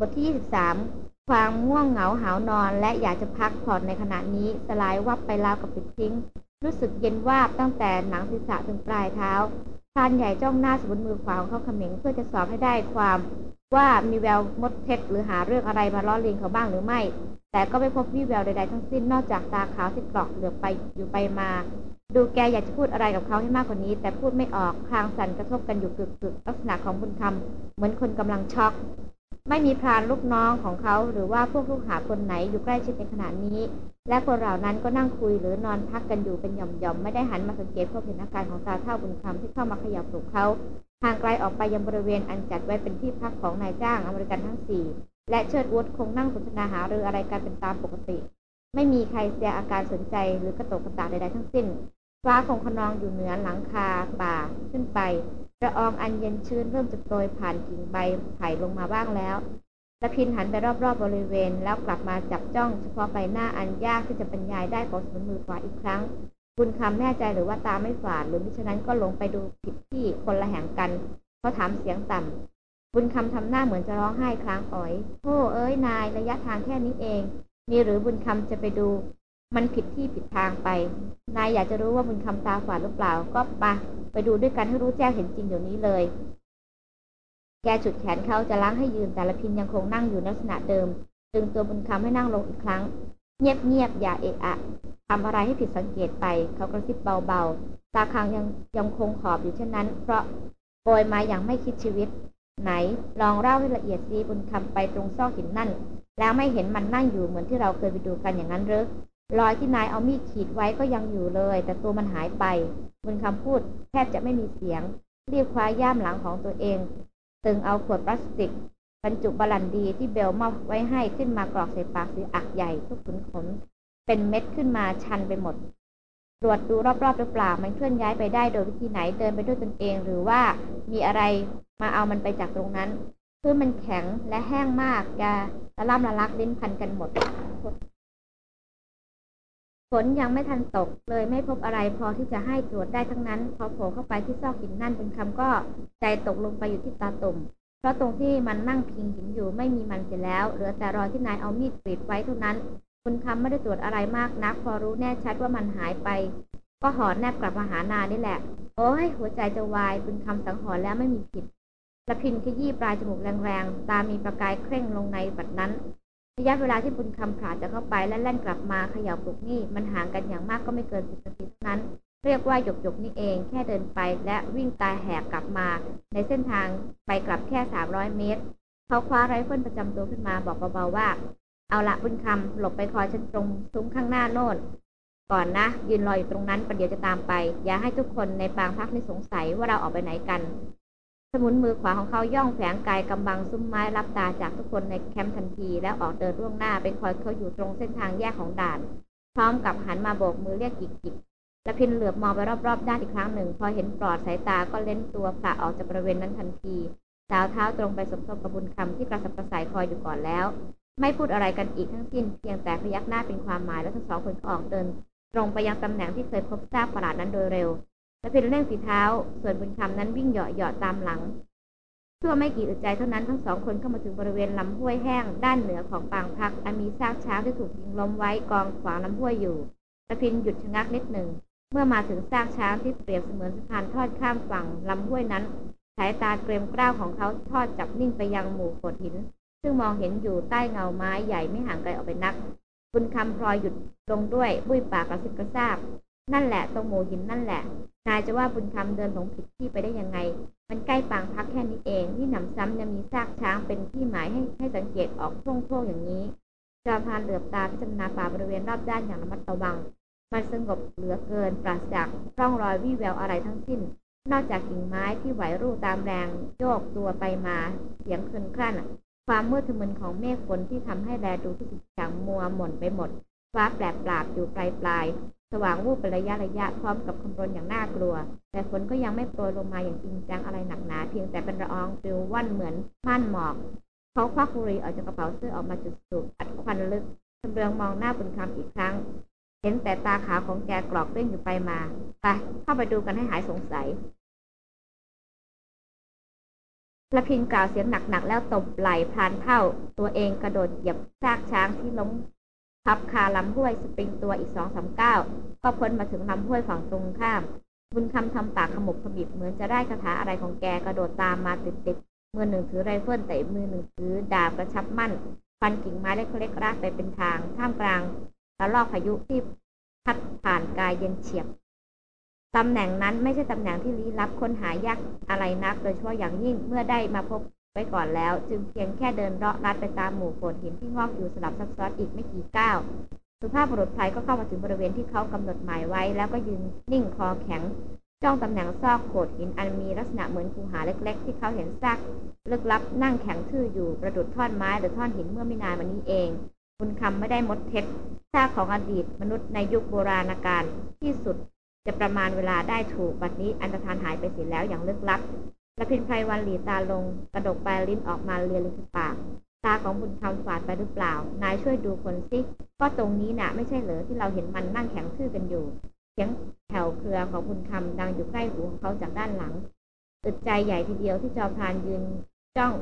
บทที่ 23 ความง่วงเหงาหาวนอน และอยากจะพักผ่อนในขณะนี้สลายวับไปราวกับปิดทิ้ง รู้สึกเย็นวาบตั้งแต่หนังศีรษะถึงปลายเท้าพานใหญ่จ้องหน้าสมบนมือขวาของเขาเขม็งเพื่อจะสอบให้ได้ความว่ามีแววมดเท็จหรือหาเรื่องอะไรมาล้อเลียนเขาบ้างหรือไม่ แต่ก็ไม่พบวี่แววใดๆทั้งสิ้นนอกจากตาขาวที่กรอกเหลือบไปอยู่ไปมา ดูแกอยากจะพูดอะไรกับเขาให้มากกว่านี้ แต่พูดไม่ออกคลางสั่นกระทบกันอยู่กึกๆลักษณะของบุญคำเหมือนคนกำลังช็อก ไม่มีพรานลูกน้องของเขาหรือว่าพวกลูกหาคนไหนอยู่ใกล้ชิดในขณะนี้ และคนเหล่านั้นก็นั่งคุยหรือนอนพักกันอยู่เป็นหย่อมๆ ไม่ได้หันมาสังเกตพบเห็นอาการของตาเท่าบุญคำที่เข้ามาขยับปลุกเขาห่างไกลออกไปยังบริเวณอันจัดไว้เป็นที่พักของนายจ้างอเมริกันทั้งสี่และเชิดวุฒคงนั่งสนทนาหารืออะไรกันเป็นตามปกติ ไม่มีใครแสดงอาการสนใจหรือกระตกกระตากใดๆทั้งสิ้น ฟ้าคงขนองอยู่เหนือหลังคาป่าขึ้นไประอองอันเย็นชื้นเริ่มจะโปรยผ่านกิ่งใบไผ่ลงมาบ้างแล้วตะพินหันไปรอบๆบบริเวณ แล้วกลับมาจับจ้องเฉพาะใบหน้าอันยากที่จะบรรยายได้ของสมมือขวาอีกครั้ง คุณคำแน่ใจหรือว่าตาไม่ฝาดหรือมิฉะนั้นก็ลงไปดูผิดที่คนละแห่งกันเขาถามเสียงต่ำบุญคำทำหน้าเหมือนจะร้องไห้คลางอ๋อยโธ่เอ้ยนายระยะทางแค่นี้เองมีหรือบุญคำจะไปดู มันผิดที่ผิดทางไป นายอยากจะรู้ว่าบุญคำตาฝาดหรือเปล่า ก็ปะไปดูด้วยกันให้รู้แจ้งเห็นจริงเดี๋ยวนี้เลย แกจุดแขนเขาจะล้างให้ยืนแต่ละพินยังคงนั่งอยู่ในลักษณะเดิม ดึงตัวบุญคำให้นั่งลงอีกครั้ง เงียบเงียบอย่าเอะอะทำอะไรให้ผิดสังเกตไป เขากระซิบเบาๆ ตาคางยังยังคงขอบอยู่เช่นนั้น เพราะโปรยมาอย่างไม่คิดชีวิต ไหน ลองเล่าให้ละเอียดซีบุญคำไปตรงซอกหินนั่น แล้วไม่เห็นมันนั่งอยู่เหมือนที่เราเคยไปดูกันอย่างนั้นหรือ รอยที่นายเอามีดขีดไว้ก็ยังอยู่เลย แต่ตัวมันหายไปบุญคำพูดแทบจะไม่มีเสียง รีบคว้าย่ามหลังของตัวเอง ตึงเอาขวดพลาสติกบรรจุบาลันดีที่เบลมอบไว้ให้ขึ้นมากรอกใส่ปากสีอักใหญ่ทุกขุนขน เป็นเม็ดขึ้นมาชันไปหมด ตรวจดูรอบๆหรือเปล่า มันเคลื่อนย้ายไปได้โดยวิธีไหนเดินไปด้วยตนเองหรือว่ามีอะไรมาเอามันไปจากตรงนั้นพื้นมันแข็งและแห้งมากแกละล่ำละลักลิ้นพันกันหมด ฝนยังไม่ทันตกเลยไม่พบอะไรพอที่จะให้ตรวจได้ทั้งนั้น พอโผล่เข้าไปที่ซอกหินนั่นเป็นคำก็ใจตกลงไปอยู่ที่ตาตุ่ม เพราะตรงที่มันนั่งพิงหินอยู่ไม่มีมันเสียแล้ว เหลือแต่รอยที่นายเอามีดกรีดไว้เท่านั้น คุณคำไม่ได้ตรวจอะไรมากนัก พอรู้แน่ชัดว่ามันหายไป ก็ห้อแน่บกลับมาหานายนี่แหละ โอ้ยหัวใจจะวายบุญคำสังหรณ์แล้วไม่มีผิดรพินทร์ขยี้ปลายจมูกแรงๆ ตามีประกายเคร่งลงในบัดนั้น ระยะเวลาที่บุญคำผลาจะเข้าไปและแล่นกลับมาเขย่าปลุกนี่มันห่างกันอย่างมากก็ไม่เกินสิบนาทีเท่านั้น เรียกว่าหยกหยกนี่เองแค่เดินไปและวิ่งตายแหกกลับมา ในเส้นทางไปกลับแค่สามร้อยเมตร เขาคว้าไรเฟิลประจำตัวขึ้นมาบอกเบาๆว่า เอาละบุญคำหลบไปคอยฉันตรงซุ้มข้างหน้าโน่นก่อนนะยืนรออยู่ตรงนั้นประเดี๋ยวจะตามไป อย่าให้ทุกคนในปางพักนี่สงสัยว่าเราออกไปไหนกัน มุนมือขวาของเขาย่องแฝงกายกำบังซุ้มไม้รับตาจากทุกคนในแคมป์ทันที แล้วออกเดินร่วงหน้าไปคอยเขาอยู่ตรงเส้นทางแยกของด่าน พร้อมกับหันมาโบกมือเรียกกิกกิกและพินเหลือบมองไปรอบๆด้านอีกครั้งหนึ่ง พอเห็นปลอดสายตาก็เล่นตัวผละออกจากบริเวณนั้นทันทีสาวเท้าตรงไปสมทบกับบุญคำที่กระสับกระส่ายคอยอยู่ก่อนแล้ว ไม่พูดอะไรกันอีกทั้งสิ้นเพียงแต่พยักหน้าเป็นความหมายแล้วทั้งสองคนก็ออกเดิน ตรงไปยังตำแหน่งที่เคยพบซากประหลาดนั้นโดยเร็ว และพินเร่งฝีเท้า ส่วนบุญคำนั้นวิ่งเหาะเหาะตามหลังชั่วไม่กี่อึดใจเท่านั้นทั้งสองคนเข้ามาถึงบริเวณลำห้วยแห้ง ด้านเหนือของปางพักอันมีซากช้างที่ถูกยิงล้มไว้กองขวางลำห้วยอยู่ตะพินหยุดชะงักนิดหนึ่ง เมื่อมาถึงซากช้างที่เปรียบเสมือนสะพานทอดข้ามฝั่งลำห้วยนั้น สายตาเกรียมกล้าวของเขาทอดจับนิ่งไปยังหมู่โขดหิน ซึ่งมองเห็นอยู่ใต้เงาไม้ใหญ่ไม่ห่างไกลออกไปนักคุณคำพลอยหยุดลงด้วยบุ้ยปากกระซิบกระซาบ นั่นแหละตรงหมู่หินนั่นแหละ นายจะว่าบุญคำเดินหลงผิดที่ไปได้ยังไง มันใกล้ปางพักแค่นี้เอง ที่หนำซ้ำยังมีซากช้างเป็นที่หมายให้ให้สังเกตออกโท่งๆอย่างนี้จาพานเหลือบตาพิจารณาป่าบริเวณรอบด้านอย่างระมัดระวัง มันสงบเหลือเกิน ปราศจากร่องรอยวี่แววอะไรทั้งสิ้น นอกจากกิ่งไม้ที่ไหวรูตามแรงโยกตัวไปมาเสียงคลื่นคลั่นความมืดทะมึนของเมฆฝนที่ทำให้แลดูทุกสิ่งอย่างมัวหม่นไปหมด ฟ้าแปลกปราบอยู่ปลายปลาย สว่างวูบเป็นระยะระยะพร้อมกับคำรนอย่างน่ากลัว แต่ฝนก็ยังไม่โปรยลงมาอย่างจริงจังอะไรหนักหนา เพียงแต่เป็นละอองปลิวว่อนเหมือนม่านหมอก เขาควักบุหรี่ออกจากกระเป๋าเสื้อออกมาจุดสูบอัดควันลึกจำเรืองมองหน้าบุญคำอีกครั้ง เห็นแต่ตาขาวของแกกรอกเล่นอยู่ไปมา ไปเข้าไปดูกันให้หายสงสัยรพินทร์กล่าวเสียงหนักๆแล้วตบไหล่พรานเฒ่า ตัวเองกระโดดเหยียบซากช้างที่ล้ม พับคาลำห้วยสปริงตัวอีกสองสามก้าวก็พ้นมาถึงลำห้วยฝั่งตรงข้าม บุญคำทำปากขมบขมิบเหมือนจะร่ายคาถาอะไรของแกกระโดดตามมาติดๆมือหนึ่งถือไรเฟิลแต่มือหนึ่งถือดาบกระชับมั่นฟันกิ่งไม้เล็กๆราบไปเป็นทาง ท่ามกลางละลอกพายุที่พัดผ่านกายเย็นเฉียบตำแหน่งนั้นไม่ใช่ตำแหน่งที่ลี้ลับค้นหายากอะไรนัก โดยเฉพาะอย่างยิ่งเมื่อได้มาพบ ไว้ก่อนแล้ว จึงเพียงแค่เดินเลาะลัดไปตามหมู่โขดหินที่งอกอยู่สลับซับซ้อนอีกไม่กี่ก้าวสุภาพบุรุษไทยก็เข้ามาถึงบริเวณที่เขากำหนดหมายไว้ แล้วก็ยืนนิ่งคอแข็ง จ้องตำแหน่งซอกโขดหินอันมีลักษณะเหมือนคูหาเล็ก ๆ ที่เขาเห็นซากลึกลับนั่งแข็งทื่ออยู่ประดุดท่อนไม้หรือท่อนหินเมื่อไม่นานมานี้เองคุณคำไม่ได้มดเท็จซากของอดีตมนุษย์ในยุคโบราณกาลที่สุดจะประมาณเวลาได้ถูกบัดนี้อันตรธานหายไปเสียแล้วอย่างลึกลับ และพินไพรวันหลีตาลง กระดกปลายลิ้นออกมาเลียริมปาก ตาของบุญคำฝาดไปหรือเปล่า นายช่วยดูคนซิก็ตรงนี้นะ่ะ ไม่ใช่เหรอที่เราเห็นมันนั่งแข็งทื่อกันอยู่ เสียงแถวเครือของบุญคำดังอยู่ใกล้หูของเขาจากด้านหลังอึดใจใหญ่ทีเดียวที่จอมพานยืนจ้อง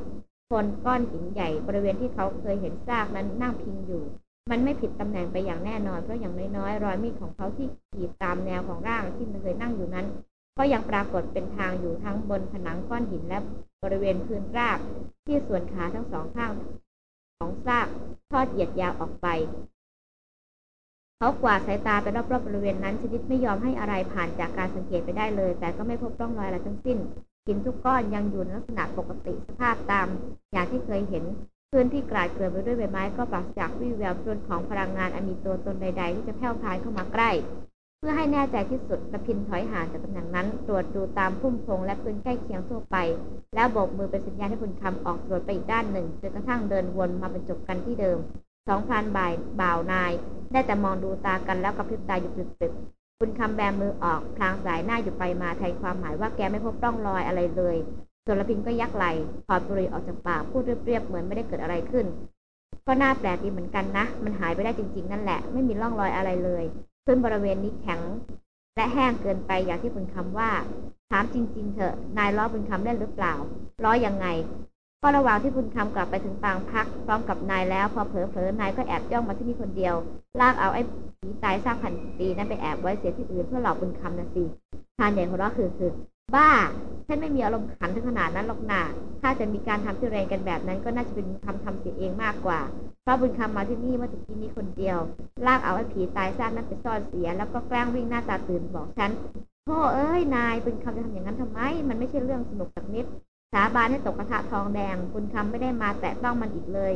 คนก้อนหินใหญ่บริเวณที่เขาเคยเห็นซากนั้นนั่งพิงอยู่ มันไม่ผิดตำแหน่งไปอย่างแน่นอนเพราะอย่างน้อยๆรอยมีดของเขาที่ขีดตามแนวของร่างที่มันเคยนั่งอยู่นั้น ก็ยังปรากฏเป็นทางอยู่ทั้งบนผนังก้อนหินและบริเวณพื้นราบที่ส่วนขาทั้งสองข้างของซากทอดเหยียดยาวออกไป เขากวาดสายตาไปรอบๆบริเวณนั้นชนิดไม่ยอมให้อะไรผ่านจากการสังเกตไปได้เลย แต่ก็ไม่พบร่องรอยอะไรทั้งสิ้นหินทุกก้อนยังอยู่ในลักษณะปกติสภาพตาม อย่างที่เคยเห็นพื้นที่กลายเกลื่อนไปด้วยใบไม้ก็ปราศจากวิแววส่วนของพลังงานอันมีตัวตนใด ๆ ที่จะแผ่วพายเข้ามาใกล้ พื่อให้แน่ใจที่สุดตะพินถอยห่างจากตำแหน่งนั้น ตรวจดูตามพุ่มพงและพื้นใกล้เคียงทั่วไป แล้วโบกมือเป็นสัญญาณให้คุณคำออกตรวจไปอีกด้านหนึ่งจนกระทั่งเดินวนมาเป็นจบกันที่เดิมสองพันบ่ายบ่าวนาย ได้แต่มองดูตากันแล้วกระพริบตาอยู่ตึกๆคุณคำแบมือออกพลางสายหน้าอยู่ไปมาแทนความหมายว่าแกไม่พบร่องรอยอะไรเลยส่วนละพินก็ยักไหลถอดบุหรี่ออกจากปากพูดเรียบๆเหมือนไม่ได้เกิดอะไรขึ้น ก็น่าแปลกดีเหมือนกันนะ มันหายไปได้จริง ๆ นั่นแหละ ไม่มีร่องรอยอะไรเลย พื้นบริเวณนี้แข็ง และแห้งเกินไปอย่างที่บุญคำว่า ถามจริง ๆ เถอะนายล้อบุญคำได้หรือเปล่าล้อยังไงก็ระหว่างที่บุญคำกลับไปถึงปางพัก พร้อมกับนายแล้วพอเผลอๆนายก็แอบย่องมาที่นี่คนเดียว ลากเอาไอ้ผีตายสร้างพันปีนั้นไปแอบไว้เสียที่อื่นเพื่อหลอกบุญคำนะสิทานใหญ่ของเราคือคือบ้าฉันไม่มีอารมณ์ขันถึงขนาดนั้นหรอกนาถ้าจะมีการทำที่แรงกันแบบนั้นก็น่าจะเป็นคำทำเสียเองมากกว่า เพราะบุญคำมาที่นี่เมื่อตะกี้นี้คนเดียว ลากเอาไอ้ผีตายซากนั้นไปซ่อนเสีย แล้วก็แกล้งวิ่งหน้าตาตื่นบอกฉันพ่อเอ้ยนายบุญคำจะทำอย่างนั้นทำไม มันไม่ใช่เรื่องสนุกสักนิด สาบานให้ตกกระทะทองแดงบุญคำไม่ได้มาแตะต้องมันอีกเลย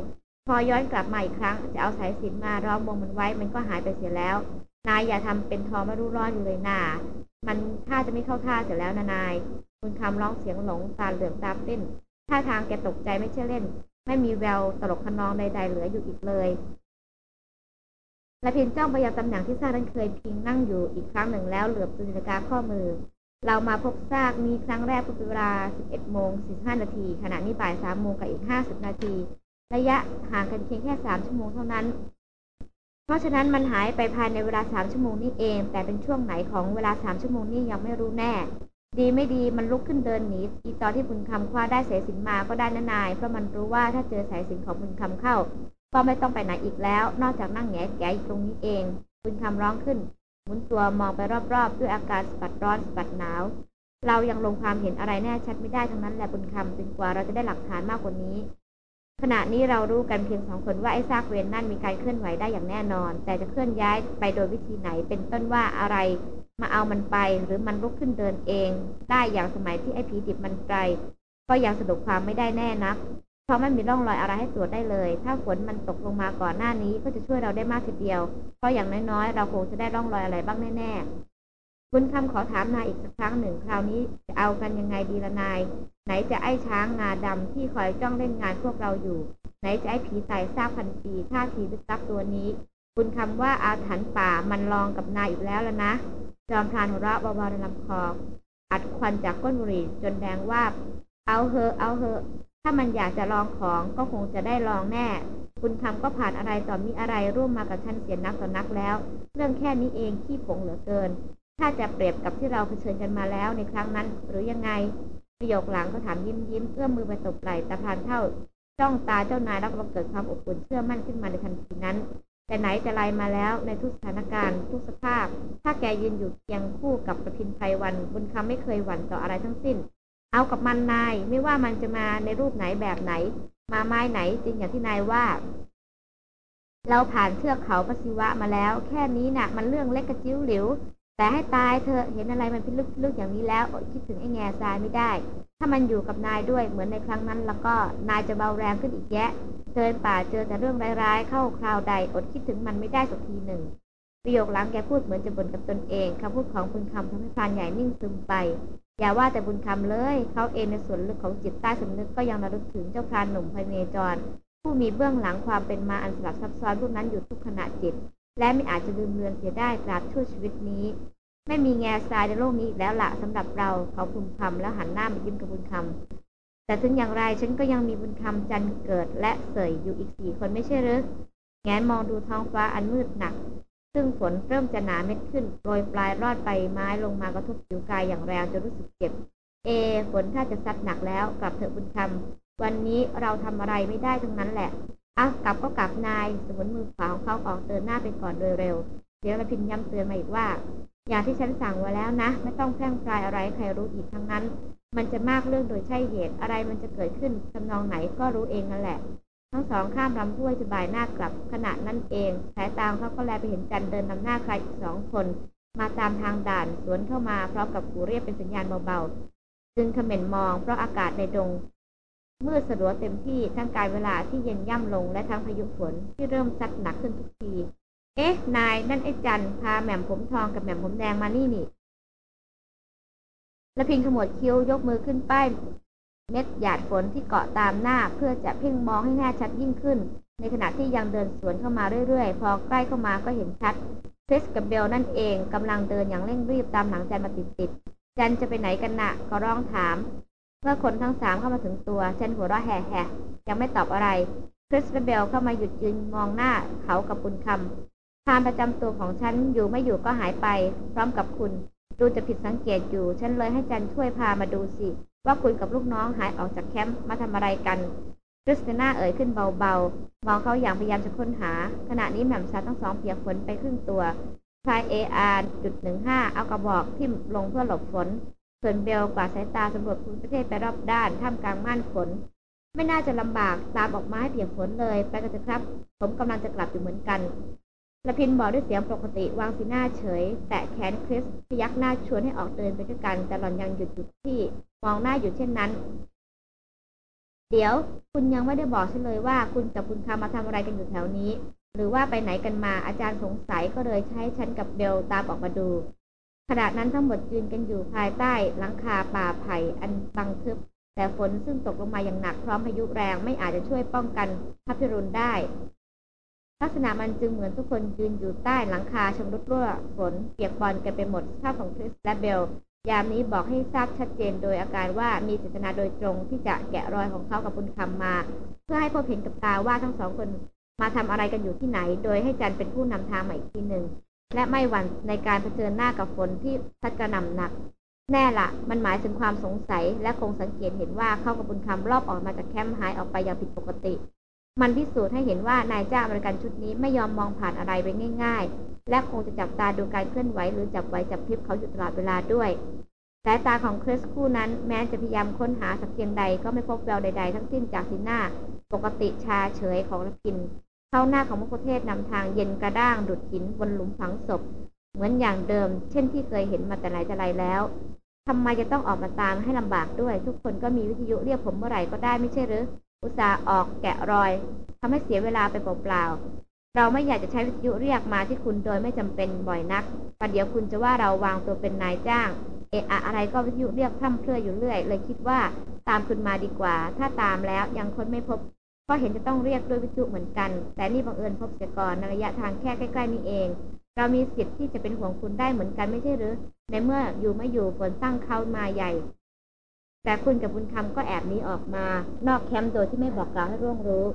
พอย้อนกลับมาอีกครั้ง จะเอาสายสินมาร้อมวงมันไว้มันก็หายไปเสียแล้ว นายอย่าทำเป็นทองไม่รู้ร้อนอยู่เลยนามันท่าจะไม่เข้าท่าเสียแล้วนะนายบุญคำร้องเสียงหลงตาเหลืองตาเต้นท่าทางแกตกใจไม่ใช่เล่น ไม่มีแววตลกขนองใดๆเหลืออยู่อีกเลยและพินจ้องไปยังตำแหน่งที่ซากนั้นเคยพิงนั่งอยู่อีกครั้งหนึ่งแล้วเหลือบดูนาฬิกาข้อมือ เรามาพบซากนี้ครั้งแรกเวลา 11โมง45 นาที ขณะนี้บ่าย 3 โมงกับอีก 50 นาที ระยะห่างกันเพียงแค่ 3 ชั่วโมงเท่านั้น เพราะฉะนั้นมันหายไปภายในเวลา 3 ชั่วโมงนี้เอง แต่เป็นช่วงไหนของเวลา 3 ชั่วโมงนี้ยังไม่รู้แน่ ดีไม่ดีมันลุกขึ้นเดินหนีอีตอนที่บุญคำคว้าได้สายสินมาก็ได้นะนาย เพราะมันรู้ว่าถ้าเจอสายสินของบุญคำเข้า ก็ไม่ต้องไปไหนอีกแล้ว นอกจากนั่งแงแกอยู่ตรงนี้เอง บุญคำร้องขึ้น หมุนตัวมองไปรอบๆ ด้วยอาการสปัดร้อนสปัดหนาว เรายังลงความเห็นอะไรแน่ชัดไม่ได้ทั้งนั้นแหละบุญคำจนกว่าเราจะได้หลักฐานมากกว่านี้ ขณะนี้เรารู้กันเพียงสองคนว่าไอ้ซากเวนนั่นมีการเคลื่อนไหวได้อย่างแน่นอน แต่จะเคลื่อนย้ายไปโดยวิธีไหน เป็นต้นว่าอะไรมาเอามันไป หรือมันลุกขึ้นเดินเอง ได้อย่างสมัยที่ไอ้ผีดิบมันไกลก็ยังสรุปความไม่ได้แน่นัก เพราะไม่มีร่องรอยอะไรให้ตรวจได้เลย ถ้าฝนมันตกลงมาก่อนหน้านี้ก็จะช่วยเราได้มากทีเดียว เพราะอย่างน้อยๆ เราคงจะได้ร่องรอยอะไรบ้างแน่ๆบุญคำขอถามนายอีกสักครั้งหนึ่งคราวนี้จะเอากันยังไงดีละนาย ไหนจะไอ้ช้างงาดำที่คอยจ้องเล่นงานพวกเราอยู่ ไหนจะไอ้ผีตายซากพันปีท่าทีลึกลับตัวนี้บุญคำว่าอาถรรพ์ป่ามันลองกับนายอีกแล้วล้วนะ จอมพรานหัวเราะเบาๆในลำคอ อัดควันจากก้นบุหรี่จนแดงว่าเอาเฮอะเอาเฮอะถ้ามันอยากจะลองของก็คงจะได้ลองแน่ คุณทำก็ผ่านอะไรต่อมีอะไรร่วมมากับท่านเสียนักต่อนักแล้ว เรื่องแค่นี้เองขี้ผงเหลือเกิน ถ้าจะเปรียบกับที่เราเผชิญกันมาแล้วในครั้งนั้นหรือยังไง ประโยคหลังก็ถามยิ้มยิ้มเอื้อมมือไปตบไหล่ตาพานเท่าจ้องตาเจ้านายแล้วก็เกิดความอบอุ่นเชื่อมั่นขึ้นมาในทันทีนั้น แต่ไหนจะไลมาแล้วในทุกสถานการณ์ ทุกสภาพ ถ้าแกยืนอยู่เคียงคู่กับประพินไพรวันบุญคำไม่เคยหวั่นต่ออะไรทั้งสิ้น เอากับมันนาย ไม่ว่ามันจะมาในรูปไหนแบบไหน มาไม้ไหนจริงอย่างที่นายว่า เราผ่านเทือกเขาพระศิวะมาแล้ว แค่นี้น่ะ มันเรื่องเล็กกระจิ้วหลิว แต่ให้ตายเธอเห็นอะไรมันพิลึกๆอย่างนี้แล้วอดคิดถึงไอ้แง่ทรายไม่ได้ ถ้ามันอยู่กับนายด้วยเหมือนในครั้งนั้น แล้วก็นายจะเบาแรงขึ้นอีกแยะเดินป่าเจอแต่เรื่องร้ายๆ เข้าคราวใดอดคิดถึงมันไม่ได้สักทีหนึ่ง ประโยคหลังแกพูดเหมือนจะบ่นกับตนเองคำพูดของบุญคำทำให้พรานใหญ่นิ่งซึมไป อย่าว่าแต่บุญคำเลย เขาเองในส่วนลึกของจิตใต้สำนึกก็ยังระลึกถึงเจ้าพรานหนุ่มพเนจร ผู้มีเบื้องหลังความเป็นมาอันสลับซับซ้อนพวกนั้นอยู่ทุกขณะจิต และไม่อาจจะลืมเลือนเสียได้ตราบชั่วชีวิตนี้ ไม่มีแง่ทรายในโลกนี้อีกแล้วละสำหรับเราเขาพึมพำแล้วหันหน้ามายิ้มกับบุญคำแต่ถึงอย่างไรฉันก็ยังมีบุญคำจันเกิดและเสยอยู่อีกสี่คนไม่ใช่หรือแงนมองดูท้องฟ้าอันมืดหนัก ซึ่งฝนเริ่มจะหนาเม็ดขึ้นโปรยปลายรอดไปไม้ลงมากระทบผิวกายอย่างแรงจนรู้สึกเจ็บ เอฝนถ้าจะซัดหนักแล้วกลับเถอะบุญคำวันนี้เราทำอะไรไม่ได้ทั้งนั้นแหละ อะกลับก็กลับนายสมุนมือขวาของเขาออกเดินหน้าไปก่อนโดยเร็วเดี๋ยวระพินย้ำเตือนมาอีกว่า อย่างที่ฉันสั่งไว้แล้วนะ ไม่ต้องแพร่งพรายอะไรใครรู้อีกทั้งนั้น มันจะมากเรื่องโดยใช่เหตุอะไรมันจะเกิดขึ้นทำนองไหนก็รู้เองนั่นแหละ ทั้งสองข้ามลำห้วยจะบายหน้ากลับขณะนั้นเองสายตาเขาก็แลไปเห็นจันเดินนำหน้าใครอีกสองคน มาตามทางด่านสวนเข้ามาพร้อมกับกูเรียกเป็นสัญญาณเบาๆจึงเขม่นมองเพราะอากาศในดง เมืดสลัวกเต็มที่ทั้งการเวลาที่เย็นย่ำลงและทั้งพายุฝนที่เริ่มซัดหนักขึ้นทุกที เอ๊ะ นายนั่นไอ้จันพาแหม่มผมทองกับแหม่มผมแดงมานี่นี่ละพินขมวดคิ้วยกมือขึ้นป้ายเม็ดหยาดฝนที่เกาะตามหน้าเพื่อจะเพ่งมองให้แน่ชัดยิ่งขึ้น ในขณะที่ยังเดินสวนเข้ามาเรื่อยๆ พอใกล้เข้ามาก็เห็นชัดคริสกับเบลนั่นเองกำลังเดินอย่างเร่งรีบตามหลังจันมาติดๆจันจะไปไหนกันน่ะก็ร้องถาม เมื่อคนทั้งสามเข้ามาถึงตัวจันหัวเราะแหะๆยังไม่ตอบอะไรคริสและเบลเข้ามาหยุดยืนมองหน้าเขากับบุญคำพรานประจำตัวของฉันอยู่ไม่อยู่ก็หายไป พร้อมกับคุณ ดูจะผิดสังเกตอยู่ ฉันเลยให้จันช่วยพามาดูสิ ว่าคุณกับลูกน้องหายออกจากแคมป์มาทำอะไรกันคริสติน่าเอ่ยขึ้นเบาๆ มองเขาอย่างพยายามจะค้นหา ขณะนี้แหม่มซัดทั้งสองเปียกฝนไปครึ่งตัวพายเออาร์จุดหนึ่งห้าเอากระบอกทิ่มลงเพื่อหลบฝน ส่วนเบลกว่าสายตาสำรวจภูมิประเทศไปรอบด้านท่ามกลางม่านฝนไม่น่าจะลำบากตามออกมาให้เปียกฝนเลย ไปกันเถอะครับ ผมกำลังจะกลับอยู่เหมือนกันละพินบอกด้วยเสียงปกติวางสีหน้าเฉย แตะแขนคริสพยักหน้าชวนให้ออกเดินไปด้วยกัน แต่หล่อนยังหยุดอยู่ที่มองหน้าอยู่เช่นนั้น เดี๋ยวคุณยังไม่ได้บอกฉันเลยว่า คุณกับคุณคามาทำอะไรกันอยู่แถวนี้ หรือว่าไปไหนกันมาอาจารย์สงสัยก็เลยใช้ฉันกับเบลตามออกมาดู ขณะนั้นทั้งหมดยืนกันอยู่ภายใต้หลังคาป่าไผ่อันบังทึบ แต่ฝนซึ่งตกลงมาอย่างหนักพร้อมพายุแรงไม่อาจจะช่วยป้องกันพัพิรุณได้ ลักษณะมันจึงเหมือนทุกคนยืนอยู่ใต้หลังคาชมรุดรั่วฝนเปียกบอลกันไปหมดภาพของคริสและเบลยามนี้บอกให้ทราบชัดเจนโดยอาการว่ามีเจตนาโดยตรงที่จะแกะรอยของเขากับบุญคำมา เพื่อให้พบเห็นกับตาว่าทั้งสองคนมาทำอะไรกันอยู่ที่ไหน โดยให้จันเป็นผู้นำทางมาอีกทีหนึ่ง และไม่หวั่นในการเผชิญหน้ากับฝนที่พัดกระหน่ำหนัก แน่ละ มันหมายถึงความสงสัย และคงสังเกตเห็นว่าเขากับบุญคำรอบออกมาจากแคมป์หายออกไปอย่างผิดปกติ มันพิสูจน์ให้เห็นว่านายจ้าบริการชุดนี้ไม่ยอมมองผ่านอะไรไปง่าย ๆ และคงจะจับตาดูการเคลื่อนไหวหรือจับไว้จับพริบเขาอยู่ตลอดเวลาด้วยสายตาของคริสคู่นั้นแม้จะพยายามค้นหาสักเพียงใดก็ไม่พบแววใด ๆ ทั้งสิ้นจากสีหน้า ปกติชาเฉยของรพิน เข้าหน้าของมุกเทศนำทางเย็นกระด้างดุดหินบนหลุมฝังศพ เหมือนอย่างเดิม เช่นที่เคยเห็นมาแต่ไหนแต่ไรแล้วทำไมจะต้องออกมาตามให้ลำบากด้วย ทุกคนก็มีวิทยุเรียกผมเมื่อไหร่ก็ได้ไม่ใช่หรือ อุตส่าห์ออกแกะรอยทำให้เสียเวลาไปเปล่าๆเราไม่อยากจะใช้วิทยุเรียกมาที่คุณโดยไม่จำเป็นบ่อยนักประเดี๋ยวคุณจะว่าเราวางตัวเป็นนายจ้าง เอะอะอะไรก็วิทยุเรียกพร่ำเพรื่ออยู่เรื่อย เลยคิดว่าตามคุณมาดีกว่า ถ้าตามแล้วยังค้นไม่พบ ก็เห็นจะต้องเรียกด้วยวิทยุเหมือนกัน แต่นี่บังเอิญพบเสียก่อนในระยะทางแค่ใกล้ๆนี่เอง เรามีสิทธิ์ที่จะเป็นห่วงคุณได้เหมือนกันไม่ใช่หรือ ในเมื่ออยู่ไม่อยู่ฝนตั้งเข้ามาใหญ่ แต่คุณกับบุญคำก็แอบหนี้ออกมา นอกแคมป์โดยที่ไม่บอกกล่าวให้ร่วงรู้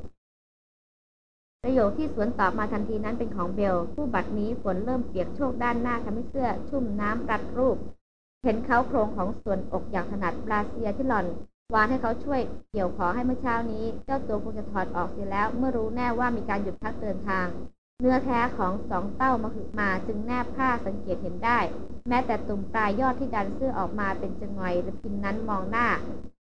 ประโยคที่สวนตอบมาทันทีนั้นเป็นของเบล ผู้บัดนี้ฝนเริ่มเปียกโชกด้านหน้าทำให้เสื้อชุ่มน้ำรัดรูป เห็นเขาโครงของส่วนอกอย่างถนัดปลาเซียที่หล่อน วานให้เขาช่วยเกี่ยวขอให้เมื่อเช้านี้ เจ้าตัวคงจะถอดออกเสียแล้ว เมื่อรู้แน่ว่ามีการหยุดพักเดินทาง เนื้อแท้ของสองเต้ามาหึมาจึงแนบผ้าสังเกตเห็นได้ แม้แต่ตุ่มปลายยอดที่ดันเสื้อออกมาเป็นจงอยหรือพินนั้นมองหน้า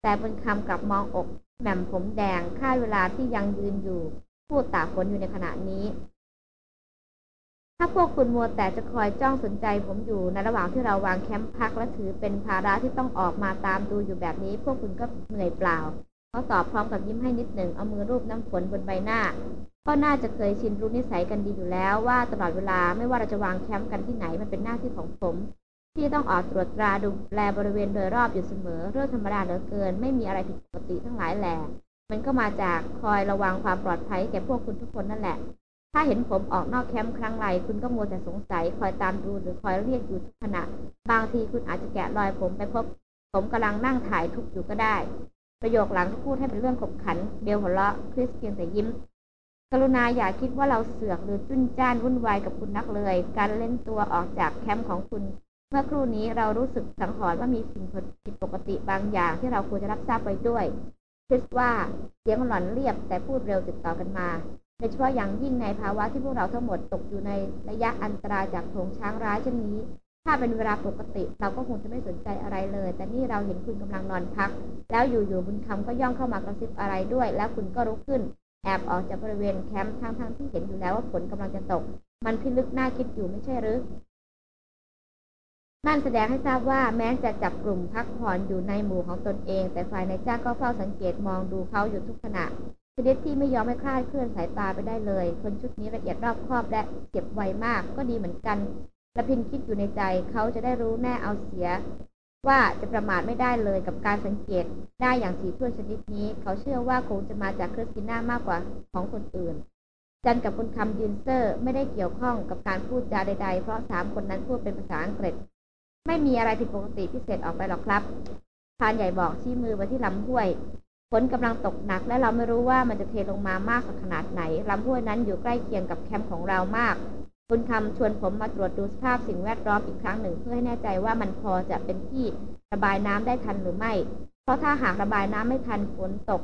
แต่บนคำกลับมองอกแหม่มผมแดงค่าเวลาที่ยังยืนอยู่ พูดตากฝนอยู่ในขณะนี้ ถ้าพวกคุณมัวแต่จะคอยจ้องสนใจผมอยู่ในระหว่างที่เราวางแคมป์พักและถือเป็นภาระที่ต้องออกมาตามดูอยู่แบบนี้ พวกคุณก็เหนื่อยเปล่าเขาตอบพร้อมกับยิ้มให้นิดหนึ่งเอามือรูปน้ำฝนบนใบหน้า ก็น่าจะเคยชินรู้นิสัยกันดีอยู่แล้วว่าตลอดเวลาไม่ว่าเราจะวางแคมป์กันที่ไหนมันเป็นหน้าที่ของผม ที่ต้องออกตรวจตราดูแลบริเวณโดยรอบอยู่เสมอ เรื่องธรรมดาเหลือเกิน ไม่มีอะไรผิดปกติทั้งหลายแหล่มันก็มาจากคอยระวังความปลอดภัยแก่พวกคุณทุกคนนั่นแหละ ถ้าเห็นผมออกนอกแคมป์ครั้งไรคุณก็มัวแต่สงสัย คอยตามดูหรือคอยเรียกอยู่ทุกขณะ บางทีคุณอาจจะแกะรอยผมไปพบ ผมกำลังนั่งถ่ายทุกอยู่ก็ได้ ประโยคหลังก็พูดให้เป็นเรื่องขบขัน เบลหัวเราะคริสเพียงแต่ยิ้ม กรุณาอย่าคิดว่าเราเสือกหรือจุ้นจ้านวุ่นวายกับคุณนักเลย การเล่นตัวออกจากแคมป์ของคุณ เมื่อครู่นี้เรารู้สึกสังหรณ์ว่ามีสิ่งผิดปกติบางอย่างที่เราควรจะรับทราบไว้ด้วยคริสว่าเสียงหล่อนเรียบแต่พูดเร็วติดต่อกันมา โดยเฉพาะอย่างยิ่งในภาวะที่พวกเราทั้งหมดตกอยู่ในระยะอันตรายจากโถงช้างร้ายเช่นนี้ ถ้าเป็นเวลาปกติ เราก็คงจะไม่สนใจอะไรเลย แต่นี่เราเห็นคุณกำลังนอนพัก แล้วอยู่ๆบุญคำก็ย่องเข้ามากระซิบอะไรด้วย แล้วคุณก็ลุกขึ้น แอบออกจากบริเวณแคมป์ทั้งๆที่เห็นอยู่แล้วว่าฝนกำลังจะตก มันพิลึกน่าคิดอยู่ไม่ใช่หรือนั่นแสดงให้ทราบว่าแม้จะจับกลุ่มพักผ่อนอยู่ในหมู่ของตนเอง แต่ฝ่ายนายจ้างก็เฝ้าสังเกตมองดูเขาอยู่ทุกขณะ ชนิดที่ไม่ยอมให้คลาดเคลื่อนสายตาไปได้เลย คนชุดนี้ละเอียดรอบคอบและเก็บไวมากก็ดีเหมือนกันละพินคิดอยู่ในใจเขาจะได้รู้แน่เอาเสีย ว่าจะประมาทไม่ได้เลยกับการสังเกตได้อย่างสีถ้วนชนิดนี้ เขาเชื่อว่าคงจะมาจากคริสติน่ามากกว่าของคนอื่น จันกับคุณคำยืนเซอร์ไม่ได้เกี่ยวข้องกับการพูดจาใด ๆ เพราะสามคนนั้นพูดเป็นภาษาอังกฤษ ไม่มีอะไรผิดปกติพิเศษออกไปหรอกครับพานใหญ่บอกชี้มือไปที่ลำห้วย ฝนกำลังตกหนักและเราไม่รู้ว่ามันจะเทลงมามากขนาดไหนลำห้วยนั้นอยู่ใกล้เคียงกับแคมป์ของเรามาก คุณคำชวนผมมาตรวจดูสภาพสิ่งแวดล้อมอีกครั้งหนึ่ง เพื่อให้แน่ใจว่ามันพอจะเป็นที่ระบายน้ำได้ทันหรือไม่ เพราะถ้าหากระบายน้ำไม่ทันฝนตก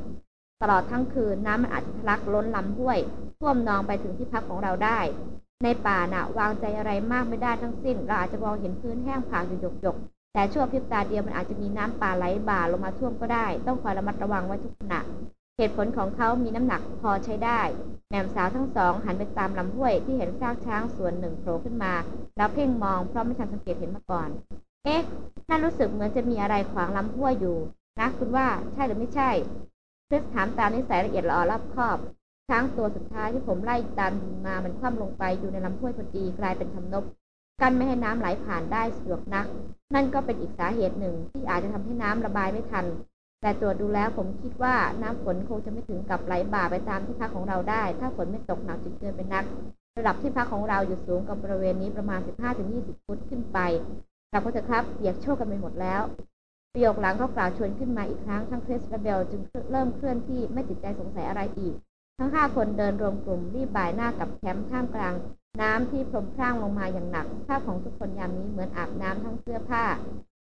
ตลอดทั้งคืนน้ำมันอาจจะทะลักล้นลำห้วย ท่วมนองไปถึงที่พักของเราได้ ในป่าน่ะ วางใจอะไรมากไม่ได้ทั้งสิ้น เราอาจจะมองเห็นพื้นแห้งผากอยู่หยก แต่ช่วงพริบตาเดียวมันอาจจะมีน้ำป่าไหลบ่าลงมาท่วมก็ได้ ต้องคอยระมัดระวังไว้ทุกขณะเหตุผลของเขามีน้ำหนักพอใช้ได้แม่มสาวทั้งสองหันไปตามลำห้วยที่เห็นซากช้างส่วนหนึ่งโผล่ขึ้นมา แล้วเพ่งมองเพราะไม่ทันสังเกตเห็นมาก่อน เอ๊ะน่ารู้สึกเหมือนจะมีอะไรขวางลำห้วยอยู่ นะคุณว่าใช่หรือไม่ใช่คริสถามตามนิสัยละเอียดละออรอบคอบ ช้างตัวสุดท้ายที่ผมไล่ตามมามันคว่ำลงไปอยู่ในลำห้วยพอดีกลายเป็นทำนบ กันไม่ให้น้ำไหลผ่านได้สะดวกนัก นั่นก็เป็นอีกสาเหตุหนึ่งที่อาจจะทำให้น้ำระบายไม่ทัน แต่ตรวจดูแล้วผมคิดว่าน้ำฝนคงจะไม่ถึงกับไหลบ่าไปตามที่พักของเราได้ ถ้าฝนไม่ตกหนักจนเกินไปนัก ระดับที่พักของเราอยู่สูงกับบริเวณนี้ประมาณ 15-20 ฟุตขึ้นไปกลับก็จะครับเปียกโชกกันไปหมดแล้วประโยคหลังเขากล่าวชวนขึ้นมาอีกครั้งทั้งคริสและเบลจึงเริ่มเคลื่อนที่ไม่ติดใจสงสัยอะไรอีก ทั้งห้าคนเดินรวมกลุ่มรีบบ่ายหน้ากับแคมป์ท่ามกลาง น้ำที่พรมพร่างลงมาอย่างหนักภาพของทุกคนยามนี้เหมือนอาบน้ำทั้งเสื้อผ้า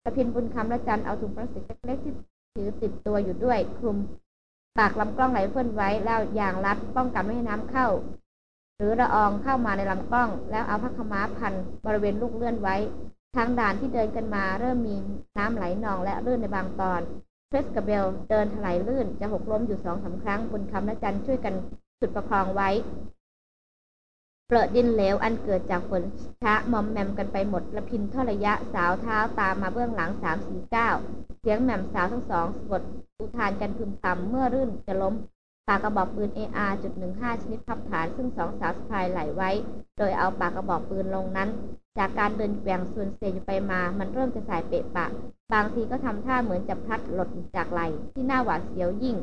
ตะพินบุญคำและจันเอาถุงพลาสติกเล็กๆที่ถือติดตัวอยู่ด้วย คลุมปากลำกล้องไหลเฟิ่นไว้แล้วยางรัดป้องกันไม่ให้น้ำเข้า หรือละอองเข้ามาในลำกล้อง แล้วเอาพักขม้าพันบริเวณลูกเลื่อนไว้ ทางด่านที่เดินกันมาเริ่มมีน้ำไหลนองและลื่นในบางตอนเฟสกับเบลเดินถลายลื่นจะหกล้มอยู่สองสาครั้งบนคำและจันช่วยกันสุดประคองไว้ เปลอะดินเหลวอันเกิดจากฝนช้ามอมแมมกันไปหมดละพินทอระยะสาวเท้าตามมาเบื้องหลังสามสี่เก้าเสียงแหม่มสาวทั้งสองสกดอุทานกันพึมพำเมื่อรื่นจะล้มปากกระบอกปืน AR จุดหนึ่งห้าชนิดพับฐานซึ่งสองสาวสะพายไหลไว้ โดยเอาปากกระบอกปืนลงนั้น จากการเดินแกว่งส่วนเซอยู่ไปมา มันเริ่มจะสายเปะปะ บางทีก็ทำท่าเหมือนจะพลัดหลุดจากไหลที่หน้าหวาดเสียวยิ่ง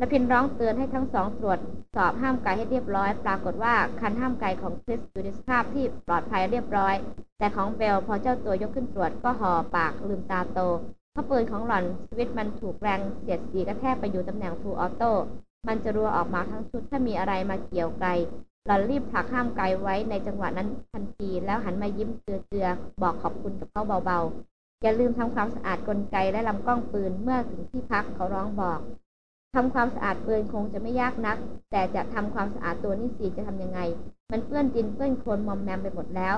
นพินร้องเตือนให้ทั้งสองตรวจสอบห้ามไกลให้เรียบร้อย ปรากฏว่าคันห้ามไกลของคริสอยู่ในสภาพที่ปลอดภัยเรียบร้อย แต่ของเบลพอเจ้าตัวยกขึ้นตรวจก็ห่อปากลืมตาโตเพราะปืนของหล่อนสวิตช์มันถูกแรงเสียดสีกระแทกไปอยู่ตำแหน่ง full auto มันจะรัวออกมาทั้งชุดถ้ามีอะไรมาเกี่ยวไกหล่อนรีบผลักห้ามไกไว้ในจังหวะนั้นทันทีแล้วหันมายิ้มเจื่อนๆบอกขอบคุณกับเขาเบาๆอย่าลืมทำความสะอาดกลไกและลำกล้องปืนเมื่อถึงที่พักเขาร้องบอก ทำความสะอาดปืนคงจะไม่ยากนัก แต่จะทำความสะอาดตัวนี่สิจะทำยังไง มันเปื้อนดินเปื้อนโคลนมอมแมมไปหมดแล้ว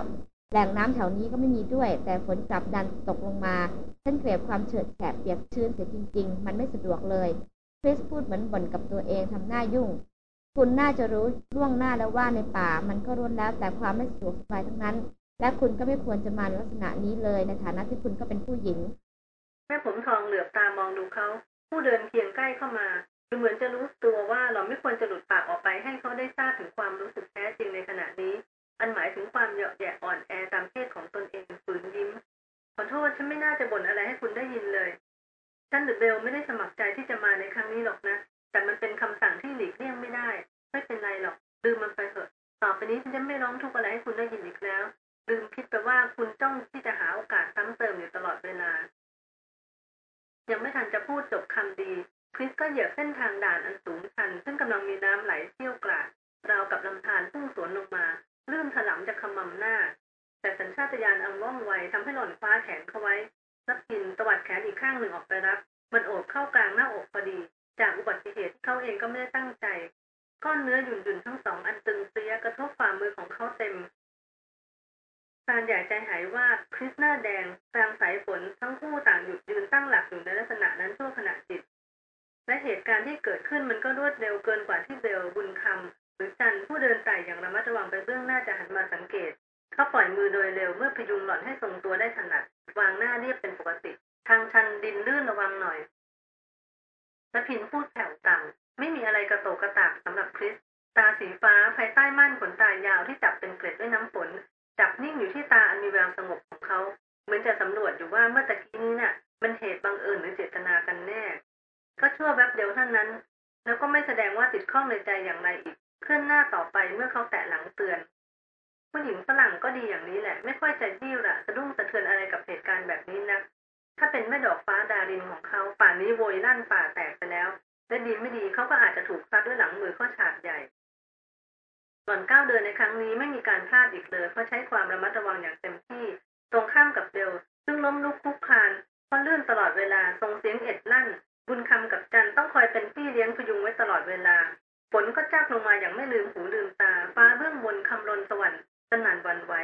แหล่งน้ำแถวนี้ก็ไม่มีด้วย แต่ฝนกลับดันตกลงมาฉันเกลียดความเฉิดแฉะเปียกชื้นเสียจริง ๆ มันไม่สะดวกเลยคริสพูดเหมือนบ่นกับตัวเองทำหน้ายุ่ง คุณน่าจะรู้ล่วงหน้าแล้วว่าในป่า มันก็ร้นแล้วแต่ความไม่สะดวกสบายทั้งนั้น และคุณก็ไม่ควรจะมาลักษณะนี้เลย ในฐานะที่คุณก็เป็นผู้หญิงแม่ผมทองเหลือบตามองดูเขา ผู้เดินเคียงใกล้เข้ามาดูเหมือนจะรู้ตัวว่าเราไม่ควรจะหลุดปากออกไปให้เขาได้ทราบถึงความรู้สึกแท้จริงในขณะนี้ อันหมายถึงความเหยาะแยะอ่อนแอตามเพศของตนเองฝืนยิ้ม ขอโทษฉันไม่น่าจะบ่นอะไรให้คุณได้ยินเลยฉันหรือเบลไม่ได้สมัครใจที่จะมาในครั้งนี้หรอกนะ แต่มันเป็นคำสั่งที่หลีกเลี่ยงไม่ได้ ไม่เป็นไรหรอกลืมมันไปเถอะ ต่อไปนี้ฉันจะไม่ร้องทุกข์อะไรให้คุณได้ยินอีกแล้วลืมคิดไปว่าคุณจ้องที่จะหาโอกาสซ้ำเติมอยู่ตลอดเวลา ยังไม่ทันจะพูดจบคำดีคริสก็เหยียบเส้นทางด่านอันสูงชัน ซึ่งกำลังมีน้ำไหลเชี่ยวกรากราวกับลำธารพุ่งสวนลงมาลื่นถลำจากขมำหน้า แต่สัญชาตญาณอันว่องไวทำให้หล่อนคว้าแขนเขาไว้รับกินตวัดแขนอีกข้างหนึ่งออกไปรับ มันโอบเข้ากลางหน้าอกพอดี จากอุบัติเหตุที่เขาเองก็ไม่ได้ตั้งใจ ก้อนเนื้อหยุ่นๆทั้งสองอันตึงเสียกระทบฝ่ามือของเขาเต็มานใหญ่ใจหายว่าคริสหน้าแดงกลางสายฝนทั้งคู่ต่างหยุดยืนตั้งหลักอยู่ในลักษณะนั้นชั่วขณะจิต และเหตุการณ์ที่เกิดขึ้นมันก็รวดเร็วเกินกว่าที่เบลบุญคำหรือจันผู้เดินไต่อย่างระมัดระวังไปเบื้องหน้าจะหันมาสังเกต เขาปล่อยมือโดยเร็วเมื่อพยุงหล่อนให้ทรงตัวได้ถนัดวางหน้าเรียบเป็นปกติ ทางชันดินลื่นระวังหน่อยและพินพูดแผ่วต่ำไม่มีอะไรกระโตกกระตากสำหรับคริสตาสีฟ้าภายใต้ม่านขนตายาวที่จับเป็นเกล็ดด้วยน้ำฝน จับนิ่งอยู่ที่ตาอันมีแววสงบของเขา เหมือนจะสำรวจอยู่ว่าเมื่อตะกี้นี้น่ะ มันเหตุบังเอิญหรือเจตนากันแน่ ก็ชั่วแวบเดียวเท่านั้น แล้วก็ไม่แสดงว่าติดข้องในใจอย่างไรอีก เคลื่อนหน้าต่อไปเมื่อเขาแตะหลังเตือน ผู้หญิงฝรั่งก็ดีอย่างนี้แหละ ไม่ค่อยจะยิ้วระสะดุ้งสะเทือนอะไรกับเหตุการณ์แบบนี้นะถ้าเป็นแม่ดอกฟ้าดารินของเขาป่านนี้โวยลั่นป่าแตกไปแล้วและดีไม่ดีเขาก็อาจจะถูกซัดด้วยหลังมือข้อฉาดใหญ่ ก่อนก้าวเดินในครั้งนี้ไม่มีการพลาดอีกเลย เพราะใช้ความระมัดระวังอย่างเต็มที่ ตรงข้ามกับเบลซึ่งล้มลุกคลุกคลานเพราะลื่นตลอดเวลาทรงเสียงเอ็ดลั่น บุญคำกับจันต้องคอยเป็นพี่เลี้ยงพยุงไว้ตลอดเวลาฝนก็จับลงมาอย่างไม่ลืมหูลืมตา ฟ้าเบื้องบนคำรนสวรรค์สนั่นวันไหว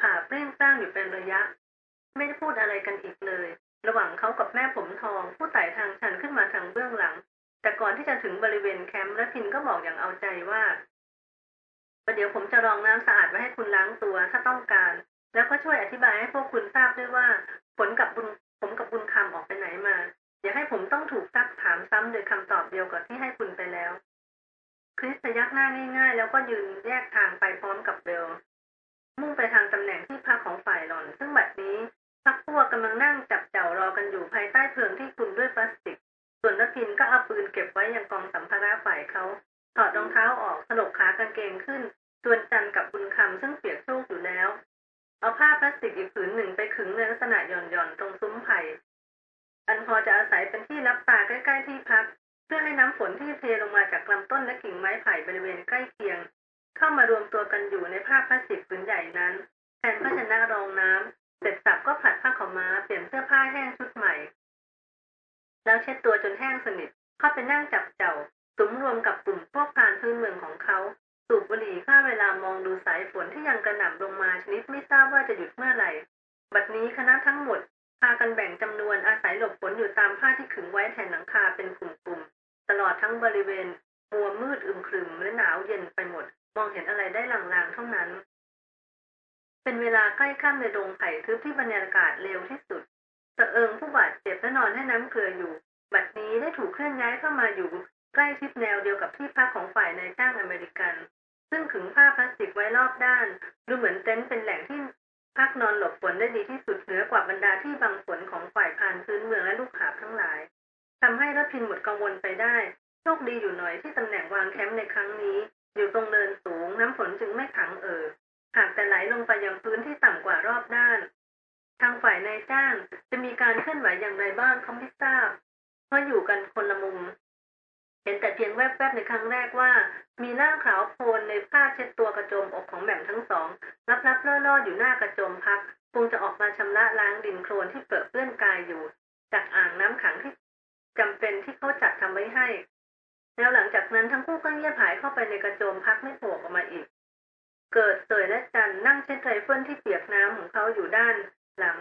ผ่าเปรี้ยงสร้างอยู่เป็นระยะ ไม่ได้พูดอะไรกันอีกเลย ระหว่างเขากับแม่ผมทอง ผู้ไต่ทางชันขึ้นมาทางเบื้องหลัง แต่ก่อนที่จะถึงบริเวณแคมป์ระพินก็บอกอย่างเอาใจว่า ประเดี๋ยวผมจะรองน้ำสะอาดไว้ให้คุณล้างตัวถ้าต้องการ แล้วก็ช่วยอธิบายให้พวกคุณทราบด้วยว่า ผลกับบุญผมกับบุญคำออกไปไหนมาอย่าให้ผมต้องถูกซักถามซ้ำโดยคำตอบเดียวกับที่ให้คุณไปแล้ว คริสยักหน้าง่ายๆ แล้วก็ยืนแยกทางไปพร้อมกับเบล มุ่งไปทางตำแหน่งที่พักของฝ่ายหล่อน ซึ่งบัดนี้พักพวกกำลังนั่งจับเจ้ารอกันอยู่ภายใต้เพลิงที่คลุมด้วยพลาสติก ส่วนรพินก็เอาปืนเก็บไว้ยังกองสัมภาระฝ่ายเขา ถอดรองเท้าออกสลบขากางเกงขึ้นส่วนจันกับบุญคำซึ่งเปียกโชกอยู่แล้ว เอาผ้าพลาสติกอีกผืนหนึ่งไปขึงในลักษณะหย่อนๆ ตรงซุ้มไผ่ อันพอจะอาศัยเป็นที่รับตาใกล้ๆที่พัก เพื่อให้น้ำฝนที่เทลงมาจากลำต้นและกิ่งไม้ไผ่บริเวณใกล้เคียง เข้ามารวมตัวกันอยู่ในผ้าพลาสติกผืนใหญ่นั้นแทนภาชนะรองน้ำเสร็จสับก็ผัดผ้าขาวม้าเปลี่ยนเสื้อผ้าแห้งชุดใหม่ แล้วเช็ดตัวจนแห้งสนิทเข้าไปนั่งจับเจ้า สุมรวมกับกลุ่มพวกพานพื้นเมืองของเขา สูบบุหรี่ฆ่าเวลามองดูสายฝนที่ยังกระหน่ำลงมาชนิดไม่ทราบว่าจะหยุดเมื่อไหร่ บัดนี้คณะทั้งหมดพากันแบ่งจำนวนอาศัยหลบฝนอยู่ตามผ้าที่ขึงไว้แทนหลังคาเป็นกลุ่มๆ ตลอดทั้งบริเวณมัวมืดอึมครึมและหนาวเย็นไปหมด มองเห็นอะไรได้ลางๆเท่านั้น เป็นเวลาใกล้ค่ำในดงไผ่ทึบที่บรรยากาศเร็วที่สุดสะเอิงผู้บาดเจ็บและนอนให้น้ำเกลืออยู่ บัดนี้ได้ถูกเคลื่อนย้ายเข้ามาอยู่ ใกล้ชิดแนวเดียวกับที่พักของฝ่ายนายจ้างอเมริกัน ซึ่งขึงผ้าพลาสติกไว้รอบด้าน ดูเหมือนเต็นท์เป็นแหล่งที่พักนอนหลบฝนได้ดีที่สุดเหนือกว่าบรรดาที่บังฝนของฝ่ายพานพื้นเมืองและลูกหาบทั้งหลายทำให้รัพินหมดกังวลไปได้ โชคดีอยู่หน่อยที่ตำแหน่งวางแคมป์ในครั้งนี้ อยู่ตรงเนินสูง น้ำฝนจึงไม่ขังเอ่อหากแต่ไหลลงไปยังพื้นที่ต่ำกว่ารอบด้าน ทางฝ่ายนายจ้างจะมีการเคลื่อนไหวอย่างไรบ้างเขาไม่ทราบ เพราะอยู่กันคนละมุม เห็นแต่เพียงแวบๆในครั้งแรกว่า มีหน้าขาวโพลนในผ้าเช็ดตัวกระโจมอกของแหม่มทั้งสองลับๆล่อๆอยู่หน้ากระโจมพักคงจะออกมาชำระล้างดินโคลนที่เปื้อนเปื้อนกายอยู่ จากอ่างน้ำขังที่จำเป็นที่เขาจัดทำไว้ให้ แล้วหลังจากนั้นทั้งคู่ก็เงียบหายเข้าไปในกระโจมพักไม่โผล่ออกมาอีก เกิดเสยและจันนั่งเช็ดไรเฟิลที่เปียกน้ำของเขาอยู่ด้าน หลัง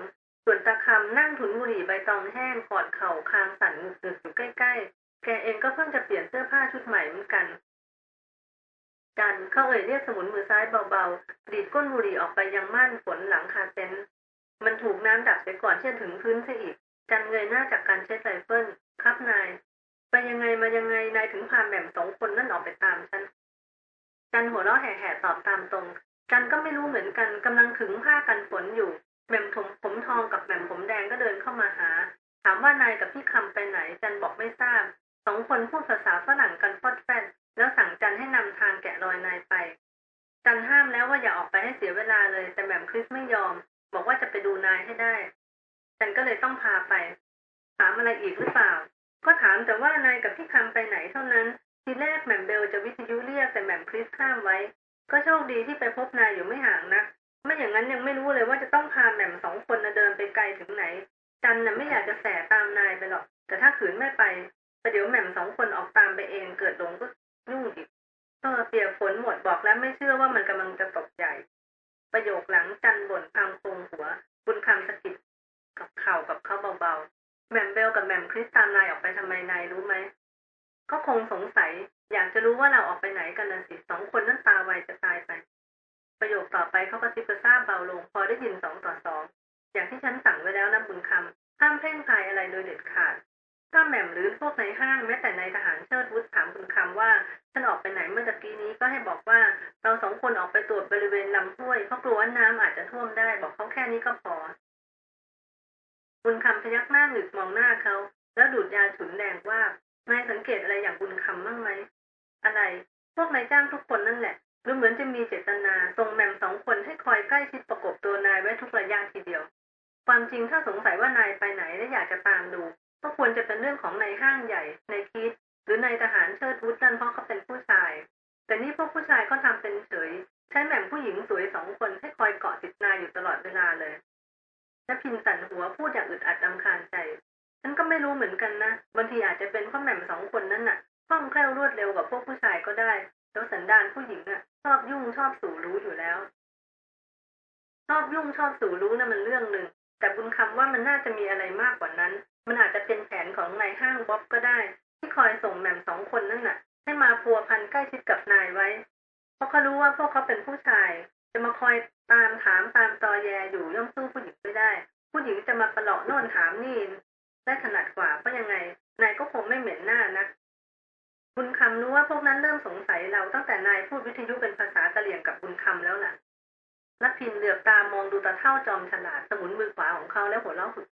ส่วนตาคำนั่งถุนบุหรี่ใบตองแห้งกอดเข่าคางสั่นงึกๆอยู่ใกล้ๆ แกเองก็เพิ่งจะเปลี่ยนเสื้อผ้าชุดใหม่เหมือนกันจันเขาเอ่ยเรียกสมุนมือซ้ายเบาๆ ดีดก้นบุหรี่ออกไปยังม่านฝนหลังคาเต็นท์มันถูกน้ำดับเสียก่อนที่จะถึงพื้นซะอีก จันเงยหน้าจากการเช็ดไรเฟิลครับนาย ไปยังไงมายังไงนายถึงพาแหม่มสองคนนั่นออกไปตามฉัน จันหัวเราะแหะๆตอบตามตรง จันก็ไม่รู้เหมือนกันกำลังขึงผ้ากันฝนอยู่แหม่มผมผมทองกับแหม่มผมแดงก็เดินเข้ามาหา ถามว่านายกับพี่คำไปไหน จันบอกไม่ทราบ สองคนพูดภาษาฝรั่งกันฟอดแฟดแล้วสั่งจันให้นำทางแกะรอยนายไป จันห้ามแล้วว่าอย่าออกไปให้เสียเวลาเลย แต่แหม่มคริสไม่ยอม บอกว่าจะไปดูนายให้ได้ จันก็เลยต้องพาไป ถามอะไรอีกหรือเปล่า ก็ถามแต่ว่านายกับพี่คำไปไหนเท่านั้น ทีแรกแหม่มเบลจะวิทยุเรียกแต่แหม่มคริสข้ามไว้ ก็โชคดีที่ไปพบนายอยู่ไม่ห่างนักไม่อย่างนั้นยังไม่รู้เลยว่าจะต้องพาแหม่มสองคนนะเดินไปไกลถึงไหน จันน่ะไม่อยากจะแสตามนายไปหรอก แต่ถ้าขืนไม่ไป แต่เดี๋ยวแหม่มสองคนออกตามไปเองเกิดหลงก็ยุ่งอีกเออเปียกฝนหมดบอกแล้วไม่เชื่อว่ามันกำลังจะตกใหญ่ ประโยคหลังจันบ่นพังโคงหัว บุญคำสะกิดกับเข่ากับเขาเบาๆแหม่มเบลกับแหม่มคริสตามนายออกไปทำไมนายรู้ไหมก็คงสงสัย อยากจะรู้ว่าเราออกไปไหนกันนะสิสองคนนั้นตาไวจะตายไป ประโยคต่อไปเขาก็ซิบกระซาบเบาลง พอได้ยินสองต่อสองอย่างที่ฉันสั่งไว้แล้วนะบุญคำห้ามเพ่งพายอะไรโดยเด็ดขาด ถ้าแหม่มหรือพวกในห้างแม้แต่ในทหารเชิดวุฒิถามบุญคำว่าฉันออกไปไหนเมื่อตะกี้นี้ก็ให้บอกว่าเราสองคนออกไปตรวจบริเวณลำห้วยเพราะกลัวว่าน้ำอาจจะท่วมได้บอกเขาแค่นี้ก็พอบุญคำพยักหน้าหงึกมองหน้าเขา แล้วดูดยาฉุนแดงว่านายสังเกตอะไรอย่างบุญคำบ้างไหมอะไร พวกนายจ้างทุกคนนั่นแหละดูเหมือนจะมีเจตนาส่งแหม่มสองคนให้คอยใกล้ชิดประกบตัวนายไว้ทุกระยะทีเดียว ความจริงถ้าสงสัยว่านายไปไหนและอยากจะตามดู ก็ควรจะเป็นเรื่องของนายห้างใหญ่นายคิด หรือนายทหารเชิดวุฒนั่นเพราะเขาเป็นผู้ชาย แต่นี่พวกผู้ชายก็ทำเป็นเฉย ใช้แหม่มผู้หญิงสวยสองคนให้คอยเกาะติดนายอยู่ตลอดเวลาเลยและพินสันหัวพูดอย่างอึดอัดลำคาญใจฉันก็ไม่รู้เหมือนกันนะบางทีอาจจะเป็นเพราะแหม่มสองคนนั้นน่ะคล่องแคล่วรวดเร็วกว่าพวกผู้ชายก็ได้ แล้วสันดานผู้หญิงอะ ชอบยุ่งชอบสู่รู้อยู่แล้ว ชอบยุ่งชอบสู่รู้นะ่ะมันเรื่องหนึ่งแต่บุญคำว่ามันน่าจะมีอะไรมากกว่านั้น มันอาจจะเป็นแผนของนายห้างบ๊อบก็ได้ ที่คอยส่งแหม่มสองคนนั่นน่ะ ให้มาพัวพันใกล้ชิดกับนายไว้ เพราะเขารู้ว่าพวกเขาเป็นผู้ชาย จะมาคอยตามถามตามตอแยอยู่ย่อมสู้ผู้หญิงไม่ได้ ผู้หญิงจะมาประหลอกโน่นถามนี่ได้ถนัดกว่าเพราะยังไง นายก็คงไม่เหม็นหน้านะบุญคำรู้ว่าพวกนั้นเริ่มสงสัยเราตั้งแต่นายพูดวิทยุเป็นภาษากะเหรี่ยงกับบุญคำแล้วล่ะนักพินเหลือบตามองดูตาเท่าจอมฉลาดสมุนมือขวาของเขาแล้วหัวเราะสุด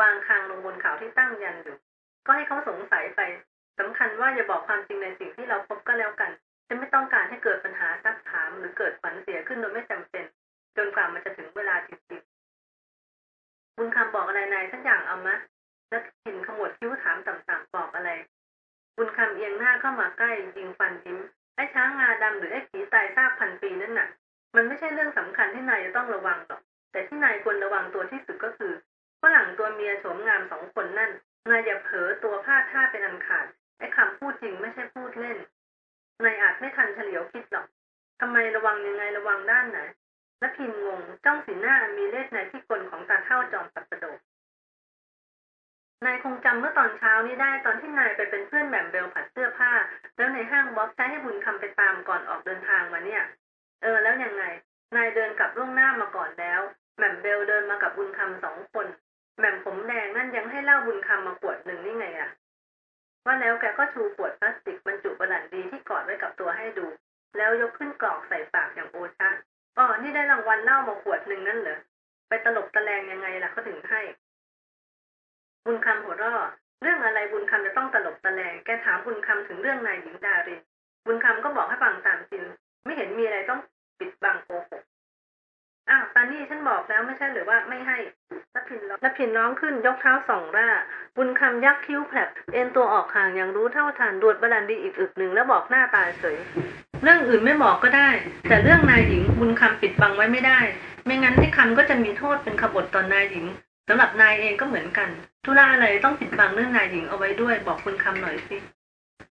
วางคางลงบนเขาที่ตั้งยันอยู่ ก็ให้เขาสงสัยไปสำคัญว่าอย่าบอกความจริงในสิ่งที่เราพบก็แล้วกันจะไม่ต้องการให้เกิดปัญหาซักถามหรือเกิดฝันเสียขึ้นโดยไม่จำเป็น จนกว่ามันจะถึงเวลาจริงๆบุญคำบอกอะไรนายสักอย่างเอามะนักพินขมวดคิ้วถามต่ำๆบอกอะไร บุญคำเอียงหน้าเข้ามาใกล้ยิงฟันยิ้มไอ้ช้างงาดำหรือไอ้ผีตายซากพันปีนั่นน่ะ มันไม่ใช่เรื่องสำคัญที่นายจะต้องระวังหรอก แต่ที่นายควรระวังตัวที่สุดก็คือ ฝรั่งตัวเมียโฉมงามสองคนนั่นนายอย่าเผลอตัวพลาดท่าเป็นอันขาดไอ้คำพูดจริงไม่ใช่พูดเล่นนายอาจไม่ทันเฉลียวคิดหรอกทำไมระวังยังไงระวังด้านไหนและพินงงจ้องสีหน้ามีเลือดในที่กลของตาเท่าจอมสับประดดนายคงจำเมื่อตอนเช้านี้ได้ตอนที่นายไปเป็นเพื่อนแหม่มเบลผัดเสื้อผ้า แล้วในห้างบ๊อบใช้ให้บุญคำไปตามก่อนออกเดินทางมาเนี่ย เออแล้วยังไง นายเดินกลับล่วงหน้ามาก่อนแล้วแหม่มเบลเดินมากับบุญคำสองคน แหม่มผมแดงนั่นยังให้เหล้าบุญคำมาขวดหนึ่งนี่ไงอะว่าแล้วแกก็ชูขวดพลาสติกบรรจุบรันดีที่กอดไว้กับตัวให้ดู แล้วยกขึ้นกรอกใส่ปากอย่างโอชะอ๋อนี่ได้รางวัลเหล้ามาขวดหนึ่งนั่นเหรอ ไปตลบตะแลงยังไงล่ะเขาถึงให้ บุญคำหัวราะเรื่องอะไรบุญคำจะต้องตลบตะแลง แกถามบุญคำถึงเรื่องนายหญิงดาริน บุญคำก็บอกให้ฟังตามจริง ไม่เห็นมีอะไรต้องปิดบังโกหก อ้าวตานี่ฉันบอกแล้วไม่ใช่หรือว่าไม่ให้นับพินร้องนับพินน้องขึ้นยกเท้าสองร่า บุญคำยักคิ้วแผลบเอ็นตัวออกห่างอย่างรู้เท่าทันดวดบรันดีอีกอึกหนึ่งแล้วบอกหน้าตาเฉย เรื่องอื่นไม่บอกก็ได้ แต่เรื่องนายหญิงบุญคำปิดบังไว้ไม่ได้ ไม่งั้นที่คำก็จะมีโทษเป็นขบฏต่อนายหญิงสำหรับนายเองก็เหมือนกัน ธุระอะไรต้องปิดบังเรื่องนายหญิงเอาไว้ด้วย บอกคุณคำหน่อยสิ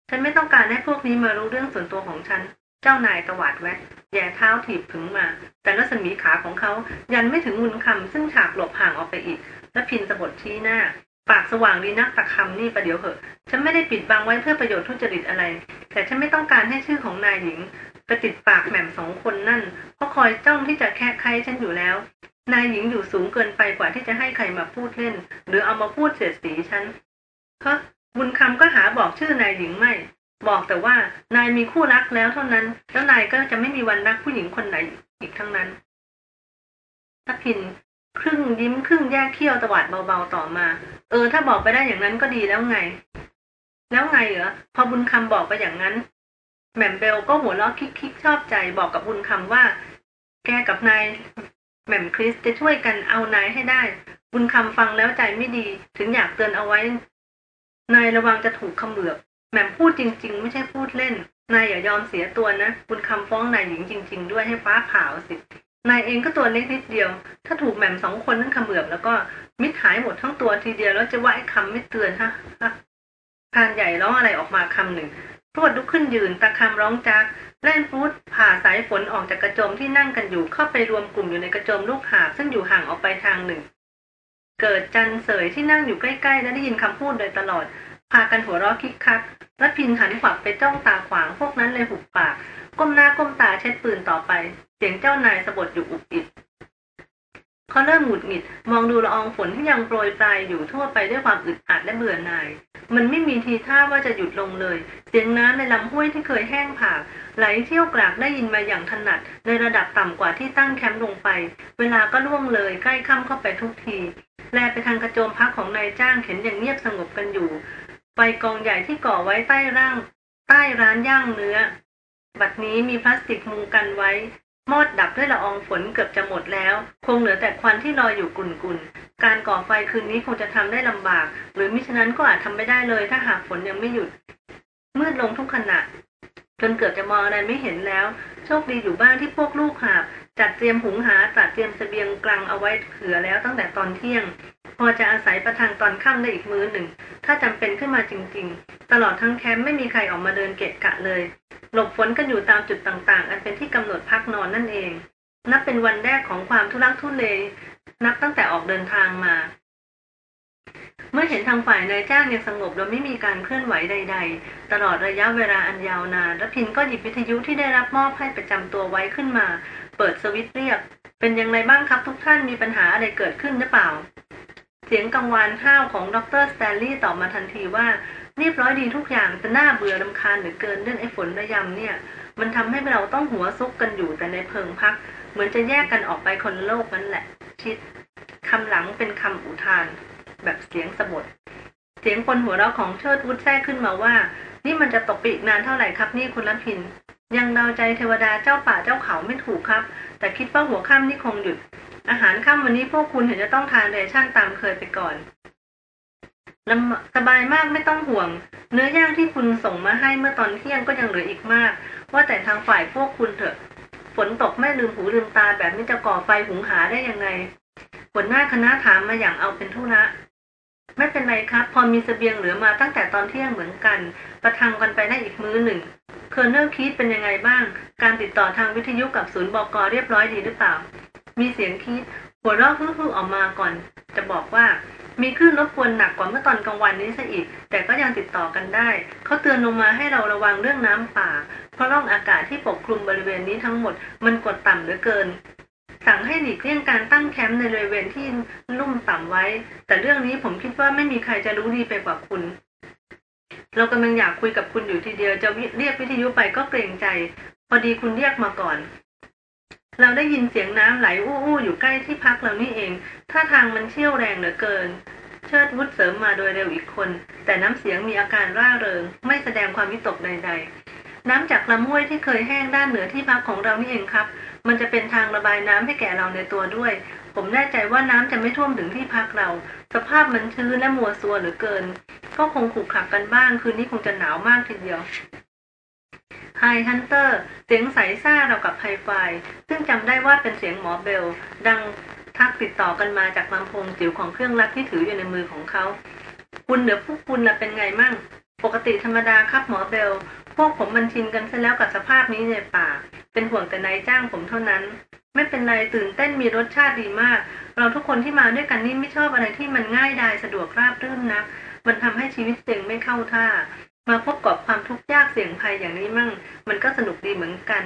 ฉันไม่ต้องการให้พวกนี้มารู้เรื่องส่วนตัวของฉัน เจ้านายตวาดแวะแย่เท้าถีบถึงมา แต่รัศมีขาของเขายันไม่ถึงมุนคำซึ่งฉากหลบห่างออกไปอีก และพินสะบดชี้หน้า ปากสว่างดีนักตะคำนี่ประเดี๋ยวเหอะฉันไม่ได้ปิดบังไว้เพื่อประโยชน์ทุจริตอะไร แต่ฉันไม่ต้องการให้ชื่อของนายหญิงไปติดปากแหม่มสองคนนั่นเพราะคอยจ้องที่จะแค่ใครฉันอยู่แล้ว นายหญิงอยู่สูงเกินไปกว่าที่จะให้ใครมาพูดเล่น หรือเอามาพูดเสียดสีฉันเพราะบุญคำก็หาบอกชื่อนายหญิงไม่ บอกแต่ว่านายมีคู่รักแล้วเท่านั้น แล้วนายก็จะไม่มีวันรักผู้หญิงคนไหนอีกทั้งนั้นทัพพินครึ่งยิ้มครึ่งแยกเขี้ยวตวาดเบาๆต่อมา เออ ถ้าบอกไปได้อย่างนั้นก็ดีแล้วไง แล้วไงเหรอพอบุญคำบอกไปอย่างนั้นแหม่มเบลก็หัวเราะคิกๆชอบใจบอกกับบุญคำว่า แกกับนายแหม่มคริสจะช่วยกันเอานายให้ได้ บุญคำฟังแล้วใจไม่ดี ถึงอยากเตือนเอาไว้ นายระวังจะถูกคำเบือบ แหม่มพูดจริง ๆ ไม่ใช่พูดเล่น นายอย่ายอมเสียตัวนะบุญคำฟ้องนายหญิงจริง ๆ ด้วยให้ฟ้าผ่าวสิ นายเองก็ตัวเล็กนิดเดียว ถ้าถูกแหม่มสองคนนั้นขมือบแล้วก็มิดหายหมดทั้งตัวทีเดียวแล้วจะว่าไอ้คำไม่เตือนฮะฮะพานใหญ่ร้องอะไรออกมาคำหนึ่งพรวดลุกขึ้นยืนตะคำร้องจากแล่นฟูดผ่าสายฝนออกจากกระโจมที่นั่งกันอยู่เข้าไปรวมกลุ่มอยู่ในกระโจมลูกหาบซึ่งอยู่ห่างออกไปทางหนึ่ง เกิดจันเสยที่นั่งอยู่ใกล้ๆและได้ยินคำพูดโดยตลอด พากันหัวเราะคิกคักและพินหันขวับไปจ้องตาขวางพวกนั้นเลยหุบปาก ก้มหน้าก้มตาเช็ดปืนต่อไป เสียงเจ้านายสะบดอยู่อุบอิบเขาเริ่มหงุดหงิด มองดูละอองฝนที่ยังโปรยปลายอยู่ทั่วไปด้วยความอึดอัดและเบื่อหน่าย มันไม่มีทีท่าว่าจะหยุดลงเลย เสียงน้ำในลำห้วยที่เคยแห้งผากไหลเที่ยวกรากได้ยินมาอย่างถนัด ในระดับต่ำกว่าที่ตั้งแคมป์ลงไป เวลาก็ล่วงเลยใกล้ค่ำเข้าไปทุกที แลไปทางกระโจมพักของนายจ้างเห็นอย่างเงียบสงบกันอยู่ ไฟกองใหญ่ที่ก่อไว้ใต้ร่าง ใต้ร้านย่างเนื้อ บัดนี้มีพลาสติกมุงกันไว้ มอดดับด้วยละอองฝนเกือบจะหมดแล้ว คงเหลือแต่ควันที่ลอยอยู่กุ่นๆ การก่อไฟคืนนี้คงจะทำได้ลำบาก หรือมิฉะนั้นก็อาจทำไม่ได้เลยถ้าหากฝนยังไม่หยุด มืดลงทุกขณะจนเกือบจะมองอะไรไม่เห็นแล้ว โชคดีอยู่บ้างที่พวกลูกหาบ จัดเตรียมหุงหาตัดเตรียมเสบียงกลางเอาไว้เผื่อแล้วตั้งแต่ตอนเที่ยง พอจะอาศัยประทังตอนค่ำได้อีกมื้อหนึ่ง ถ้าจำเป็นขึ้นมาจริง ๆ ตลอดทั้งแคมป์ไม่มีใครออกมาเดินเกะกะเลย หลบฝนกันอยู่ตามจุดต่างๆ อันเป็นที่กำหนดพักนอนนั่นเอง นับเป็นวันแรกของความทุลักทุเล นับตั้งแต่ออกเดินทางมา เมื่อเห็นทางฝ่ายนายจ้างยังสงบโดยไม่มีการเคลื่อนไหวใด ๆ ตลอดระยะเวลาอันยาวนานรพินก็หยิบวิทยุที่ได้รับมอบให้ประจำตัวไว้ขึ้นมา เปิดสวิตช์เรียก เป็นย่างไรบ้างครับทุกท่านมีปัญหาอะไรเกิดขึ้นหรือเปล่า เสียงกังวานห้าวของดรสแตนลีย์ตอบมาทันทีว่าเรียบร้อยดีทุกอย่างแต่หน่าเบื่อลำคาญเหลือเกินเรื่องไอ้ฝนระยำเนี่ย มันทำให้เราต้องหัวซุกกันอยู่แต่ในเพิงพัก เหมือนจะแยกกันออกไปคนโลกนั่นแหละ ชิดคำหลังเป็นคำอุทาน แบบเสียงสะบดเสียงคนหัวเราะของเชิดวุฒแทรกขึ้นมาว่า นี่มันจะตกปีกนานเท่าไหร่ครับนี่คุณละพิน ยังเดาใจเทวดาเจ้าป่าเจ้าเขาไม่ถูกครับ แต่คิดว่าหัวค่ำนี่คงหยุด อาหารค่ำวันนี้พวกคุณเห็นจะต้องทานเรชั่นตามเคยไปก่อนลำสบายมากไม่ต้องห่วง เนื้อย่างที่คุณส่งมาให้เมื่อตอนเที่ยงก็ยังเหลืออีกมาก ว่าแต่ทางฝ่ายพวกคุณเถอะ ฝนตกไม่ลืมหูลืมตาแบบนี้จะก่อไฟหุงหาได้ยังไงหัวหน้าคณะถามมาอย่างเอาเป็นทุระไม่เป็นไรครับ พอมีสเสบียงเหลือมาตั้งแต่ตอนเที่ยงเหมือนกัน ประทังกันไปได้อีกมื้อหนึ่ง Colonel คีธเป็นยังไงบ้าง การติดต่อทางวิทยุกับศูนย์บกเรียบร้อยดีหรือเปล่า มีเสียงคีธหัวเราะฮึ่ๆออกมาก่อน จะบอกว่ามีคลื่นรบกวนหนักกว่าเมื่อตอนกลางวันนี้ซะอีก แต่ก็ยังติดต่อกันได้ เขาเตือนลงมาให้เราระวังเรื่องน้ำป่า เพราะร่องอากาศที่ปกคลุมบริเวณนี้ทั้งหมดมันกดต่ำเหลือเกิน สั่งให้หลีกเลี่ยงการตั้งแคมป์ในบริเวณที่ลุ่มต่ำไว้ แต่เรื่องนี้ผมคิดว่าไม่มีใครจะรู้ดีไปกว่าคุณ เรากำลังอยากคุยกับคุณอยู่ทีเดียวจะเรียกวิทยุไปก็เกรงใจ พอดีคุณเรียกมาก่อน เราได้ยินเสียงน้ำไหลอู้ๆอยู่ใกล้ที่พักเรานี่เองถ้าทางมันเชี่ยวแรงเหลือเกิน เชิดวุฒเสริมมาโดยเร็วอีกคน แต่น้ำเสียงมีอาการร่าเริง ไม่แสดงความวิตกใด ๆ น้ำจากลำห้วยที่เคยแห้งด้านเหนือที่พักของเรานี่เองครับ มันจะเป็นทางระบายน้ำให้แก่เราในตัวด้วย ผมแน่ใจว่าน้ำจะไม่ท่วมถึงที่พักเรา สภาพมันชื้นและมัวซัวเหลือเกิน ก็คงขรุขระกันบ้าง คืนนี้คงจะหนาวมากทีเดียวไฮฮันเตอร์เสียงใสซ่าเรากับไฮไฟซึ่งจำได้ว่าเป็นเสียงหมอเบล ดังทักติดต่อกันมาจากลำโพงจิ๋วของเครื่องรักที่ถืออยู่ในมือของเขา คุณเดี๋ยวพวกคุณล่ะเป็นไงมั่ง ปกติธรรมดาครับหมอเบล พวกผมมันชินกันซะแล้วกับสภาพนี้ในป่า เป็นห่วงแต่นายจ้างผมเท่านั้น ไม่เป็นไรตื่นเต้นมีรสชาติดีมาก เราทุกคนที่มาด้วยกันนี่ไม่ชอบอะไรที่มันง่ายดายสะดวกราบรื่นนะมันทำให้ชีวิตเสียงไม่เข้าท่า มาพบกับความทุกข์ยากเสี่ยงภัยอย่างนี้มั่ง มันก็สนุกดีเหมือนกัน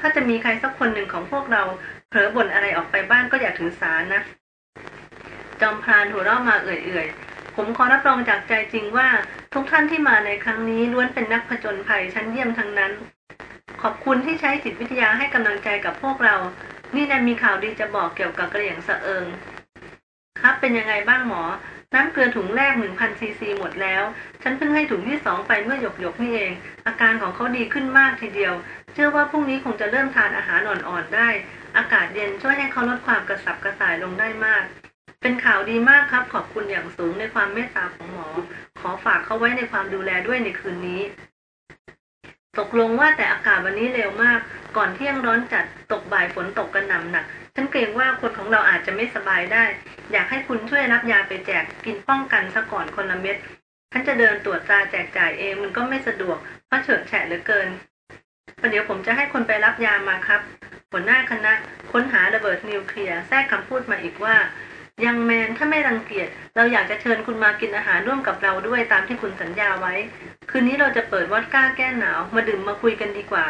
ถ้าจะมีใครสักคนหนึ่งของพวกเราเผลอบ่นอะไรออกไปบ้างก็อย่าถือสานะ จอมพรานหัวเราะมาเอื่อยๆ ผมขอรับรองจากใจจริงว่าทุกท่านที่มาในครั้งนี้ล้วนเป็นนักผจญภัยชั้นเยี่ยมทั้งนั้น ขอบคุณที่ใช้จิตวิทยาให้กำลังใจกับพวกเรา นี่นายมีข่าวดีจะบอกเกี่ยวกับกระเหลี่ยงสะเอิง ครับเป็นยังไงบ้างหมอ น้ำเกลือถุงแรก1,000ซีซีหมดแล้ว ฉันเพิ่งให้ถุงที่สองไปเมื่อหยกหยกนี่เอง อาการของเขาดีขึ้นมากทีเดียว เชื่อว่าพรุ่งนี้คงจะเริ่มทานอาหารอ่อนๆได้ อากาศเย็นช่วยให้เขาลดความกระสับกระส่ายลงได้มาก เป็นข่าวดีมากครับขอบคุณอย่างสูงในความเมตตาของหมอ ขอฝากเขาไว้ในความดูแลด้วยในคืนนี้ ตกลงว่าแต่อากาศวันนี้เร็วมาก ก่อนเที่ยงร้อนจัดตกบ่ายฝนตกกระหน่ำหนัก ฉันเกรงว่าคนของเราอาจจะไม่สบายได้ อยากให้คุณช่วยรับยาไปแจกกินป้องกันซะก่อนคนละเม็ดฉันจะเดินตรวจตาแจกจ่ายเองมันก็ไม่สะดวกเพราะเฉิดแฉะเหลือเกินประเดี๋ยวผมจะให้คนไปรับยามาครับหัวหน้าคณะค้นหาระเบิดนิวเคลียร์แทรกคำพูดมาอีกว่า ยังแมนถ้าไม่รังเกียจเราอยากจะเชิญคุณมากินอาหารร่วมกับเราด้วยตามที่คุณสัญญาไว้ คืนนี้เราจะเปิดวอดก้าแก้หนาว มาดื่มมาคุยกันดีกว่า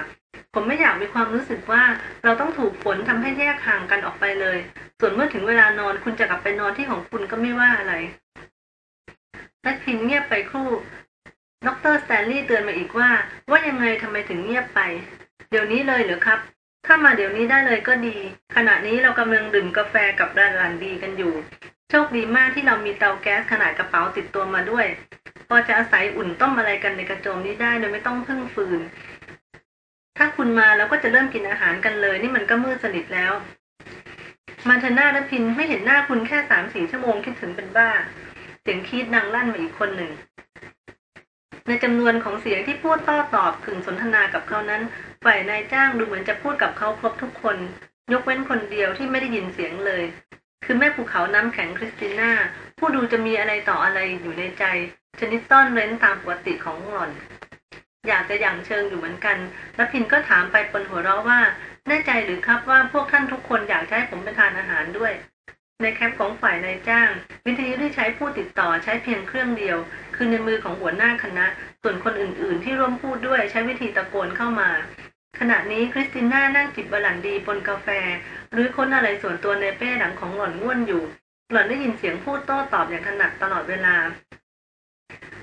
ผมไม่อยากมีความรู้สึกว่าเราต้องถูกฝนทำให้แยกห่างกันออกไปเลย ส่วนเมื่อถึงเวลานอนคุณจะกลับไปนอนที่ของคุณก็ไม่ว่าอะไรนัดพินเงียบไปครู่ดรสแตนลีย์เตือนมาอีกว่า ว่ายังไงทำไมถึงเงียบไป เดี๋ยวนี้เลยเหรือครับ ถ้ามาเดี๋ยวนี้ได้เลยก็ดี ขณะนี้เรากำลังดื่มกาแฟกับร้านหลันดีกันอยู่ โชคดีมากที่เรามีเตาแก๊สขนาดกระเป๋าติดตัวมาด้วย พอจะอาศัยอุ่นต้มอะไรกันในกระโจมนี้ได้โดยไม่ต้องพึ่งฟืน ถ้าคุณมาเราก็จะเริ่มกินอาหารกันเลย นี่มันก็มืดสนิทแล้ว มาเถอะหน้าและพินไม่เห็นหน้าคุณแค่สามสี่ชั่วโมงคิดถึงเป็นบ้า เสียงคีดดังลั่นมาอีกคนหนึ่งในจำนวนของเสียงที่พูดโต้ตอบกึ่งสนทนากับเขานั้น ฝ่ายนายจ้างดูเหมือนจะพูดกับเขาครบทุกคน ยกเว้นคนเดียวที่ไม่ได้ยินเสียงเลย คือแม่ภูเขาน้ำแข็งคริสติน่า ผู้ดูจะมีอะไรต่ออะไรอยู่ในใจ ชนิดซ่อนเร้นตามปกติของหล่อน อยากจะอย่างเชิงอยู่เหมือนกัน แล้วพินก็ถามไปปนหัวเราะว่า แน่ใจหรือครับว่าพวกท่านทุกคนอยากให้ผมไปทานอาหารด้วย ในแคมป์ของฝ่ายนายจ้าง วิทยุที่ใช้ผู้ติดต่อใช้เพียงเครื่องเดียว คือในมือของหัวหน้าคณะ ส่วนคนอื่น ๆ ที่ร่วมพูดด้วยใช้วิธีตะโกนเข้ามา ขณะนี้คริสติน่านั่งจิบบรันดีบนกาแฟ หรือค้นอะไรส่วนตัวในเป้หลังของหล่อนง่วนอยู่ หล่อนได้ยินเสียงพูดโต้ตอบอย่างถนัดตลอดเวลา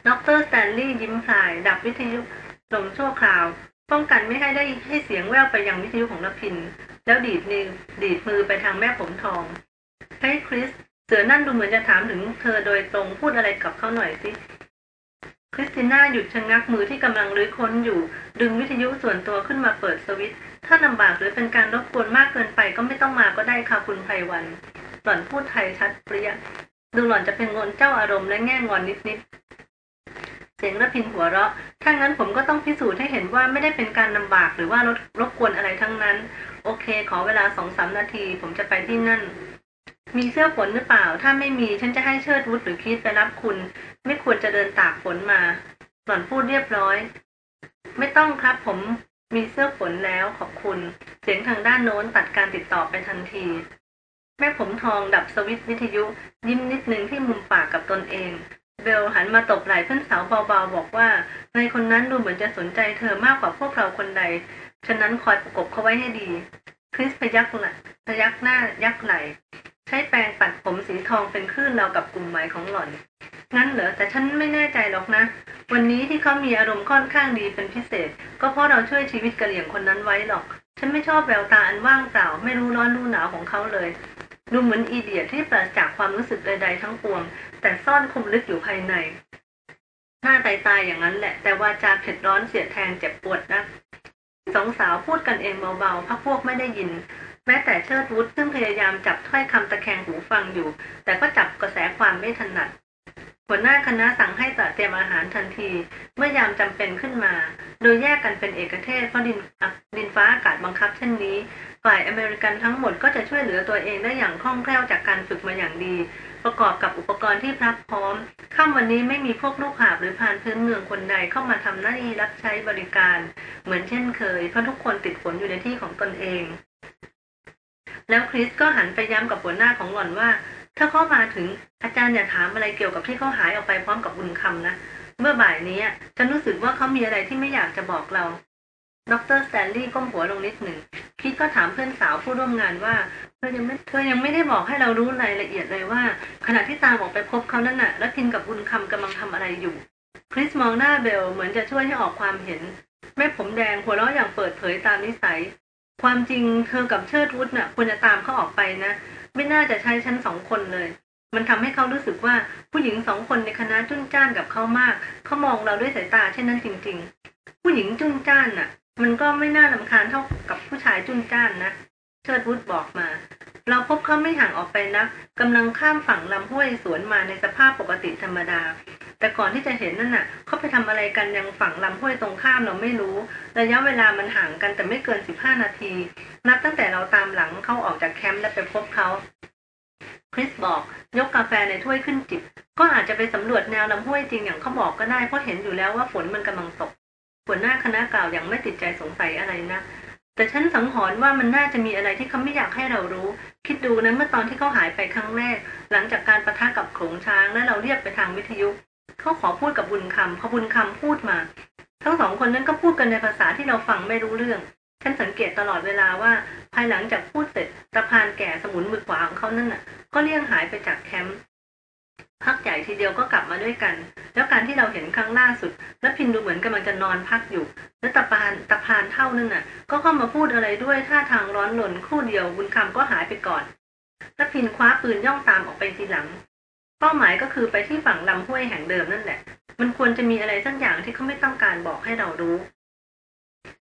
ดร.สแตนลีย์ยิ้มพราย ดับวิทยุลงชั่วคราว ป้องกันไม่ให้ได้ให้เสียงแว่วไปยังวิทยุของรพินทร์ แล้วดีดนิ้วดีดมือไปทางแม่ผมทองเฮ้ยคริส เสือนั่นดูเหมือนจะถามถึงเธอโดยตรงพูดอะไรกับเขาหน่อยสิ คริสติน่าหยุดชะงงักมือที่กำลังรื้อค้นอยู่ ดึงวิทยุส่วนตัวขึ้นมาเปิดสวิตช์ถ้าลำบากหรือเป็นการรบกวนมากเกินไปก็ไม่ต้องมาก็ได้ค่ะคุณไพวัน หล่อนพูดไทยชัดเปรี้ยดูหล่อนจะเป็นงนเจ้าอารมณ์และแง่งอนนิดๆ เสียงระพินหัวเราะ ถ้างั้นผมก็ต้องพิสูจน์ให้เห็นว่าไม่ได้เป็นการลำบากหรือว่ารบรบกวนอะไรทั้งนั้น โอเค ขอเวลาสองสามนาที ผมจะไปที่นั่น มีเสื้อฝนหรือเปล่า ถ้าไม่มีฉันจะให้เชิดวุฒหรือคิดไปรับคุณ ไม่ควรจะเดินตากฝนมาหล่อนพูดเรียบร้อย ไม่ต้องครับผมมีเสื้อฝนแล้วขอบคุณ เสียงทางด้านโน้นตัดการติดต่อไปทันที แม่ผมทองดับสวิตวิทยุ ยิ้มนิดนึงที่มุมปากกับตนเอง เบลหันมาตบไหล่เพื่อนสาวเบาๆบอกว่า ในคนนั้นดูเหมือนจะสนใจเธอมากกว่าพวกเราคนใด ฉะนั้นคอยประกบเขาไว้ให้ดี คริสพยักหน้าพยักหน้ายักไหล ใช้แปรงปัดผมสีทองเป็นคลื่นเราวกับกลุ่มไหมของหล่อน งั้นเหรอ แต่ฉันไม่แน่ใจหรอกนะ วันนี้ที่เขามีอารมณ์ค่อนข้างดีเป็นพิเศษ ก็เพราะเราช่วยชีวิตกระเหลี่ยงคนนั้นไว้หรอก ฉันไม่ชอบแววตาอันว่างเปล่า ไม่รู้ร้อนรู้หนาวของเขาเลย ดูเหมือนอีเดียที่ปราศจากความรู้สึกใด ๆ ทั้งปวง แต่ซ่อนคมลึกอยู่ภายใน หน้าตายตายอย่างนั้นแหละ แต่ว่าจาเผ็ดร้อนเสียดแทงเจ็บปวดนะสองสาวพูดกันเองเบาๆพักพวกไม่ได้ยิน แม้แต่เชิดวุฒซึ่งพยายามจับถ้อยคำตะแคงหูฟังอยู่ แต่ก็จับกระแสความไม่ถนัด หัวหน้าคณะสั่งให้ตัดเตรียมอาหารทันที เมื่อยามจำเป็นขึ้นมา โดยแยกกันเป็นเอกเทศเพราะดินดินฟ้าอากาศบังคับเช่นนี้ ฝ่ายอเมริกันทั้งหมดก็จะช่วยเหลือตัวเองได้อย่างคล่องแคล่วจากการฝึกมาอย่างดี ประกอบกับอุปกรณ์ที่พรักพร้อมค่ำวันนี้ไม่มีพวกลูกหาบหรือพานพื้นเมืองคนใดเข้ามาทำหน้าที่รับใช้บริการ เหมือนเช่นเคยเพราะทุกคนติดฝนอยู่ในที่ของตนเอง แล้วคริสก็หันไปย้ำกับหัวหน้าของหล่อนว่า ถ้าเขามาถึงอาจารย์อย่าถามอะไรเกี่ยวกับที่เขาหายออกไปพร้อมกับบุญคำนะ เมื่อบ่ายนี้ฉันรู้สึกว่าเขามีอะไรที่ไม่อยากจะบอกเราดรสแตนลีย์ก้มหัวลงนิดหนึ่ง คิดก็ถามเพื่อนสาวผู้ร่วมงานว่า เธอยังไม่เธอยังไม่ได้บอกให้เรารู้รายละเอียดเลยว่า ขณะที่ตามออกไปพบเขานั่นน่ะ และพินกับบุญคำกำลังทำอะไรอยู่ คริสมองหน้าเบลเหมือนจะช่วยให้ออกความเห็น แม่ผมแดงหัวเราะอย่างเปิดเผยตามนิสัย ความจริงเธอกับเชิดวุฒิน่ะควรจะตามเขาออกไปนะ ไม่น่าจะใช้ฉันสองคนเลย มันทำให้เขารู้สึกว่าผู้หญิงสองคนในคณะจุ้นจ้านกับเขามาก เขามองเราด้วยสายตาเช่นนั้นจริง ๆ ผู้หญิงจุ้นจ้านน่ะ มันก็ไม่น่าลำคาญเท่ากับผู้ชายจุ้นจ้านนะ เชิดวุฒิบอกมา เราพบเขาไม่ห่างออกไปนักกำลังข้ามฝั่งลำห้วยสวนมาในสภาพปกติธรรมดา แต่ก่อนที่จะเห็นนั่นน่ะเขาไปทำอะไรกันยังฝั่งลำห้วยตรงข้ามเราไม่รู้ ระยะเวลามันห่างกันแต่ไม่เกินสิบห้านาที นับตั้งแต่เราตามหลังเขาออกจากแคมป์และไปพบเขาคริสบอกยกกาแฟในถ้วยขึ้นจิบ ก็อาจจะไปสำรวจแนวลำห้วยจริงอย่างเขาบอกก็ได้เพราะเห็นอยู่แล้วว่าฝนมันกำลังตกหัวหน้าคณะกล่าวอย่างไม่ติดใจสงสัยอะไรนะ แต่ฉันสังหรณ์ว่ามันน่าจะมีอะไรที่เขาไม่อยากให้เรารู้ คิดดูนะเมื่อตอนที่เขาหายไปครั้งแรก หลังจากการประทะกับโขงช้างและเราเรียกไปทางวิทยุเขาขอพูดกับบุญคำพอบุญคำพูดมา ทั้งสองคนนั้นก็พูดกันในภาษาที่เราฟังไม่รู้เรื่อง ฉันสังเกตตลอดเวลาว่า ภายหลังจากพูดเสร็จตะพานแก่สมุนมือขวาของเขานั่นน่ะ ก็เลี่ยงหายไปจากแคมป์ พักใหญ่ทีเดียวก็กลับมาด้วยกัน แล้วการที่เราเห็นครั้งล่าสุด แล้วพินดูเหมือนกำลังจะนอนพักอยู่ แล้วตะพานตะพานเท่านั่นน่ะ ก็เข้ามาพูดอะไรด้วยท่าทางร้อนหลนคู่เดียวบุญคำก็หายไปก่อน แล้วพินคว้าปืนย่องตามออกไปทีหลัง เป้าหมายก็คือไปที่ฝั่งลำห้วยแห่งเดิมนั่นแหละ มันควรจะมีอะไรสักอย่างที่เขาไม่ต้องการบอกให้เรารู้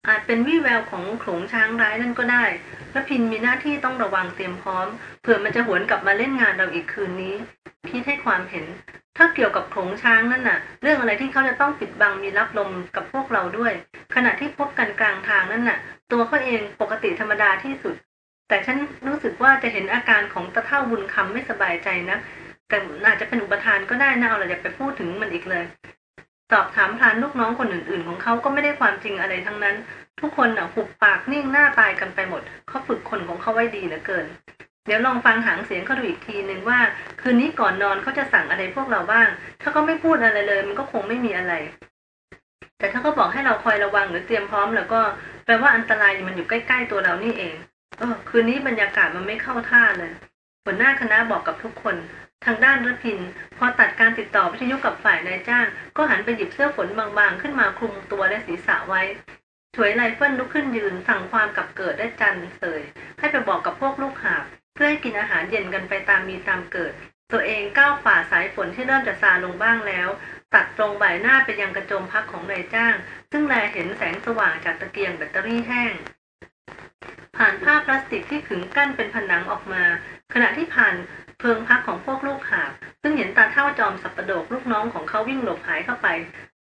อาจเป็นวี่แววของโขลงช้างร้ายนั่นก็ได้และพินมีหน้าที่ต้องระวังเตรียมพร้อม เผื่อมันจะหวนกลับมาเล่นงานเราอีกคืนนี้ พีทให้ความเห็น ถ้าเกี่ยวกับโขลงช้างนั่นน่ะ เรื่องอะไรที่เขาจะต้องปิดบังมีรับลมกับพวกเราด้วย ขณะที่พบกันกลางทางนั่นน่ะ ตัวเขาเองปกติธรรมดาที่สุด แต่ฉันรู้สึกว่าจะเห็นอาการของตะเท่าบุญคำไม่สบายใจนะ แต่อาจจะเป็นอุปทานก็ได้นะเอาเราอย่าไปพูดถึงมันอีกเลย สอบถามพรานลูกน้องคนอื่น ๆ ของเขาก็ไม่ได้ความจริงอะไรทั้งนั้น ทุกคนน่ะหุบปากนิ่งหน้าตายกันไปหมดเขาฝึกคนของเขาไว้ดีเหลือเกิน เดี๋ยวลองฟังหางเสียงเขาดูอีกทีนึงว่า คืนนี้ก่อนนอนเขาจะสั่งอะไรพวกเราบ้าง ถ้าเขาไม่พูดอะไรเลย มันก็คงไม่มีอะไร แต่ถ้าเขาบอกให้เราคอยระวังหรือเตรียมพร้อมแล้วก็แปลว่าอันตรายมันอยู่ใกล้ ๆ ตัวเรานี่เองเออคืนนี้บรรยากาศมันไม่เข้าท่าเลยหัวหน้าคณะบอกกับทุกคน ทางด้านรพิน พอตัดการติดต่อวิทยุกับฝ่ายนายจ้าง ก็หันไปหยิบเสื้อฝนบางๆ ขึ้นมาคลุมตัวและศีรษะไว้ถวยไรเฟิลลุกขึ้นยืนสั่งความกับเกิดได้จันเสย ให้ไปบอกกับพวกลูกหาบ เพื่อให้กินอาหารเย็นกันไปตามมีตามเกิด ตัวเองก้าวฝ่าสายฝนที่เริ่มจะซาลงบ้างแล้ว ตัดตรงใบหน้าไปยังกระโจมพักของนายจ้าง ซึ่งแลเห็นแสงสว่างจากตะเกียงแบตเตอรี่แห้ง ผ่านผ้าพลาสติกที่ขึงกั้นเป็นผนังออกมา ขณะที่ผ่าน เพิงพักของพวกลูกหาบซึ่งเห็นตาเท่าจอมสับประดกลูกน้องของเขาวิ่งหลบหายเข้าไป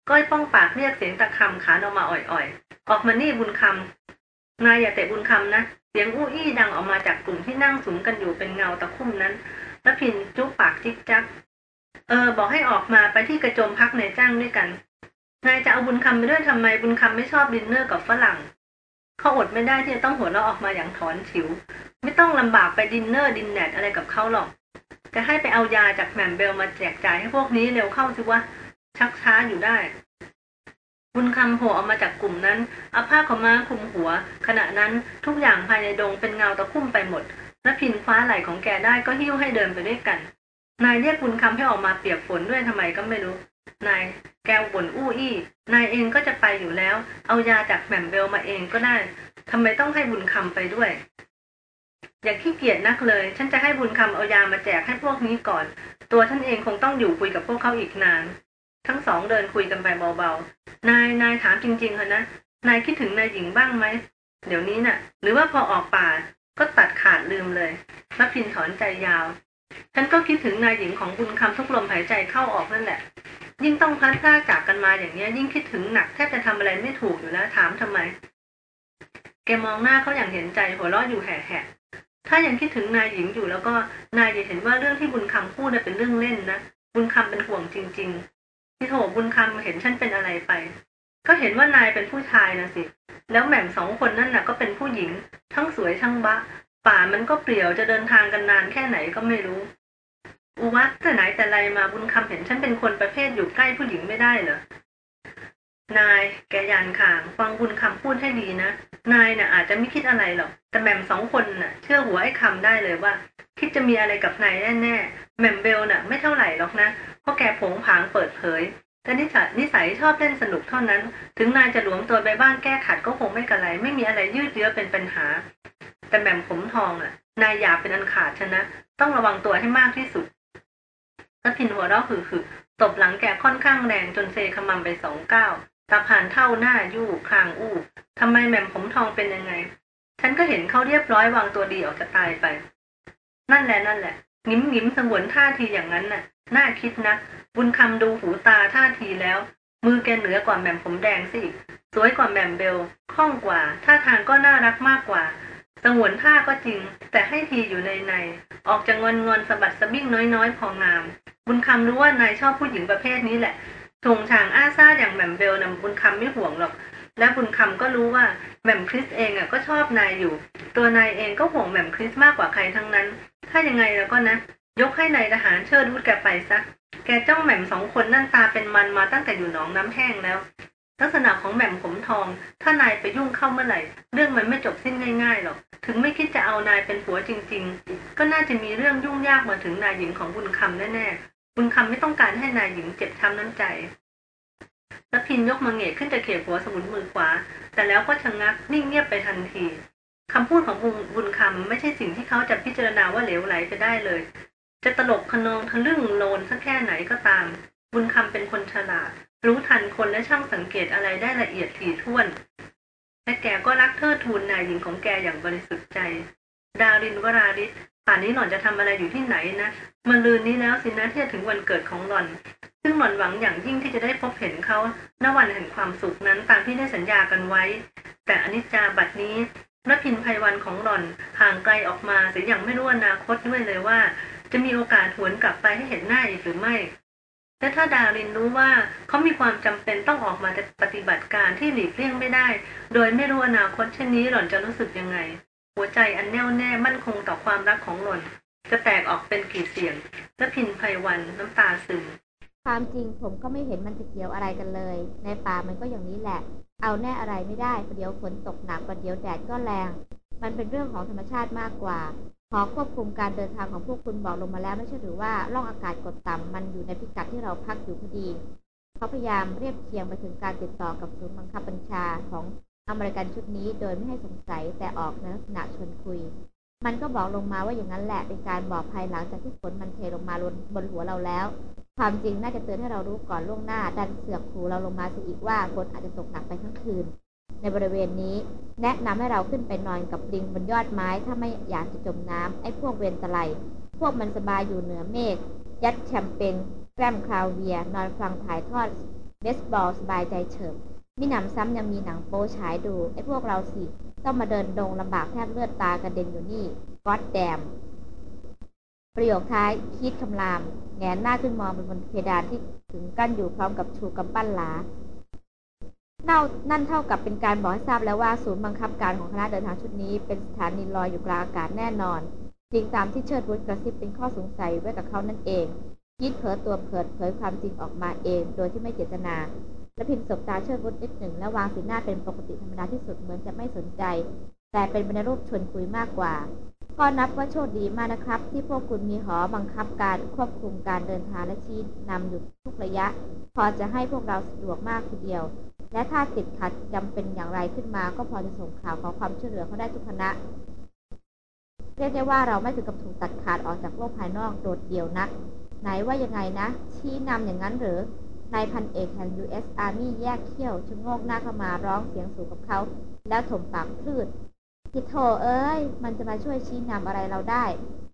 ก้อยป้องปากเรียกเสียงตะคำขานออกมาอ่อยๆ ออกมานี่บุญคนายอย่าเตะบุญคำนะ เสียงอู้อี้ดังออกมาจากกลุ่มที่นั่งสุมกันอยู่เป็นเงาตะคุ่มนั้นรพินทร์จุ๊ปากจิกจัก เออ บอกให้ออกมาไปที่กระโจมพักนายจ้างด้วยกัน นายจะเอาบุญคำไปด้วยทำไมบุญคำไม่ชอบดินเนอร์กับฝรั่งเขาอดไม่ได้ที่จะต้องหัวเราะออกมาอย่างทั้งฉิว ไม่ต้องลำบากไปดินเนอร์ดินแนทอะไรกับเขาหรอก จะให้ไปเอายาจากแหม่มเบลมาแจกจ่ายให้พวกนี้เร็วเข้าสิวะ ชักช้าอยู่ได้ บุญคำโผล่ออกมาจากกลุ่มนั้นเอาผ้าขาม้าคลุมหัว ขณะนั้นทุกอย่างภายในดงเป็นเงาตะคุ่มไปหมดและพินคว้าไหล่ของแกได้ก็หิ้วให้เดินไปด้วยกัน นายเรียกบุญคำให้ออกมาเปียกฝนด้วยทำไมก็ไม่รู้ นายแกวบ่นอู้อี้ นายเองก็จะไปอยู่แล้ว เอายาจากแหม่มเบลมาเองก็ได้ทำไมต้องให้บุญคำไปด้วย อย่าขี้เกียจนักเลย ฉันจะให้บุญคำเอายามาแจกให้พวกนี้ก่อน ตัวท่านเองคงต้องอยู่คุยกับพวกเขาอีกนาน ทั้งสองเดินคุยกันไปเบาๆ นาย นายถามจริงๆเหรอนะ นายคิดถึงนายหญิงบ้างไหม เดี๋ยวนี้น่ะ หรือว่าพอออกป่า ก็ตัดขาดลืมเลยพระพินถอนใจยาว ฉันก็คิดถึงนายหญิงของบุญคำทุกลมหายใจเข้าออกนั่นแหละ ยิ่งต้องพลัดพรากจากกันมาอย่างนี้ย ยิ่งคิดถึงหนักแทบจะทำอะไรไม่ถูกอยู่แล้วถามทำไม แกมองหน้าเขาอย่างเห็นใจหัวเราะอยู่แห่ ถ้ายังคิดถึงนายหญิงอยู่แล้วก็นายจะเห็นว่าเรื่องที่บุญคำพูดเป็นเรื่องเล่นนะบุญคำเป็นห่วงจริง ๆ ที่โถบุญคำเห็นฉันเป็นอะไรไป ก็เห็นว่านายเป็นผู้ชายนะสิ แล้วแหม่มสองคนนั่นน่ะก็เป็นผู้หญิง ทั้งสวยทั้งบะ ป่ามันก็เปลี่ยวจะเดินทางกันนานแค่ไหนก็ไม่รู้ อุวัตแต่ไหนแต่ไรมาบุญคำเห็นฉันเป็นคนประเภทอยู่ใกล้ผู้หญิงไม่ได้เหรอ นายแกยันขางฟังบุญคำพูดให้ดีนะ นายน่ะอาจจะไม่คิดอะไรหรอก แต่แหม่มสองคนน่ะ เชื่อหัวไอ้คำได้เลยว่า คิดจะมีอะไรกับนายแน่ๆแหม่มเบลน่ะ ไม่เท่าไหร่หรอกนะ เพราะแกผงผางเปิดเผย แต่นิสัยนิสัยชอบเล่นสนุกเท่านั้น ถึงนายจะหลวมตัวไปบ้างแก้ขัดก็คงไม่กระไร ไม่มีอะไรยืดเยื้อเป็นปัญหา แต่แหม่มผมทองอะ นายอย่าเป็นอันขาดชนะ ต้องระวังตัวให้มากที่สุดแล้วพินหัวเราะหึ่ๆตบหลังแกค่อนข้างแรงจนเซขมำไปสองก้าว ตาผ่านเท่าหน้ายู่คลางอู้ทำไมแหม่มผมทองเป็นยังไง ฉันก็เห็นเขาเรียบร้อยวางตัวดีออกจะตายไป นั่นแหละนั่นแหละงิ้มงิ้มสงวนท่าทีอย่างนั้นน่ะ น่าคิดนะ บุญคำดูหูตาท่าทีแล้ว มือแกเหนือกว่าแหม่มผมแดงสิสวยกว่าแหม่มเบลคล่องกว่าท่าทางก็น่ารักมากกว่าสงวนท่าก็จริง แต่ให้ทีอยู่ในใน ออกจากงอนงอนสะบัดสะบิ้งน้อยๆ พองาม บุญคำรู้ว่านายชอบผู้หญิงประเภทนี้แหละ ทงฉางอาซาอย่างแหม่มเบลนำบุญคำไม่ห่วงหรอก และบุญคำก็รู้ว่าแหม่มคริสเองอะก็ชอบนายอยู่ ตัวนายเองก็ห่วงแหม่มคริสมากกว่าใครทั้งนั้น ถ้ายังไงแล้วก็นะ ยกให้นายทหารเชิดวุฒแกไปซะ แกจ้องแหม่มสองคนนั่นตาเป็นมันมาตั้งแต่อยู่หนองน้ำแห้งแล้ว ลักษณะของแหม่มผมทอง ถ้านายไปยุ่งเข้าเมื่อไหร่ เรื่องมันไม่จบสิ้นง่ายๆหรอก ถึงไม่คิดจะเอานายเป็นผัวจริง ๆ ก็น่าจะมีเรื่องยุ่งยากมาถึงนายหญิงของบุญคำแน่ๆ บุญคำไม่ต้องการให้นายหญิงเจ็บช้ำน้ำใจแล้วพินยกมังเงกขึ้นจะเขียหัวสมุนมือขวา แต่แล้วก็ชะงงักนิ่งเงียบไปทันทีคำพูดของบุญบุญคำไม่ใช่สิ่งที่เขาจะพิจารณาว่าเหลวไหลจะได้เลย จะตลกขนองทะลึ่งโลนสักแค่ไหนก็ตาม บุญคำเป็นคนฉลาด รู้ทันคนและช่างสังเกตอะไรได้ละเอียดถี่ถ้วน และแกก็รักเทิดทูนนายหญิงของแกอย่างบริสุทธิ์ใจ ดารินวราริศ ป่านนี้หล่อนจะทำอะไรอยู่ที่ไหนนะมันลืนนี้แล้วสินะที่จะถึงวันเกิดของหล่อน ซึ่งหล่อนหวังอย่างยิ่งที่จะได้พบเห็นเขาณวันแห่งความสุขนั้นตามที่ได้สัญญากันไว้ แต่อนิจจาบัดนี้นพินภัยวันของหล่อนห่างไกลออกมาเสียอย่างไม่รู้อนาคตด้วยเลยว่า จะมีโอกาสหวนกลับไปให้เห็นหน้าอีกหรือไม่และถ้าดารินรู้ว่าเขามีความจำเป็นต้องออกมาปฏิบัติการที่หลีกเลี่ยงไม่ได้ โดยไม่รู้อนาคตเช่นนี้หล่อนจะรู้สึกยังไง หัวใจอันแน่วแน่มั่นคงต่อความรักของหล่นจะแตกออกเป็นกี่เสียงและพินภัยวันน้ำตาซึมความจริงผมก็ไม่เห็นมันจะเกี่ยวอะไรกันเลย ในป่ามันก็อย่างนี้แหละ เอาแน่อะไรไม่ได้ประเดี๋ยวฝนตกหนักประเดี๋ยวแดดก็แรง มันเป็นเรื่องของธรรมชาติมากกว่าขอควบคุมการเดินทางของพวกคุณบอกลงมาแล้วไม่ใช่หรือว่าล่องอากาศกดต่ำมันอยู่ในพิกัดที่เราพักอยู่พอดี เขาพยายามเรียบเคียงไปถึงการติดต่อกับศูนย์บังคับบัญชาของ อเมริกันชุดนี้โดยไม่ให้สงสัยแต่ออกในลักษณะชวนคุย มันก็บอกลงมาว่าอย่างนั้นแหละเป็นการบอกภายหลังจากที่ฝนมันเทลงมาบนหัวเราแล้ว ความจริงน่าจะเตือนให้เรารู้ก่อนล่วงหน้าดันเสือกหูเราลงมาสิอีกว่าฝนอาจจะตกหนักไปทั้งคืน ในบริเวณนี้ แนะนำให้เราขึ้นไปนอนกับลิงบนยอดไม้ ถ้าไม่อยากจะจมน้ำไอ้พวกเวนตะไลพวกมันสบายอยู่เหนือเมฆยัดแชมเปญแกล้มคราวเวีย นอนฟังถ่ายทอดเบสบอลสบายใจเฉิบ มิหนำซ้ำยังมีหนังโป๊ฉายดูไอ้พวกเราสิ ต้องมาเดินดงลำบากแทบเลือดตากระเด็นอยู่นี่ก็อดแดมประโยคท้ายคิดคำรามแงนหน้าขึ้นมองไปบนเพดานที่ถึงกั้นอยู่พร้อมกับชูกำปั้นหลาเน่านั่นเท่ากับเป็นการบอกให้ทราบแล้วว่าศูนย์บังคับการของคณะเดินทางชุดนี้ เป็นสถานีลอยอยู่กลางอากาศแน่นอน จริงตามที่เชิดวุฒกระซิบเป็นข้อสงสัยไว้กับเขานั่นเองยิดเผลอตัวเปิดเผยความจริงออกมาเอง โดยที่ไม่เจตนา และพิมพ์สบตาเชิดวุฒนิดหนึ่งและวางสีหน้าเป็นปกติธรรมดาที่สุดเหมือนจะไม่สนใจ แต่เป็นไปในรูปชวนคุยมากกว่า ก็นับว่าโชคดีมากนะครับ ที่พวกคุณมีหอบังคับการควบคุมการเดินทางและชี้นำอยู่ทุกระยะ พอจะให้พวกเราสะดวกมากทีเดียว และถ้าติดขัดจำเป็นอย่างไรขึ้นมาก็พอจะส่งข่าวขอความช่วยเหลือเขาได้ทุกคณะเรียกได้ว่าเราไม่ถึงกับถูกตัดขาดออกจากโลกภายนอกโดดเดี่ยวนัก ไหนว่ายังไงนะ ชี้นำอย่างนั้นหรือ นายพันเอกแห่ง U.S. Army แยกเขี้ยวชะโงกหน้าเข้ามาร้องเสียงสูงกับเขา แล้วถมปากพืดคิโทเอ้ย มันจะมาช่วยชี้นำอะไรเราได้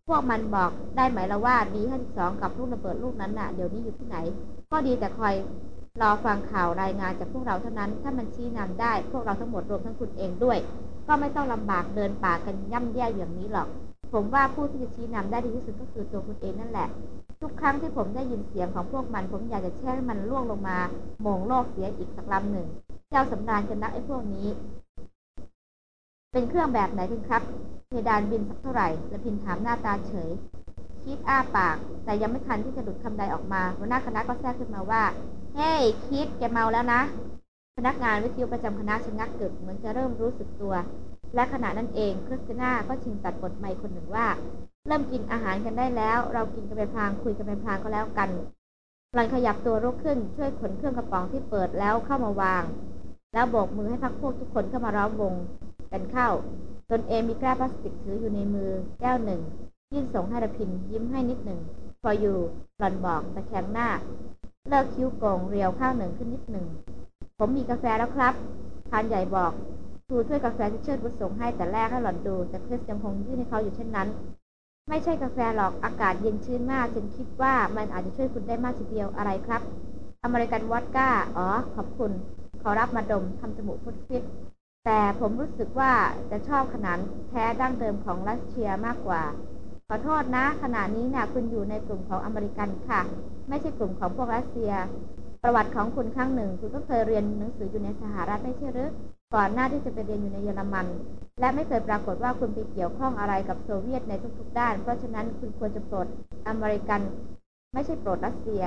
พวกมันบอกได้ไหมละว่าบีห้าสิบสองกับลูกระเบิดลูกนั้นน่ะ เดี๋ยวนี้อยู่ที่ไหน ก็ดีแต่คอยรอฟังข่าวรายงานจากพวกเราเท่านั้น ถ้ามันชี้นำได้ พวกเราทั้งหมดรวมทั้งคุณเองด้วย ก็ไม่ต้องลำบากเดินป่ากันย่ำแย่อย่างนี้หรอก ผมว่าผู้ที่จะชี้นำได้ดีที่สุดก็คือตัวคุณเองนั่นแหละ ทุกครั้งที่ผมได้ยินเสียงของพวกมัน ผมอยากจะแช่ให้มันล่วงลงมาโมงโลกเสียอีกสักลำหนึ่ง เจ้าสำราญกันนักไอ้พวกนี้ เป็นเครื่องแบบไหนกันครับเพดานบินสักเท่าไหร่และพินถามหน้าตาเฉยคิดอ้าปาก แต่ยังไม่ทันที่จะหลุดคำใดออกมาหัวหน้าคณะก็แทรกขึ้นมาว่า เฮ้ยคิดแกเมาแล้วนะ พนักงานวิทยุประจำคณะชะงักกึกเหมือนจะเริ่มรู้สึกตัว และขณะนั้นเองคริสติน่าก็ชิงตัดบทไมค์คนหนึ่งว่า เริ่มกินอาหารกันได้แล้ว เรากินกันไปพลางคุยกันไปพลางก็แล้วกันหลันขยับตัวลุกขึ้นช่วยขนเครื่องกระป๋องที่เปิดแล้วเข้ามาวาง แล้วโบกมือให้พักพวกทุกคนเข้ามาร้อมวงกันเข้า ตนเองมีแก้วพลาสติกถืออยู่ในมือแก้วหนึ่ง ยื่นส่งให้ระพินยิ้มให้นิดหนึ่งพออยู่หล่อนบอกตะแคงหน้า เลิกคิ้วโกงเรียวข้างหนึ่งขึ้นนิดหนึ่ง ผมมีกาแฟแล้วครับทานใหญ่บอกทูช่วยกาแฟที่เชิดบุตรส่งให้แต่แรกให้หล่อนดู แต่คริสยังคงยื่นให้เขาอยู่เช่นนั้น ไม่ใช่กาแฟหรอกอากาศเย็นชื้นมากจนคิดว่ามันอาจจะช่วยคุณได้มากทีเดียวอะไรครับ อเมริกันวอดก้า อ๋อ ขอบคุณ ขอรับมาดมทำจมูกพุดฟิตแต่ผมรู้สึกว่าจะชอบขนาดแท้ดั้งเดิมของรัสเซียมากกว่า ขอโทษนะ ขณะนี้นี่ยคุณอยู่ในกลุ่มของอเมริกันค่ะ ไม่ใช่กลุ่มของพวกรัสเซีย ประวัติของคุณครั้งหนึ่ง คุณก็เคยเรียนหนังสืออยู่ในสหรัฐไม่ใช่หรือ ก่อนหน้าที่จะไปเรียนอยู่ในเยอรมัน และไม่เคยปรากฏว่าคุณไปเกี่ยวข้องอะไรกับโซเวียตในทุกๆ ด้าน เพราะฉะนั้นคุณควรจะ pro อเมริกัน ไม่ใช่ pro รัสเซีย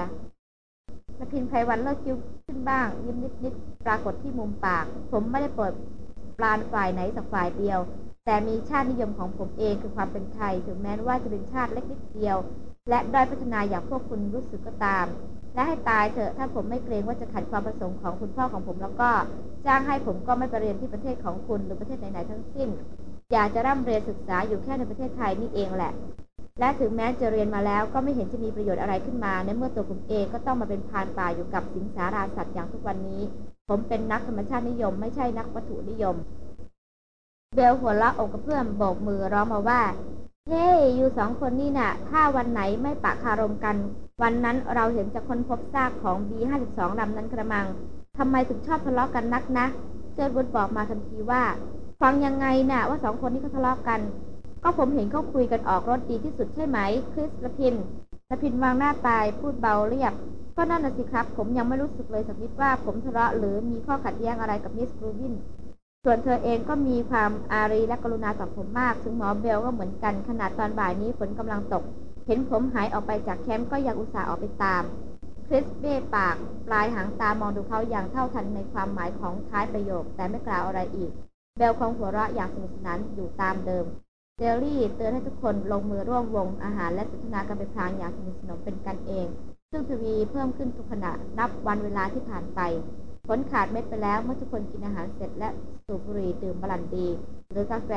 รพินทร์ ไพรวัลย์เลิกคิ้วขึ้นบ้าง ยิ้มนิดๆ ปรากฏที่มุมปาก ผมไม่ได้โปรดปรานฝ่ายไหนสักฝ่ายเดียว แต่มีชาตินิยมของผมเองคือความเป็นไทย ถึงแม้ว่าจะเป็นชาติเล็กนิดเดียว และด้อยพัฒนาอย่างพวกคุณรู้สึกก็ตาม และให้ตายเถอะถ้าผมไม่เกรงว่าจะขัดความประสงค์ของคุณพ่อของผม แล้วก็จ้างให้ผมก็ไม่ไปเรียนที่ประเทศของคุณหรือประเทศไหนๆทั้งสิ้น อยากจะร่ำเรียนศึกษาอยู่แค่ในประเทศไทยนี่เองแหละ และถึงแม้จะเรียนมาแล้วก็ไม่เห็นจะมีประโยชน์อะไรขึ้นมา ในเมื่อตัวผมเองก็ต้องมาเป็นพานป่าอยู่กับสิงสาราสัตว์อย่างทุกวันนี้ ผมเป็นนักธรรมชาตินิยม ไม่ใช่นักวัตถุนิยม เบลหัวเราะอกกระเพื่อมโบกมือร้องมาว่า เฮ้ยอยู่สองคนนี่น่ะ ถ้าวันไหนไม่ปะคารมกัน วันนั้นเราเห็นจะค้นพบซากของ B52 ลำนั้นกระมังทำไมถึงชอบทะเลาะกันนักนะ เจิดบุญบอกมาทันทีว่า ฟังยังไงน่ะว่าสองคนนี้เขาทะเลาะกัน ก็ผมเห็นเขาคุยกันออกรถดีที่สุดใช่ไหม คริสละพินละพินวางหน้าตายพูดเบาเรียบ ก็นั่นน่ะสิครับ ผมยังไม่รู้สึกเลยสักนิดว่าผมทะเลาะหรือมีข้อขัดแย้งอะไรกับมิสรูบิน ส่วนเธอเองก็มีความอารีและกรุณาต่อผมมาก ถึงหมอเบลก็เหมือนกัน ขนาดตอนบ่ายนี้ฝนกำลังตก เห็นผมหายออกไปจากแคมป์ก็ยังอุตส่าห์ออกไปตาม คริสเบ้ปาก ปลายหางตามองดูเขาอย่างเท่าทันในความหมายของท้ายประโยค แต่ไม่กล่าวอะไรอีก เบลคงหัวเราะอย่างสนุกสนานอยู่ตามเดิมเจลลี่เตือนให้ทุกคนลงมือร่วมวงอาหารและสนทนากันไปพลางอย่างสนิทสนมเป็นกันเอง ซึ่งทวีเพิ่มขึ้นทุกขณะนับวันเวลาที่ผ่านไป ฝนขาดเม็ดไปแล้วเมื่อทุกคนกินอาหารเสร็จและสูบบุหรี่ดื่มบรั่นดีหรือกาแฟ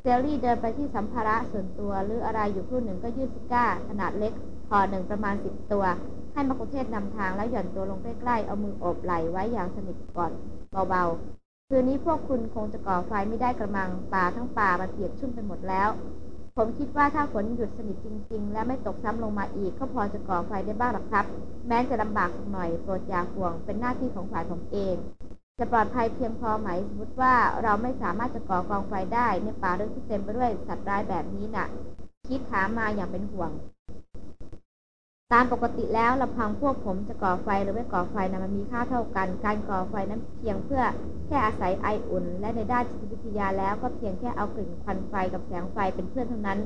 สแตนลีย์เดินไปที่สัมภาระส่วนตัวรื้ออะไรอยู่ครู่หนึ่งก็ยื่นซิการ์ ขนาดเล็กห่อหนึ่งประมาณสิบตัว ให้มัคคุเทศก์นำทางแล้วหย่อนตัวลงใกล้ๆ เอามือโอบไหล่ไว้อย่างสนิทก่อนเบาๆ คืนนี้พวกคุณคงจะก่อไฟไม่ได้กระมังป่าทั้งป่ามันเปียกชุ่มไปหมดแล้ว ผมคิดว่าถ้าฝนหยุดสนิทจริง ๆ และไม่ตกซ้ำลงมาอีก ก็พอจะก่อไฟได้บ้างหรอกครับ แม้จะลำบากหน่อยโปรดอย่าห่วง เป็นหน้าที่ของฝ่ายผมเอง จะปลอดภัยเพียงพอไหมสมมติว่าเราไม่สามารถจะก่อกองไฟได้ในป่าเรื่องที่เต็มไปด้วยสัตว์ร้ายแบบนี้น่ะ คิดถามมาอย่างเป็นห่วง ตามปกติแล้วลำพังพวกผมจะก่อไฟหรือไม่ก่อไฟนะมันมีค่าเท่ากัน การก่อไฟนั้นเพียงเพื่อแค่อาศัยไออุ่น และในด้านจิตวิทยาแล้วก็เพียงแค่เอากลิ่นควันไฟกับแสงไฟเป็นเพื่อนเท่านั้น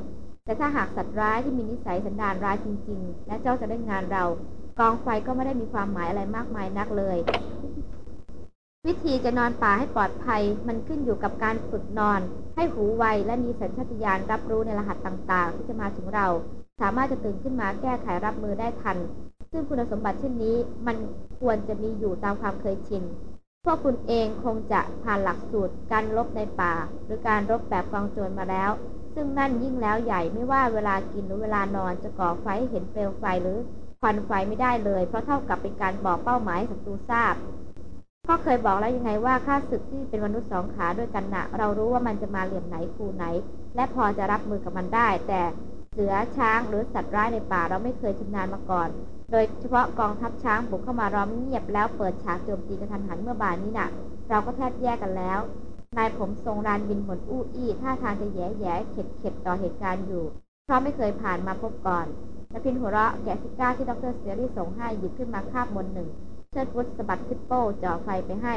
แต่ถ้าหากสัตว์ร้ายที่มีนิสัยสันดานร้ายจริง ๆ และเจ้าจะได้งานเรา กองไฟก็ไม่ได้มีความหมายอะไรมากมายนักเลย วิธีจะนอนป่าให้ปลอดภัย มันขึ้นอยู่กับการฝึกนอน ให้หูไวและมีสัญชาตญาณรับรู้ในรหัสต่างๆ ที่จะมาถึงเรา สามารถจะตื่นขึ้นมาแก้ไขรับมือได้ทัน ซึ่งคุณสมบัติเช่นนี้ มันควรจะมีอยู่ตามความเคยชิน พวกคุณเองคงจะผ่านหลักสูตรการรบในป่า หรือการรบแบบกองโจรมาแล้ว ซึ่งนั่นยิ่งแล้วใหญ่ไม่ว่าเวลากินหรือเวลานอนจะก่อไฟเห็นเปลวไฟหรือควันไฟไม่ได้เลย เพราะเท่ากับเป็นการบอกเป้าหมายศัตรูทราบพ่อเคยบอกแล้วยังไงว่าข้าศึกที่เป็นมนุษย์สองขาด้วยกันหนะเรารู้ว่ามันจะมาเหลี่ยมไหนคูไหน และพอจะรับมือกับมันได้ แต่ เสือช้างหรือสัตว์ร้ายในป่าเราไม่เคยชำนาญมาก่อน โดยเฉพาะกองทัพช้างบุกเข้ามาร้อมเงียบแล้วเปิดฉากโจมตีกระทันหันเมื่อบ่ายนี้น่ะ เราก็แทบแยกกันแล้ว นายผมทรงรานบินหมนอู้อี้ท่าทางจะแย่แย่เข็ดเข็ดต่อเหตุการณ์อยู่ เพราะไม่เคยผ่านมาพบก่อนนพินหัวเราะแกะซิก้าที่ดรเซรี่ส่งให้หยิบขึ้นมาคาบบนหนึ่งเชิดวุฒสะบัดคิปโป้จ่อไฟไปให้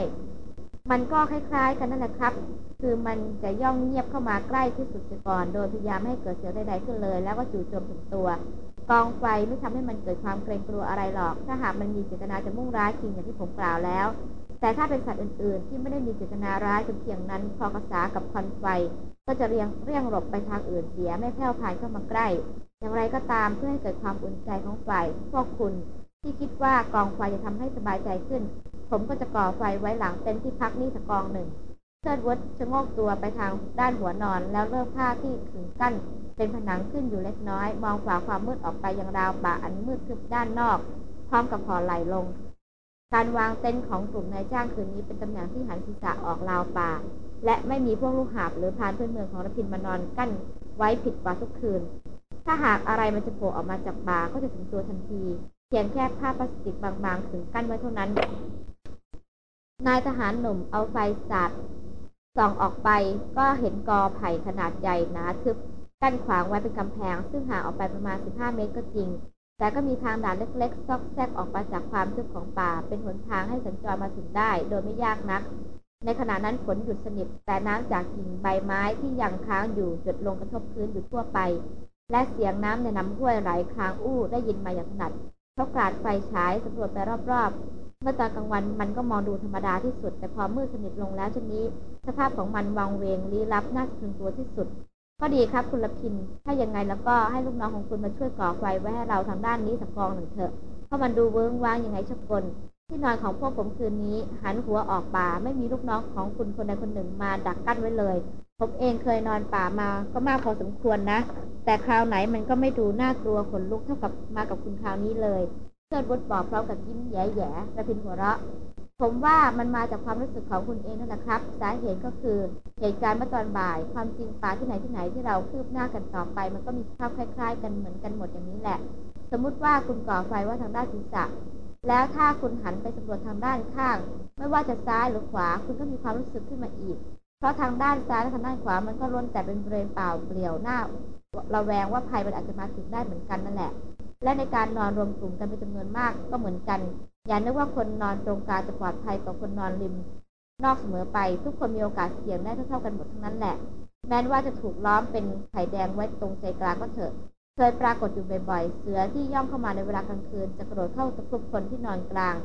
มันก็คล้ายๆ กันนั่นแหละครับ คือมันจะย่องเงียบเข้ามาใกล้ที่สุดก่อน โดยพยายามไม่ให้เกิดเสียงใดๆขึ้นเลย แล้วก็จู่โจมถึงตัว กองไฟไม่ทำให้มันเกิดความเกรงกลัวอะไรหรอก ถ้าหากมันมีเจตนาจะมุ่งร้ายจริงอย่างที่ผมกล่าวแล้ว แต่ถ้าเป็นสัตว์อื่นๆ ที่ไม่ได้มีเจตนาร้ายจนเพียงนั้น พอกระสากับควันไฟ ก็จะเรียงเรียงหลบไปทางอื่นเสียไม่แผ่วพานเข้ามาใกล้ อย่างไรก็ตามเพื่อให้เกิดความอุ่นใจของฝ่ายพวกคุณที่คิดว่ากองไฟจะทำให้สบายใจขึ้น ผมก็จะก่อไฟไว้หลังเต็นท์ที่พักนี่สักกองหนึ่งเชิดวุฒชะโงกตัวไปทางด้านหัวนอนแล้วเลิกผ้าที่ขึงกั้น เป็นผนังขึ้นอยู่เล็กน้อย มองฝ่าความมืดออกไปยังราวป่าอันมืดทึบด้านนอก พร้อมกับพอไหลลง การวางเต็นท์ของกลุ่มนายจ้างคืนนี้เป็นตำแหน่งที่หันศีรษะออกราวป่า และไม่มีพวกลูกหาบหรือพานเพื้นเมืองของรพินมานอนกั้นไว้ผิดกว่าทุกคืน ถ้าหากอะไรมันจะโผล่ออกมาจากป่าก็จะถึงตัวทันที เพียงแค่ผ้าพลาสติกบางๆขึงกั้นไว้เท่านั้น นายทหารหนุ่มเอาไฟสาดส่องออกไปก็เห็นกอไผ่ขนาดใหญ่หนาทึบกั้นขวางไว้เป็นกำแพง ซึ่งห่างออกไปประมาณ 15 เมตรก็จริง แต่ก็มีทางด่านเล็กๆ ซอกแซกออกมาจากความทึบของป่า เป็นหนทางให้สัญจรมาถึงได้ โดยไม่ยากนัก ในขณะนั้นฝนหยุดสนิท แต่น้ำจากกิ่งใบไม้ที่ยังค้างอยู่หยดลงกระทบพื้นอยู่ทั่วไป และเสียงน้ำในน้ำห้วยไหลค้างอู้ได้ยินมาอย่างถนัดเขากราดไฟฉายสำรวจไปรอบๆ เมื่อตอนกลางวันมันก็มองดูธรรมดาที่สุด แต่พอมืดสนิทลงแล้วชนนี้ สภาพของมันวังเวงลี้ลับน่าสะพรึงตัวที่สุด ก็ดีครับคุณละพิน ถ้ายังไงแล้วก็ให้ลูกน้องของคุณมาช่วยก่อไฟไว้ให้เราทางด้านนี้สักกองหนึ่งเถอะ เพราะมันดูเวิ้งว้างยังไงชักกลที่นอนของพวกผมคืนนี้ หันหัวออกป่าไม่มีลูกน้องของคุณคนใดคนหนึ่งมาดักกั้นไว้เลย ผมเองเคยนอนป่ามาก็มากพอสมควรนะ แต่คราวไหนมันก็ไม่ดูน่ากลัวขนลุกเท่ากับมากับคุณคราวนี้เลย เชิดบุตรบอกพร้อมกับยิ้มแย่ๆระพินหัวเราะ ผมว่ามันมาจากความรู้สึกของคุณเองนั่นแหละครับ สาเหตุก็คือเหตุการณ์เมื่อตอนบ่าย ความจริงป่าที่ไหนที่ไหนที่เราคืบหน้ากันต่อไป มันก็มีภาพคล้าย ๆ กันเหมือนกันหมดอย่างนี้แหละ สมมุติว่าคุณก่อไฟว่าทางด้านศีรษะ แล้วถ้าคุณหันไปสำรวจทางด้านข้าง ไม่ว่าจะซ้ายหรือขวา คุณก็มีความรู้สึกขึ้นมาอีก เพราะทางด้านซ้ายและทางด้านขวามันก็ล้วนแต่เป็นบริเวณเปล่าเปลี่ยวหน้า ระแวงว่าภัยมันอาจจะมาถึงได้เหมือนกันนั่นแหละ และในการนอนรวมกลุ่มกันเป็นจำนวนมากก็เหมือนกัน อย่านึกว่าคนนอนตรงกลางจะปลอดภัยกว่าคนนอนริม นอกเสมอไป ทุกคนมีโอกาสเสี่ยงได้เท่าๆกันหมดทั้งนั้นแหละ แม้ว่าจะถูกล้อมเป็นไข่แดงไว้ตรงใจกลางก็เถอะ เคยปรากฏอยู่บ่อยๆ เสือที่ย่องเข้ามาในเวลากลางคืน จะกระโดดเข้าตะครุบคนที่นอนกลาง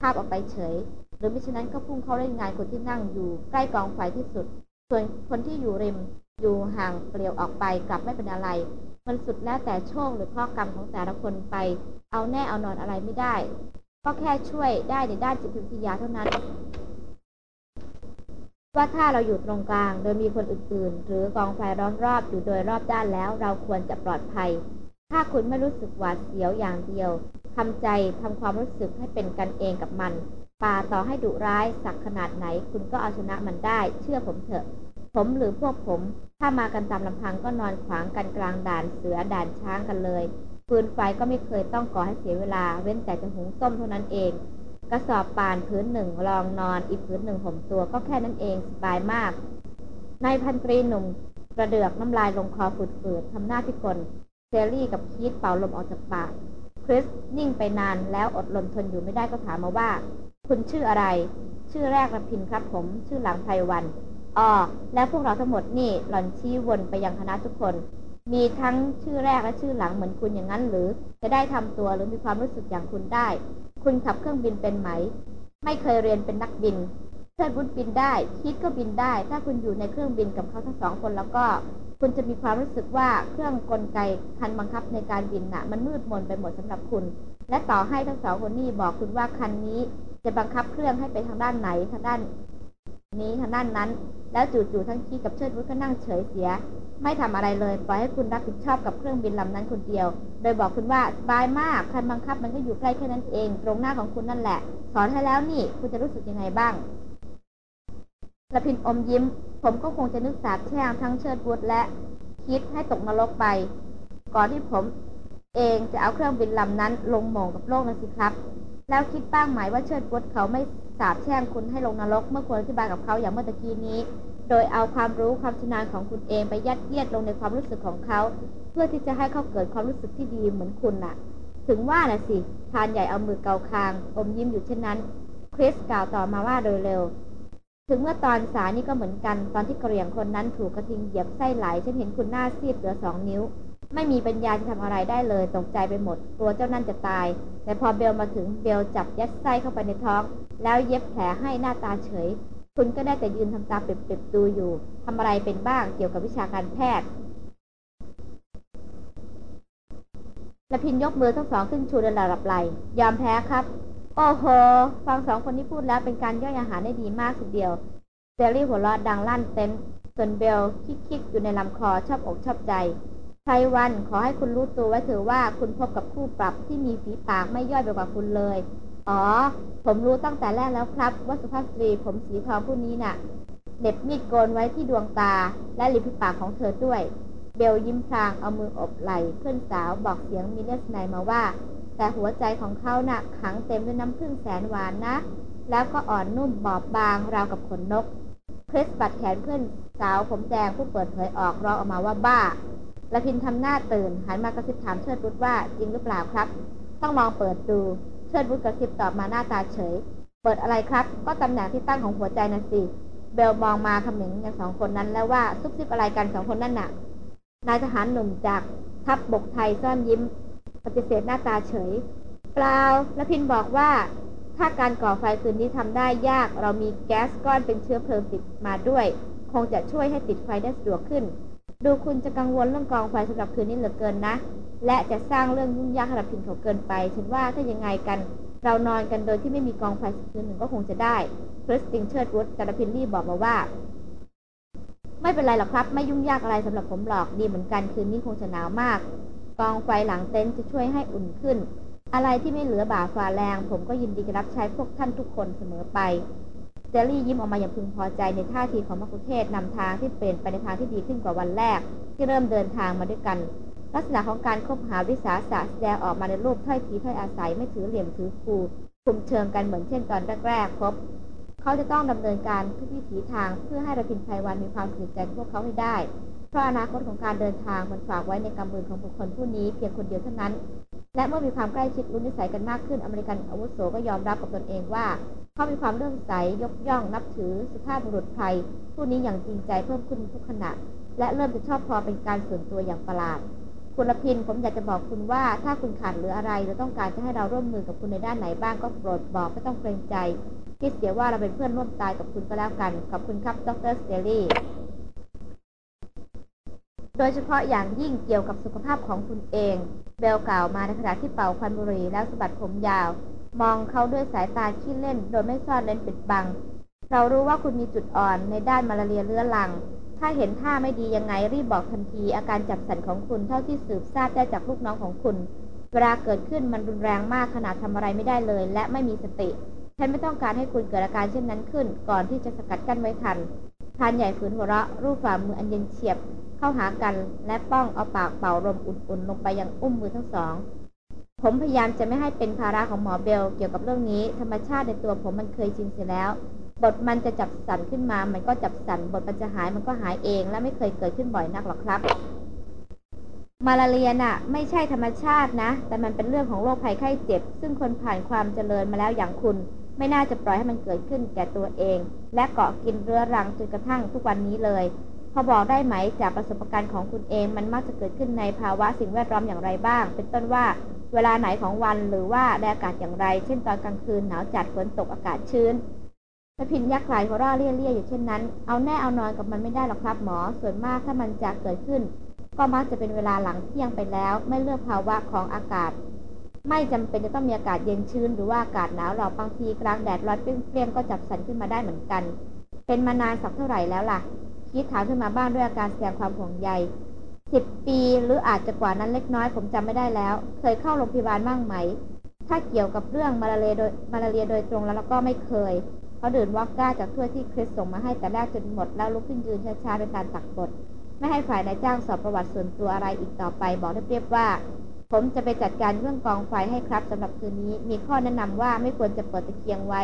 ภาพออกไปเฉย หรือมิฉะนั้นก็พุ่งเข้าเล่นงานคนที่นั่งอยู่ใกล้กองไฟที่สุด ส่วนคนที่อยู่ริม อยู่ห่างเปลี่ยวออกไปกลับไม่เป็นอะไร มันสุดแล้วแต่โชคหรือข้อกรรมของแต่ละคนไป เอาแน่เอานอนอะไรไม่ได้ ก็แค่ช่วยได้ในด้านจิตวิทยาเท่านั้น ว่าถ้าเราอยู่ตรงกลาง โดยมีคนอื่นๆ หรือกองไฟร้อมรอบอยู่โดยรอบด้านแล้ว เราควรจะปลอดภัย ถ้าคุณไม่รู้สึกหวาดเสียวอย่างเดียวทำใจทำความรู้สึกให้เป็นกันเองกับมันป่าต่อให้ดุร้ายสักขนาดไหน คุณก็เอาชนะมันได้ เชื่อผมเถอะ ผมหรือพวกผม ถ้ามากันตามลำพังก็นอนขวางกันกลางด่านเสือด่านช้างกันเลยปืนไฟก็ไม่เคยต้องก่อให้เสียเวลา เว้นแต่จะหุงต้มเท่านั้นเอง กระสอบป่านพื้นหนึ่งรองนอนอีกพื้นหนึ่งห่มตัวก็แค่นั้นเองสบายมากนายพันตรีหนุ่มกระเดือกน้ำลายลงคอฝืดๆทำหน้าพิกลเซรี่กับคีตเป่าลมออกจากปากคริสนิ่งไปนานแล้วอดลมทนอยู่ไม่ได้ก็ถามมาว่า คุณชื่ออะไร ชื่อแรกรพินครับผม ชื่อหลังไพวัน อ๋อแล้วพวกเราทั้งหมดนี่หล่อนชี้วนไปยังคณะทุกคน มีทั้งชื่อแรกและชื่อหลังเหมือนคุณอย่างนั้นหรือ จะได้ทำตัวหรือมีความรู้สึกอย่างคุณได้ คุณขับเครื่องบินเป็นไหม ไม่เคยเรียนเป็นนักบินเชิดบุญบินได้ คิดก็บินได้ ถ้าคุณอยู่ในเครื่องบินกับเขาทั้งสองคนแล้วก็ คุณจะมีความรู้สึกว่าเครื่องกลไกคันบังคับในการบินน่ะ มันมืดมนไปหมดสำหรับคุณ และต่อให้ทั้งสองคนนี้บอกคุณว่าคันนี้จะบังคับเครื่องให้ไปทางด้านไหนทางด้าน นี้ทางด้านนั้น แล้วจู่ๆทั้งคีกับเชิดวุฒก็นั่งเฉยเสีย ไม่ทำอะไรเลย ปล่อยให้คุณรับผิดชอบกับเครื่องบินลำนั้นคนเดียว โดยบอกคุณว่าสบายมากคันบังคับมันก็อยู่ใกล้แค่นั้นเอง ตรงหน้าของคุณนั่นแหละ สอนให้แล้วนี่คุณจะรู้สึกยังไงบ้างละพินอมยิ้ม ผมก็คงจะนึกสาบแช่งทั้งเชิดวุฒและคิดให้ตกนรกไป ก่อนที่ผมเองจะเอาเครื่องบินลำนั้นลงหม่งกับโลกนะสิครับ แล้วคิดบ้างไหมว่าเชิดบุตเขาไม่ สาบแช่งคุณให้ลงนรก เมื่อควรอธิบายกับเขาอย่างเมื่อตะกี้นี้ โดยเอาความรู้ความชำนาญของคุณเองไปยัดเยียดลงในความรู้สึกของเขา เพื่อที่จะให้เขาเกิดความรู้สึกที่ดีเหมือนคุณน่ะ ถึงว่าน่ะสิพานใหญ่เอามือเกาคาง อมยิ้มอยู่เช่นนั้น คริสกล่าวต่อมาว่าโดยเร็ว ถึงเมื่อตอนสายนี่ก็เหมือนกัน ตอนที่กระเหรี่ยงคนนั้นถูกกระทิงเหยียบไส้ไหลฉันเห็นคุณหน้าซีดเหลือสองนิ้ว ไม่มีปัญญาจะทำอะไรได้เลยตกใจไปหมดตัวเจ้านั่นจะตาย แต่พอเบลมาถึงเบลจับยัดไส้เข้าไปในท้อง แล้วเย็บแผลให้หน้าตาเฉย คุณก็ได้แต่ยืนทำตาเปรียบๆดูอยู่ทำอะไรเป็นบ้างเกี่ยวกับวิชาการแพทย์รพินทร์ยกมือทั้งสองขึ้นชูในระดับไหล่ยอมแพ้ครับ โอ้โห ฟังสองคนนี้พูดแล้วเป็นการย่อยอาหารได้ดีมากทีเดียวสแตนลีย์หัวเราะดังลั่นเต็มส่วนเบลคิกๆอยู่ในลำคอชอบอกชอบใจ รวันขอให้คุณรู้ตัวไว้เถอะว่าคุณพบกับคู่ปรับที่มีฝีปากไม่ย่อยไปกว่าคุณเลย อ๋อ ผมรู้ตั้งแต่แรกแล้วครับ ว่าสุภาพสตรีผมสีทองผู้นี้น่ะเหน็บมีดโกนไว้ที่ดวงตาและริมฝีปากของเธอด้วย เบลยิ้มพลางเอามืออบไหล่เพื่อนสาวบอกเสียงมิเลสไนมาว่า แต่หัวใจของเขาน่ะขังเต็มด้วยน้ำผึ้งแสนหวานนะ แล้วก็อ่อนนุ่มบอบบางราวกับขนนก คริสปัดแขนเพื่อนสาวผมแดงผู้เปิดเผยออกร้องออกมาว่าบ้า ละพินทำหน้าตื่น หันมากระซิบถามเชิดบุตรว่าจริงหรือเปล่าครับ ต้องลองเปิดดู เชิดบุตรกระซิบตอบมาหน้าตาเฉย เปิดอะไรครับ ก็ตำแหน่งที่ตั้งของหัวใจนะสิเบลมองมาคำหนึ่งอย่างสองคนนั้นแล้วว่าซุบซิบอะไรกันสองคนนั่นน่ะนายทหารหนุ่มจากทัพบบกไทยซ่อนยิ้ม ปฏิเสธหน้าตาเฉย เปล่าละพินบอกว่า ถ้าการก่อไฟคืนนี้ทำได้ยาก เรามีแก๊สก้อนเป็นเชื้อเพลิงติดมาด้วย คงจะช่วยให้ติดไฟได้สะดวกขึ้น ดูคุณจะกังวลเรื่องกองไฟสำหรับคืนนี้เหลือเกินนะ และจะสร้างเรื่องยุ่งยากให้กับรพินทร์เขาเกินไป ฉันว่าถ้ายังไงกัน เรานอนกันโดยที่ไม่มีกองไฟสักคืนหนึ่งก็คงจะได้คริสติน่าติงเชิดวุธแต่รพินทร์รีบบอกมาว่า ไม่เป็นไรหรอกครับ ไม่ยุ่งยากอะไรสำหรับผมหรอกดีเหมือนกันคืนนี้คงจะหนาวมาก กองไฟหลังเต็นท์จะช่วยให้อุ่นขึ้น อะไรที่ไม่เหลือบ่าฝ่าแรง ผมก็ยินดีจะรับใช้พวกท่านทุกคนเสมอไป เจลลี่ยิ้มออกมาอย่างพึงพอใจในท่าทีของมักคุเทศนำทางที่เปลี่ยนไปในทางที่ดีขึ้นกว่าวันแรก ที่เริ่มเดินทางมาด้วยกัน ลักษณะของการคบหาวิสาสะแสดงออกมาในรูปถ้อยทีถ้อยอาศัยไม่ถือเหลี่ยมถือคูคุมเชิงกันเหมือนเช่นตอนแรกๆพบเขาจะต้องดำเนินการทุกวิถีทางเพื่อให้ระพินไพวันมีความสนิทใจกับพวกเขาให้ได้ เพราะอนาคตของการเดินทางมันฝากไว้ในกำมือของบุคคลผู้นี้เพียงคนเดียวเท่านั้น และเมื่อมีความใกล้ชิดรู้นิสัยกันมากขึ้นอเมริกันอาวุโสก็ยอมรับกับตนเองว่า เขามีความเลื่อมใสยกย่องนับถือสุภาพบุรุษไทย ผู้นี้อย่างจริงใจเพิ่มขึ้นทุกขณะ และเริ่มจะชอบพอเป็นการส่วนตัวอย่างประหลาด คุณรพินทร์ผมอยากจะบอกคุณว่า ถ้าคุณขาดเหลืออะไรหรือต้องการจะให้เราร่วมมือกับคุณในด้านไหนบ้างก็โปรดบอกไม่ต้องเกรงใจคิดเสียว่าเราเป็นเพื่อนร่วมตายกับคุณก็แล้วกันขอบคุณครับดร.สแตนลีย์โดยเฉพาะอย่างยิ่งเกี่ยวกับสุขภาพของคุณเอง เบลกล่าวมาในขณะที่เป่าควันบุหรี่แล้วสะบัดผมยาว มองเขาด้วยสายตาขี้เล่น โดยไม่ซ่อนเลนปิดบัง เรารู้ว่าคุณมีจุดอ่อนในด้านมาลาเรียเรื้อรัง ถ้าเห็นท่าไม่ดียังไงรีบบอกทันที อาการจับสันของคุณเท่าที่สืบทราบได้จากลูกน้องของคุณ เวลาเกิดขึ้นมันรุนแรงมากขนาดทำอะไรไม่ได้เลย และไม่มีสติ ฉันไม่ต้องการให้คุณเกิดอาการเช่นนั้นขึ้น ก่อนที่จะสกัดกั้นไว้ทันพานใหญ่ฝืนหัวเราะรูปฝ่ามืออันเย็นเฉียบเข้าหากัน และป้องเอาปากเป่าลมอุ่นๆ ลงไปยังอุ้มมือทั้งสอง ผมพยายามจะไม่ให้เป็นภาระของหมอเบล เกี่ยวกับเรื่องนี้ ธรรมชาติในตัวผมมันเคยชินเสียแล้ว บทมันจะจับสั่นขึ้นมา มันก็จับสั่นบทมันจะหายมันก็หายเอง และไม่เคยเกิดขึ้นบ่อยนักหรอกครับ มาลาเรียน่ะ ไม่ใช่ธรรมชาตินะ แต่มันเป็นเรื่องของโรคภัยไข้เจ็บ ซึ่งคนผ่านความเจริญมาแล้วอย่างคุณ ไม่น่าจะปล่อยให้มันเกิดขึ้นแก่ตัวเอง และเกาะกินเรื้อรังจนกระทั่งทุกวันนี้เลย พอบอกได้ไหมจากประสบการณ์ของคุณเองมันมักจะเกิดขึ้นในภาวะสิ่งแวดล้อมอย่างไรบ้าง เป็นต้นว่าเวลาไหนของวันหรือว่าแดอากาศอย่างไร เช่นตอนกลางคืนหนาวจัดฝนตกอากาศชื้นพระพินยักษ์ไหลหัวเราะเลี่ยๆอยู่เช่นนั้น เอาแน่เอานอนกับมันไม่ได้หรอกครับหมอ ส่วนมากถ้ามันจะเกิดขึ้น ก็มักจะเป็นเวลาหลังเที่ยงไปแล้ว ไม่เลือกภาวะของอากาศ ไม่จำเป็นจะต้องมีอากาศเย็นชื้น หรือว่าอากาศหนาวหรอกบางทีกลางแดดร้อนเปรี้ยงๆก็จับสันขึ้นมาได้เหมือนกัน เป็นมานานสักเท่าไหร่แล้วล่ะ คิดถามขึ้นมาบ้างด้วยอาการแสดงความห่วงใยสิบปีหรืออาจจะกว่านั้นเล็กน้อยผมจำไม่ได้แล้ว เคยเข้าโรงพยาบาลบ้างไหม ถ้าเกี่ยวกับเรื่องมาลาเรียโดยมาลาเรียโดยตรงแล้วเราก็ไม่เคยเขาดื่มวอกก้าจากถ้วยที่คริสส่งมาให้แต่แรกจนหมดแล้วลุกขึ้นยืนช้าๆเป็นการตักบทไม่ให้ฝ่ายนายจ้างสอบประวัติส่วนตัวอะไรอีกต่อไป บอกเรียบๆว่า ผมจะไปจัดการเรื่องกองไฟให้ครับสำหรับคืนนี้ มีข้อแนะนำว่าไม่ควรจะเปิดตะเกียงไว้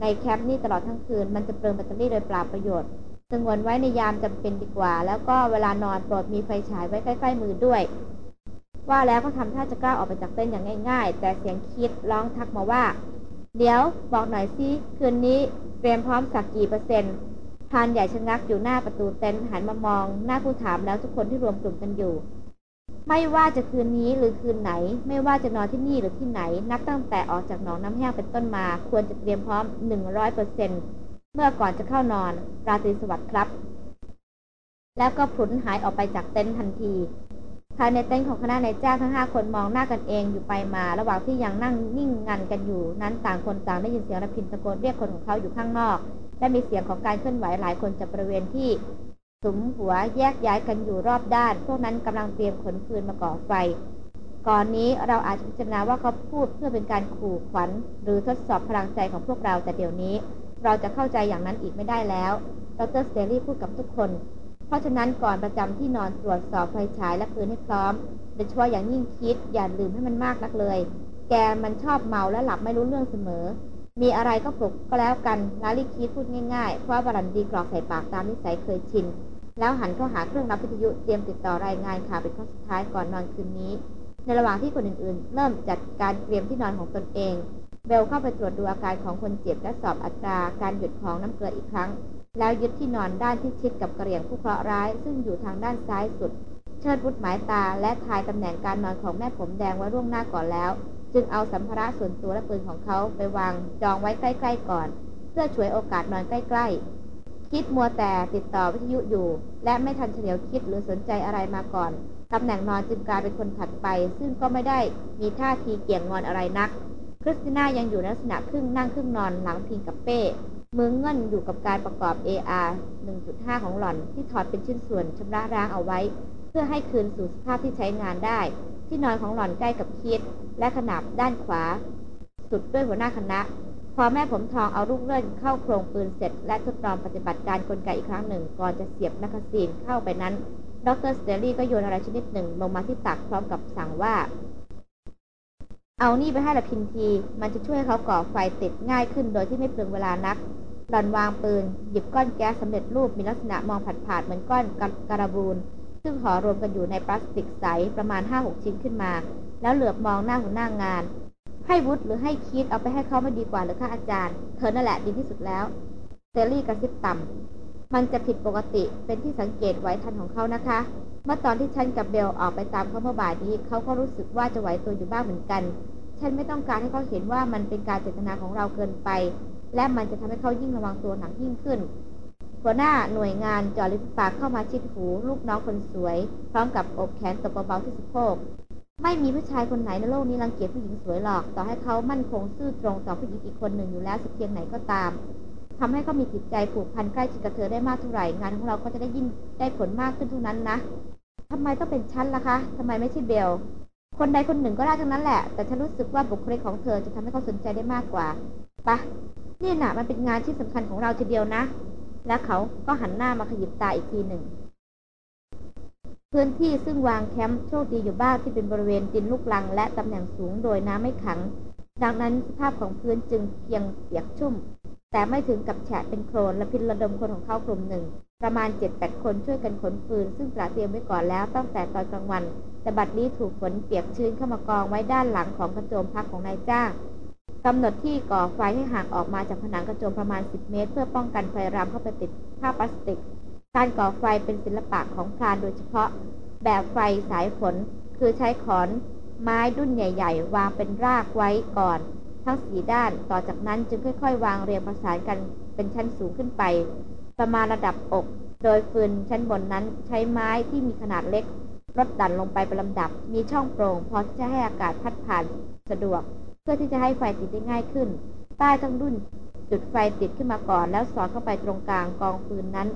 ในแคมป์นี่ตลอดทั้งคืน มันจะเปลืองแบตเตอรี่โดยเปล่าประโยชน์ สงวนไว้ในยามจำเป็นดีกว่า แล้วก็เวลานอนโปรดมีไฟฉายไว้ใกล้ๆมือด้วย ว่าแล้วก็ทำท่าจะกล้าออกไปจากเต้นอย่างง่าย ๆ แต่เสียงคิดร้องทักมาว่า เดี๋ยวบอกหน่อยสิคืนนี้เตรียมพร้อมสักกี่เปอร์เซ็นต์พานใหญ่ชะงักอยู่หน้าประตูเต็นท์หันมามอง หน้าผู้ถามแล้วทุกคนที่รวมกลุ่มกันอยู่ ไม่ว่าจะคืนนี้หรือคืนไหน ไม่ว่าจะนอนที่นี่หรือที่ไหน นับตั้งแต่ออกจากหนองน้ำแห้งเป็นต้นมา ควรจะเตรียมพร้อมหนึ่งร้อยเปอร์เซ็นต์ เมื่อก่อนจะเข้านอน ราตรีสวัสดิ์ครับ แล้วก็พลุนหายออกไปจากเต็นท์ทันที ภายในเต็นท์ของคณะนายจ้างทั้งห้าคนมองหน้ากันเองอยู่ไปมา ระหว่างที่ยังนั่งนิ่งงันกันอยู่ นั้นต่างคนต่างได้ยินเสียงระพินตะโกนเรียกคนของเขาอยู่ข้างนอก และมีเสียงของการเคลื่อนไหวหลายคนจากบริเวณที่สุมหัวแยกย้ายกันอยู่รอบด้าน พวกนั้นกำลังเตรียมขนฟืนมาก่อไฟ ก่อนนี้เราอาจจะพิจารณาว่าเขาพูดเพื่อเป็นการขู่ขวัญ หรือทดสอบพลังใจของพวกเราแต่เดี๋ยวนี้ เราจะเข้าใจอย่างนั้นอีกไม่ได้แล้ว ดรสเตอรี่พูดกับทุกคน เพราะฉะนั้นก่อนประจำที่นอนตรวจสอบไฟฉายและปืนให้พร้อม โดยเฉพาะอย่างยิ่งคิดอย่าลืมให้มันมากนักเลย แกมันชอบเมาและหลับไม่รู้เรื่องเสมอ มีอะไรก็ปลุกก็แล้วกันลาลิคิดพูดง่ายๆ เพราะบารันดีกรอกใส่ปากตามนิสัยเคยชิน แล้วหันเข้าหาเครื่องรับวิทยุเตรียมติดต่อรายงานข่าวเป็นครั้งสุดท้ายก่อนนอนคืนนี้ ในระหว่างที่คนอื่นๆ เริ่มจัดการเตรียมที่นอนของตนเอง เบลเข้าไปตรวจดูอาการของคนเจ็บและสอบอัตราการหยุดของน้ำเกลืออีกครั้ง แล้วยึดที่นอนด้านที่ชิดกับกระเหรี่ยงผู้เคราะห์ร้าย ซึ่งอยู่ทางด้านซ้ายสุด เชิดพุทหมายตาและทายตำแหน่งการนอนของแม่ผมแดงไว้ร่วงหน้าก่อนแล้ว จึงเอาสัมภาระส่วนตัวและปืนของเขาไปวางจองไว้ใกล้ๆก่อน เพื่อช่วยโอกาสนอนใกล้ ๆ คิดมัวแต่ติดต่อวิทยุอยู่ และไม่ทันเฉลียวคิดหรือสนใจอะไรมาก่อนตำแหน่งนอนจึงกลายเป็นคนถัดไป ซึ่งก็ไม่ได้มีท่าทีเกี่ยงงอนอะไรนัก คริสติน่ายังอยู่ในลักษณะครึ่งนั่งครึ่งนอนหลังพิงกับเป้มือเงื่อนอยู่กับการประกอบ AR 1.5 ของหล่อนที่ถอดเป็นชิ้นส่วนชำระร้างเอาไว้ เพื่อให้คืนสู่สภาพที่ใช้งานได้ ที่นอนของหล่อนใกล้กับคีธและขนาบด้านขวา สุดด้วยหัวหน้าคณะ พอแม่ผมทองเอาลูกเลื่อนเข้าโครงปืนเสร็จ และทดลองปฏิบัติการกลไกอีกครั้งหนึ่ง ก่อนจะเสียบแมกกาซีนเข้าไปนั้น ดร.สแตนลีย์ก็โยนอะไรชนิดหนึ่งลงมาที่ตักพร้อมกับสั่งว่า เอานี่ไปให้รพินทร์ที มันจะช่วยเขาก่อไฟติดง่ายขึ้นโดยที่ไม่เปลืองเวลานักหล่อนวางปืน หยิบก้อนแก๊สสำเร็จรูปมีลักษณะมองผาดๆเหมือนก้อนการะบูนซึ่งห่อรวมกันอยู่ในพลาสติกใสประมาณ 5-6 ชิ้นขึ้นมา แล้วเหลือบมองหน้าหัวหน้างาน ให้วุฒหรือให้คิดเอาไปให้เขาไม่ดีกว่าหรือค่าอาจารย์ เธอนั่นแหละดีที่สุดแล้วเซรี่กระซิบต่ำมันจะผิดปกติเป็นที่สังเกตไว้ทันของเขานะคะ เมื่อตอนที่ฉันกับเบลออกไปตามเขาเมื่อบ่ายนี้ เขาก็รู้สึกว่าจะไหวตัวอยู่บ้างเหมือนกัน ฉันไม่ต้องการให้เขาเห็นว่ามันเป็นการเจตนาของเราเกินไป และมันจะทำให้เขายิ่งระวังตัวหนักยิ่งขึ้น หัวหน้าหน่วยงานจอริปากเข้ามาชิดหู ลูกน้องคนสวย พร้อมกับอบแขนตบเบาๆที่สะโพกไม่มีผู้ชายคนไหนในโลกนี้รังเกียจผู้หญิงสวยหรอก ต่อให้เขามั่นคงซื่อตรงต่อผู้หญิงอีกคนหนึ่งอยู่แล้วสักเพียงไหนก็ตามทำให้เขามีจิตใจผูกพันใกล้ชิดกับเธอได้มากเท่าไหร่งานของเราก็จะได้ยิ่งได้ผลมากขึ้นเท่านั้นนะ ทำไมต้องเป็นฉันล่ะคะทำไมไม่ใช่เบล คนใดคนหนึ่งก็ได้ทั้งนั้นแหละ แต่ฉันรู้สึกว่าบุคลิกของเธอจะทำให้เขาสนใจได้มากกว่าปะนี่น่ะ มันเป็นงานที่สำคัญของเราทีเดียวนะ และเขาก็หันหน้ามาขยิบตาอีกทีหนึ่ง พื้นที่ซึ่งวางแคมป์โชคดีอยู่บ้างที่เป็นบริเวณดินลูกลัง และตำแหน่งสูงโดยน้ำไม่ขัง ดังนั้นสภาพของพื้นจึงเพียงเปียกชุ่ม แต่ไม่ถึงกับแฉะเป็นโคลนและพินระดมคนของเขากลุ่มหนึ่ง ประมาณเจ็ดแปดคนช่วยกันขนฟืน ซึ่งตระเตรียมไว้ก่อนแล้วตั้งแต่ตอนกลางวัน แต่บัดนี้ถูกฝนเปียกชื้นเข้ามากองไว้ด้านหลังของกระโจมพักของนายจ้างกำหนดที่ก่อไฟให้ห่างออกมาจากผนังกระโจมประมาณ 10 เมตร เพื่อป้องกันไฟรามเข้าไปติดผ้าพลาสติก การก่อไฟเป็นศิลปะของพรานโดยเฉพาะ แบบไฟสายฝน คือใช้ขอนไม้ดุ้นใหญ่ ๆ วางเป็นรากไว้ก่อน ทั้งสีด้าน ต่อจากนั้นจึงค่อย ๆ วางเรียงประสานกันเป็นชั้นสูงขึ้นไป ประมาณระดับอก โดยฟืนชั้นบนนั้นใช้ไม้ที่มีขนาดเล็กลดดันลงไปเป็นลำดับ มีช่องโปร่งพอที่จะให้อากาศพัดผ่านสะดวก เพื่อที่จะให้ไฟติดได้ง่ายขึ้นใต้ทั้งรุ่นจุดไฟติดขึ้นมาก่อน แล้วสอดเข้าไปตรงกลางกองฟืนนั้น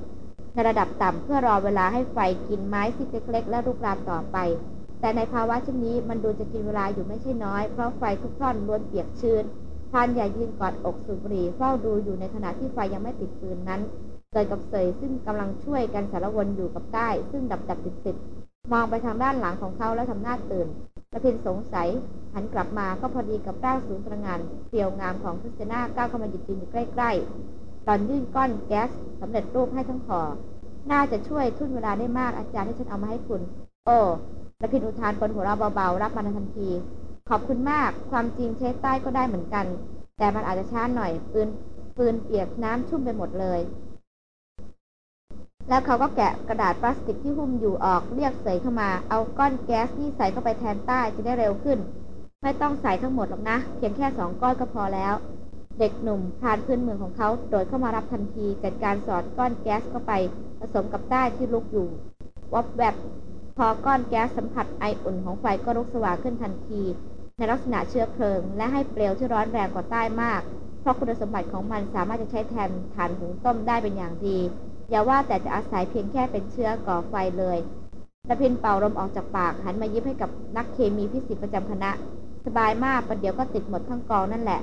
ในระดับต่ำเพื่อรอเวลาให้ไฟกินไม้ที่เล็กๆและลุกลามต่อไป แต่ในภาวะเช่นนี้มันดูจะกินเวลาอยู่ไม่ใช่น้อย เพราะไฟทุกท่อนล้วนเปียกชื้นพานใหญ่ยืนกอดอกสูบบุหรี่เฝ้าดูอยู่ในขณะที่ไฟยังไม่ติดฟืนนั้น เกิดกับเสยซึ่งกำลังช่วยกันสารวนอยู่กับใต้ซึ่งดับดับติดติดมองไปทางด้านหลังของเขาแล้วทำหน้าตื่นระพินสงสัยหันกลับมาก็พอดีกับร่างสูงตระงานเตียวงามของคริสเตนาก้าวเข้ามาหยุดยืนอยู่ใกล้ๆตอนยื่นก้อนแก๊สสำเร็จรูปให้ทั้งห่อน่าจะช่วยทุ่นเวลาได้มากอาจารย์ที่ฉันเอามาให้คุณ โอ้ระพินอุทานคนหัวเราเบาๆ รับมันทันที ขอบคุณมาก ความจริงเชสใต้ก็ได้เหมือนกัน แต่มันอาจจะช้าหน่อย ปืนปืนเปียกน้ำชุ่มไปหมดเลย แล้วเขาก็แกะกระดาษพลาสติกที่หุ้มอยู่ออกเรียกเสยเข้ามา เอาก้อนแก๊สนี่ใส่เข้าไปแทนใต้จะได้เร็วขึ้น ไม่ต้องใส่ทั้งหมดหรอกนะ เพียงแค่สองก้อนก็พอแล้ว เด็กหนุ่มพานพื้นเมืองของเขาโดดเข้ามารับทันทีจัดการสอดก้อนแก๊สเข้าไป ผสมกับใต้ที่ลุกอยู่วับแวบพอก้อนแก๊สสัมผัสไออุ่นของไฟก็ลุกสว่างขึ้นทันที ในลักษณะเชื้อเพลิง และให้เปลวที่ร้อนแรงกว่าใต้มาก เพราะคุณสมบัติของมันสามารถจะใช้แทนฐานหุงต้มได้เป็นอย่างดี อย่าว่าแต่จะอาศัยเพียงแค่เป็นเชื้อก่อไฟเลยระพินเป่าลมออกจากปาก หันมายิ้มให้กับนักเคมีฟิสิกส์ประจำคณะ สบายมากประเดี๋ยวก็ติดหมดทั้งกองนั่นแหละ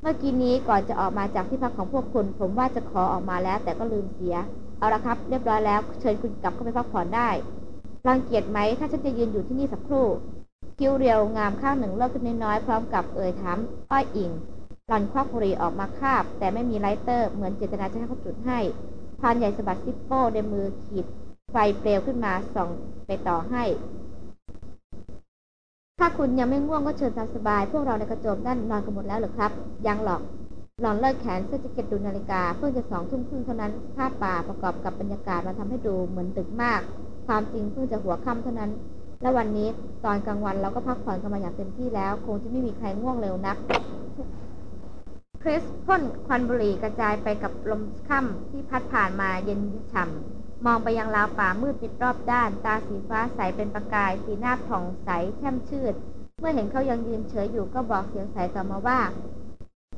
เมื่อกี้นี้ก่อนจะออกมาจากที่พักของพวกคุณ ผมว่าจะขอออกมาแล้วแต่ก็ลืมเสีย เอาละครับ เรียบร้อยแล้ว เชิญคุณกลับเข้าไปพักผ่อนได้รังเกียจไหมถ้าฉันจะยืนอยู่ที่นี่สักครู่ คิ้วเรียวงามข้างหนึ่งเลิกขึ้นน้อยๆพร้อมกับเอ่ยถามอ้อยอิ่งหล่อนควักบุหรี่ออกมาคาบ แต่ไม่มี lighter เหมือนเจตนาจะให้เขาจุดให้ พรานใหญ่สะบัดซิปโป้ในมือขีดไฟเปลวขึ้นมาส่องไปต่อให้ ถ้าคุณยังไม่ง่วงก็เชิญตามสบาย พวกเราในกระโจมนั้นนอนกันหมดแล้วหรือครับ ยังหรอก หล่อนเลิกแขนเสื้อแจ็คเก็ตดูนาฬิกา เพิ่งจะสองทุ่มครึ่งเท่านั้นภาพป่าประกอบกับบรรยากาศมันทำให้ดูเหมือนดึกมาก ความจริงเพิ่งจะหัวค่ำเท่านั้น และวันนี้ตอนกลางวันเราก็พักผ่อนกันมาอย่างเต็มที่แล้ว คงจะไม่มีใครง่วงเร็วนัก คริสพ่นควันบุหรี่กระจายไปกับลมค่ำที่พัดผ่านมาเย็นฉ่ำมองไปยังราวป่ามืดมิดรอบด้าน ตาสีฟ้าใสเป็นประกาย สีหน้าผ่องใสแช่มชื่น เมื่อเห็นเขายังยืนเฉยอยู่ก็บอกเสียงใสต่อมาว่า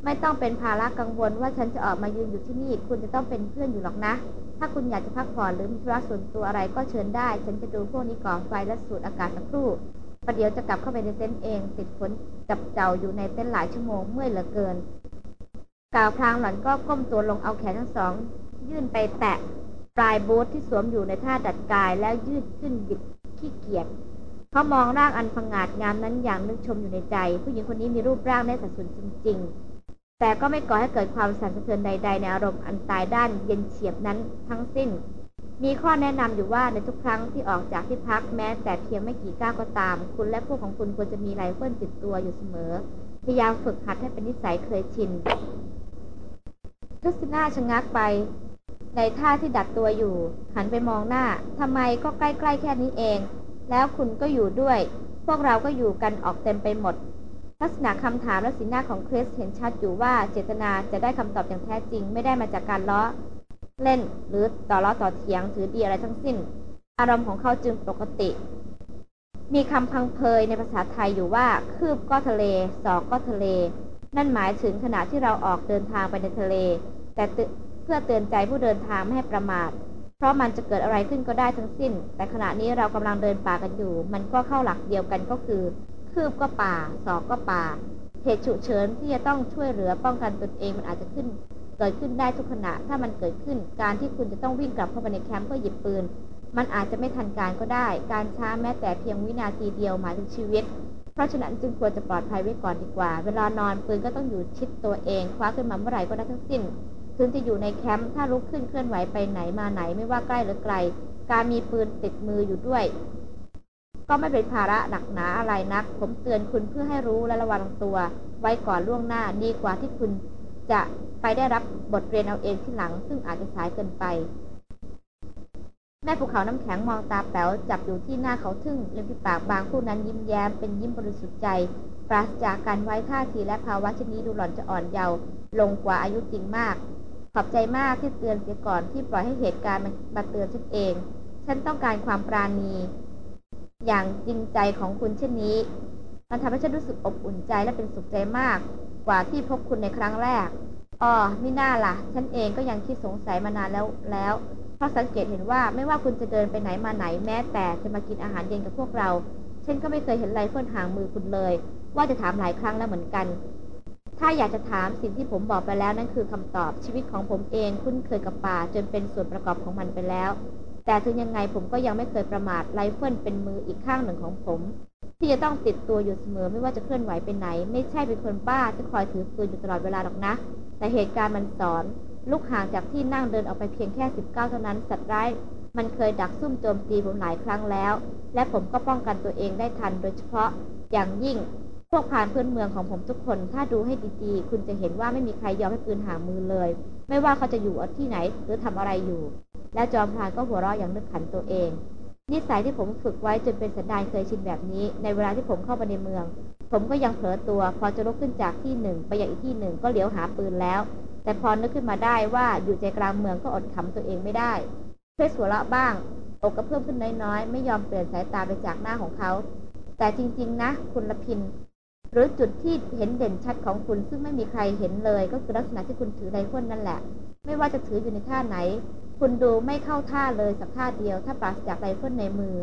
ไม่ต้องเป็นภาระกังวลว่าฉันจะออกมายืนอยู่ที่นี่ คุณจะต้องเป็นเพื่อนอยู่หรอกนะ ถ้าคุณอยากจะพักผ่อนหรือมีธุระส่วนตัวอะไรก็เชิญได้ ฉันจะดูพวกนี้ก่อไฟและสูดอากาศสักครู่ประเดี๋ยวจะกลับเข้าไปในเต็นท์เอง ติดฝนจับเจ้าอยู่ในเต็นท์หลายชั่วโมงเมื่อยเหลือเกิน กล่าวพลางหล่อนก็ก้มตัวลงเอาแขนทั้งสอง ยื่นไปแตะปลายบูทที่สวมอยู่ในท่าดัดกายแล้วยืดขึ้นหยิบขี้เกียจเขามองร่างอันผงาดงามนั้นอย่างนึกชมอยู่ในใจ ผู้หญิงคนนี้มีรูปร่างได้สัดส่วนจริง ๆ แต่ก็ไม่ก่อให้เกิดความสั่นสะเทือนใด ๆ ในอารมณ์อันตายด้านเย็นเฉียบนั้นทั้งสิ้น มีข้อแนะนำอยู่ว่าในทุกครั้งที่ออกจากที่พักแม้ แต่เพียงไม่กี่ก้าวก็ตาม คุณและพวกของคุณควรจะมีไรเฟิลติดตัวอยู่เสมอ พยายามฝึกหัดให้เป็นนิสัยเคยชิน คริสติน่าชะงักไป ในท่าที่ดัดตัวอยู่ หันไปมองหน้าทำไมก็ใกล้ๆแค่นี้เอง แล้วคุณก็อยู่ด้วย พวกเราก็อยู่กันออกเต็มไปหมด ลักษณะคำถามและสีหน้าของคริสเห็นชัดอยู่ว่าเจตนาจะได้คำตอบอย่างแท้จริง ไม่ได้มาจากการล้อ เล่นหรือต่อล้อต่อเถียงถือดีอะไรทั้งสิ้น อารมณ์ของเขาจึงปกติ มีคำพังเพยในภาษาไทยอยู่ว่า คืบก็ทะเล ศอกก็ทะเล นั่นหมายถึงขณะที่เราออกเดินทางไปในทะเล แต่เพื่อเตือนใจผู้เดินทางไม่ให้ประมาท เพราะมันจะเกิดอะไรขึ้นก็ได้ทั้งสิ้น แต่ขณะนี้เรากำลังเดินป่ากันอยู่ มันก็เข้าหลักเดียวกันก็คือ คืบก็ป่า ศอกก็ป่า เหตุฉุกเฉินที่จะต้องช่วยเหลือป้องกันตนเองมันอาจจะขึ้น เกิดขึ้นได้ทุกขณะ ถ้ามันเกิดขึ้น การที่คุณจะต้องวิ่งกลับเข้าไปในแคมป์เพื่อหยิบปืน มันอาจจะไม่ทันการก็ได้ การช้าแม้แต่เพียงวินาทีเดียวหมายถึงชีวิต ราะฉะนั้นจึงควรจะปลอดภัยไว้ก่อนดีกว่า เวลานอนปืนก็ต้องอยู่ชิดตัวเองคว้าขึ้นมาเมื่อไหร่ก็ได้ทั้งสิ้น ถึงจะอยู่ในแคมป์ถ้าลุกขึ้นเคลื่อนไหวไปไหนมาไหนไม่ว่าใกล้หรือไกล การมีปืนติดมืออยู่ด้วย ก็ไม่เป็นภาระหนักหนาอะไรนัก ผมเตือนคุณเพื่อให้รู้และระวังตัว ไว้ก่อนล่วงหน้าดีกว่าที่คุณจะไปได้รับบทเรียนเอาเองที่หลัง ซึ่งอาจจะสายเกินไป แม่ภูเขาน้ำแข็งมองตาแป๋วจับอยู่ที่หน้าเขาทึ่งเล็บฝีปากบางคู่นั้นยิ้มแย้มเป็นยิ้มบริสุทธิ์ใจ ปราศจากการไว้ท่าทีและภาวะเช่นนี้ดูหล่อนจะอ่อนเยาว์ลงกว่าอายุจริงมาก ขอบใจมากที่เตือนเสียก่อนที่ปล่อยให้เหตุการณ์มันมาเตือนฉันเอง ฉันต้องการความปราณี อย่างจริงใจของคุณเช่นนี้ มันทำให้ฉันรู้สึกอบอุ่นใจและเป็นสุขใจมาก กว่าที่พบคุณในครั้งแรกอ๋อไม่น่าล่ะ ฉันเองก็ยังคิดสงสัยมานานแล้วแล้ว เพราะสังเกตเห็นว่าไม่ว่าคุณจะเดินไปไหนมาไหนแม้แต่จะมากินอาหารเย็นกับพวกเรา ฉันก็ไม่เคยเห็นไรเฟิลห่างมือคุณเลย ว่าจะถามหลายครั้งแล้วเหมือนกัน ถ้าอยากจะถามสิ่งที่ผมบอกไปแล้วนั่นคือคำตอบชีวิตของผมเองคุ้นเคยกับป่าจนเป็นส่วนประกอบของมันไปแล้ว แต่ถึงยังไงผมก็ยังไม่เคยประมาทไรเฟิลเป็นมืออีกข้างหนึ่งของผม ที่จะต้องติดตัวอยู่เสมอไม่ว่าจะเคลื่อนไหวไปไหน ไม่ใช่เป็นคนบ้าที่คอยถือปืนอยู่ตลอดเวลาหรอกนะ แต่เหตุการณ์มันสอน ลุกห่างจากที่นั่งเดินออกไปเพียงแค่สิบก้าวเท่านั้นสัตว์ร้ายมันเคยดักซุ่มโจมตีผมหลายครั้งแล้ว และผมก็ป้องกันตัวเองได้ทัน โดยเฉพาะอย่างยิ่ง พวกพานเพื้นเมืองของผมทุกคน ถ้าดูให้ดีๆ คุณจะเห็นว่าไม่มีใครยอมให้ปืนห่างมือเลย ไม่ว่าเขาจะอยู่ที่ไหนหรือทำอะไรอยู่ และจอมพรานก็หัวเราะอย่างนึกขันตัวเอง นิสัยที่ผมฝึกไว้จนเป็นสันดานเคยชินแบบนี้ ในเวลาที่ผมเข้าไปในเมือง ผมก็ยังเผลอตัว พอจะลุกขึ้นจากที่หนึ่งไปยังอีกที่หนึ่งก็เหลียวหาปืนแล้ว แต่พอนึกขึ้นมาได้ว่าอยู่ใจกลางเมืองก็อดขำตัวเองไม่ได้เพื่อหัวเราะบ้างอกกระเพื่อมขึ้นน้อยๆ ไม่ยอมเปลี่ยนสายตาไปจากหน้าของเขา แต่จริงๆ นะ คุณรพินทร์ หรือจุดที่เห็นเด่นชัดของคุณซึ่งไม่มีใครเห็นเลย ก็คือลักษณะที่คุณถือไรเฟิลนั่นแหละ ไม่ว่าจะถืออยู่ในท่าไหน คุณดูไม่เข้าท่าเลยสักท่าเดียว ถ้าปราศจากไรเฟิลในมือ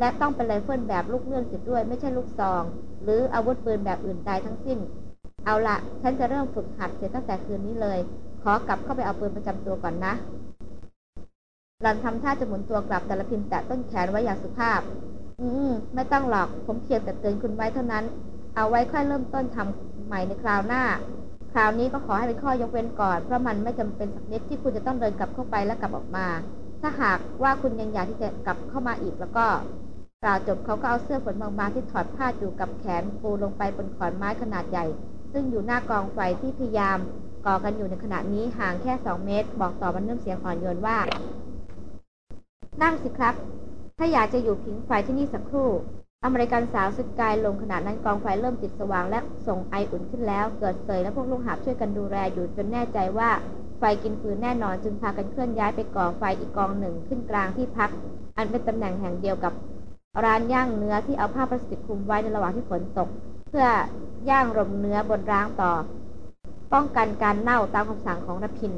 และต้องเป็นไรเฟิลแบบลูกเลื่อนเสียด้วย ไม่ใช่ลูกซอง หรืออาวุธปืนแบบอื่นใดทั้งสิ้น เอาละฉันจะเริ่มฝึกหัดเสียตั้งแต่คืนนี้เลย ขอกลับเข้าไปเอาปืนประจำตัวก่อนนะหลันทำท่าจะหมุนตัวกลับแต่ละพิมแตะต้นแขนไว้อย่างสุภาพ อืมไม่ต้องหรอก ผมเพียงแต่เตือนคุณไว้เท่านั้น เอาไว้ค่อยเริ่มต้นทำใหม่ในคราวหน้า คราวนี้ก็ขอให้เป็นข้อยกเว้นก่อน เพราะมันไม่จำเป็นสักนิดที่คุณจะต้องเดินกลับเข้าไปและกลับออกมา ถ้าหากว่าคุณยังอยากที่จะกลับเข้ามาอีกแล้วก็กล่าวจบเขาก็เอาเสื้อฝนบางๆที่ถอดผ้าอยู่กับแขนปูลงไปบนขอนไม้ขนาดใหญ่ ซึ่งอยู่หน้ากองไฟที่พยายามก่อกันอยู่ในขณะนี้ห่างแค่สองเมตร บอกต่อมันเริ่มเสียงอ่อนโยนว่า นั่งสิครับ ถ้าอยากจะอยู่ผิงไฟที่นี่สักครู่ อเมริกันสาวสุดกายลงขณะนั้นกองไฟเริ่มติดสว่างและส่งไออุ่นขึ้นแล้ว เกิดเสยและพวกลูกหาบช่วยกันดูแลอยู่จนแน่ใจว่าไฟกินฟืนแน่นอนจึงพากันเคลื่อนย้ายไปก่อไฟอีกกองหนึ่งขึ้นกลางที่พัก อันเป็นตำแหน่งแห่งเดียวกับร้านย่างเนื้อที่เอาผ้าพลาสติกคลุมไว้ในระหว่างที่ฝนตก เพื่อย่างรมเนื้อบนร้างต่อ ป้องกันการเน่าตามคำสั่งของรพิน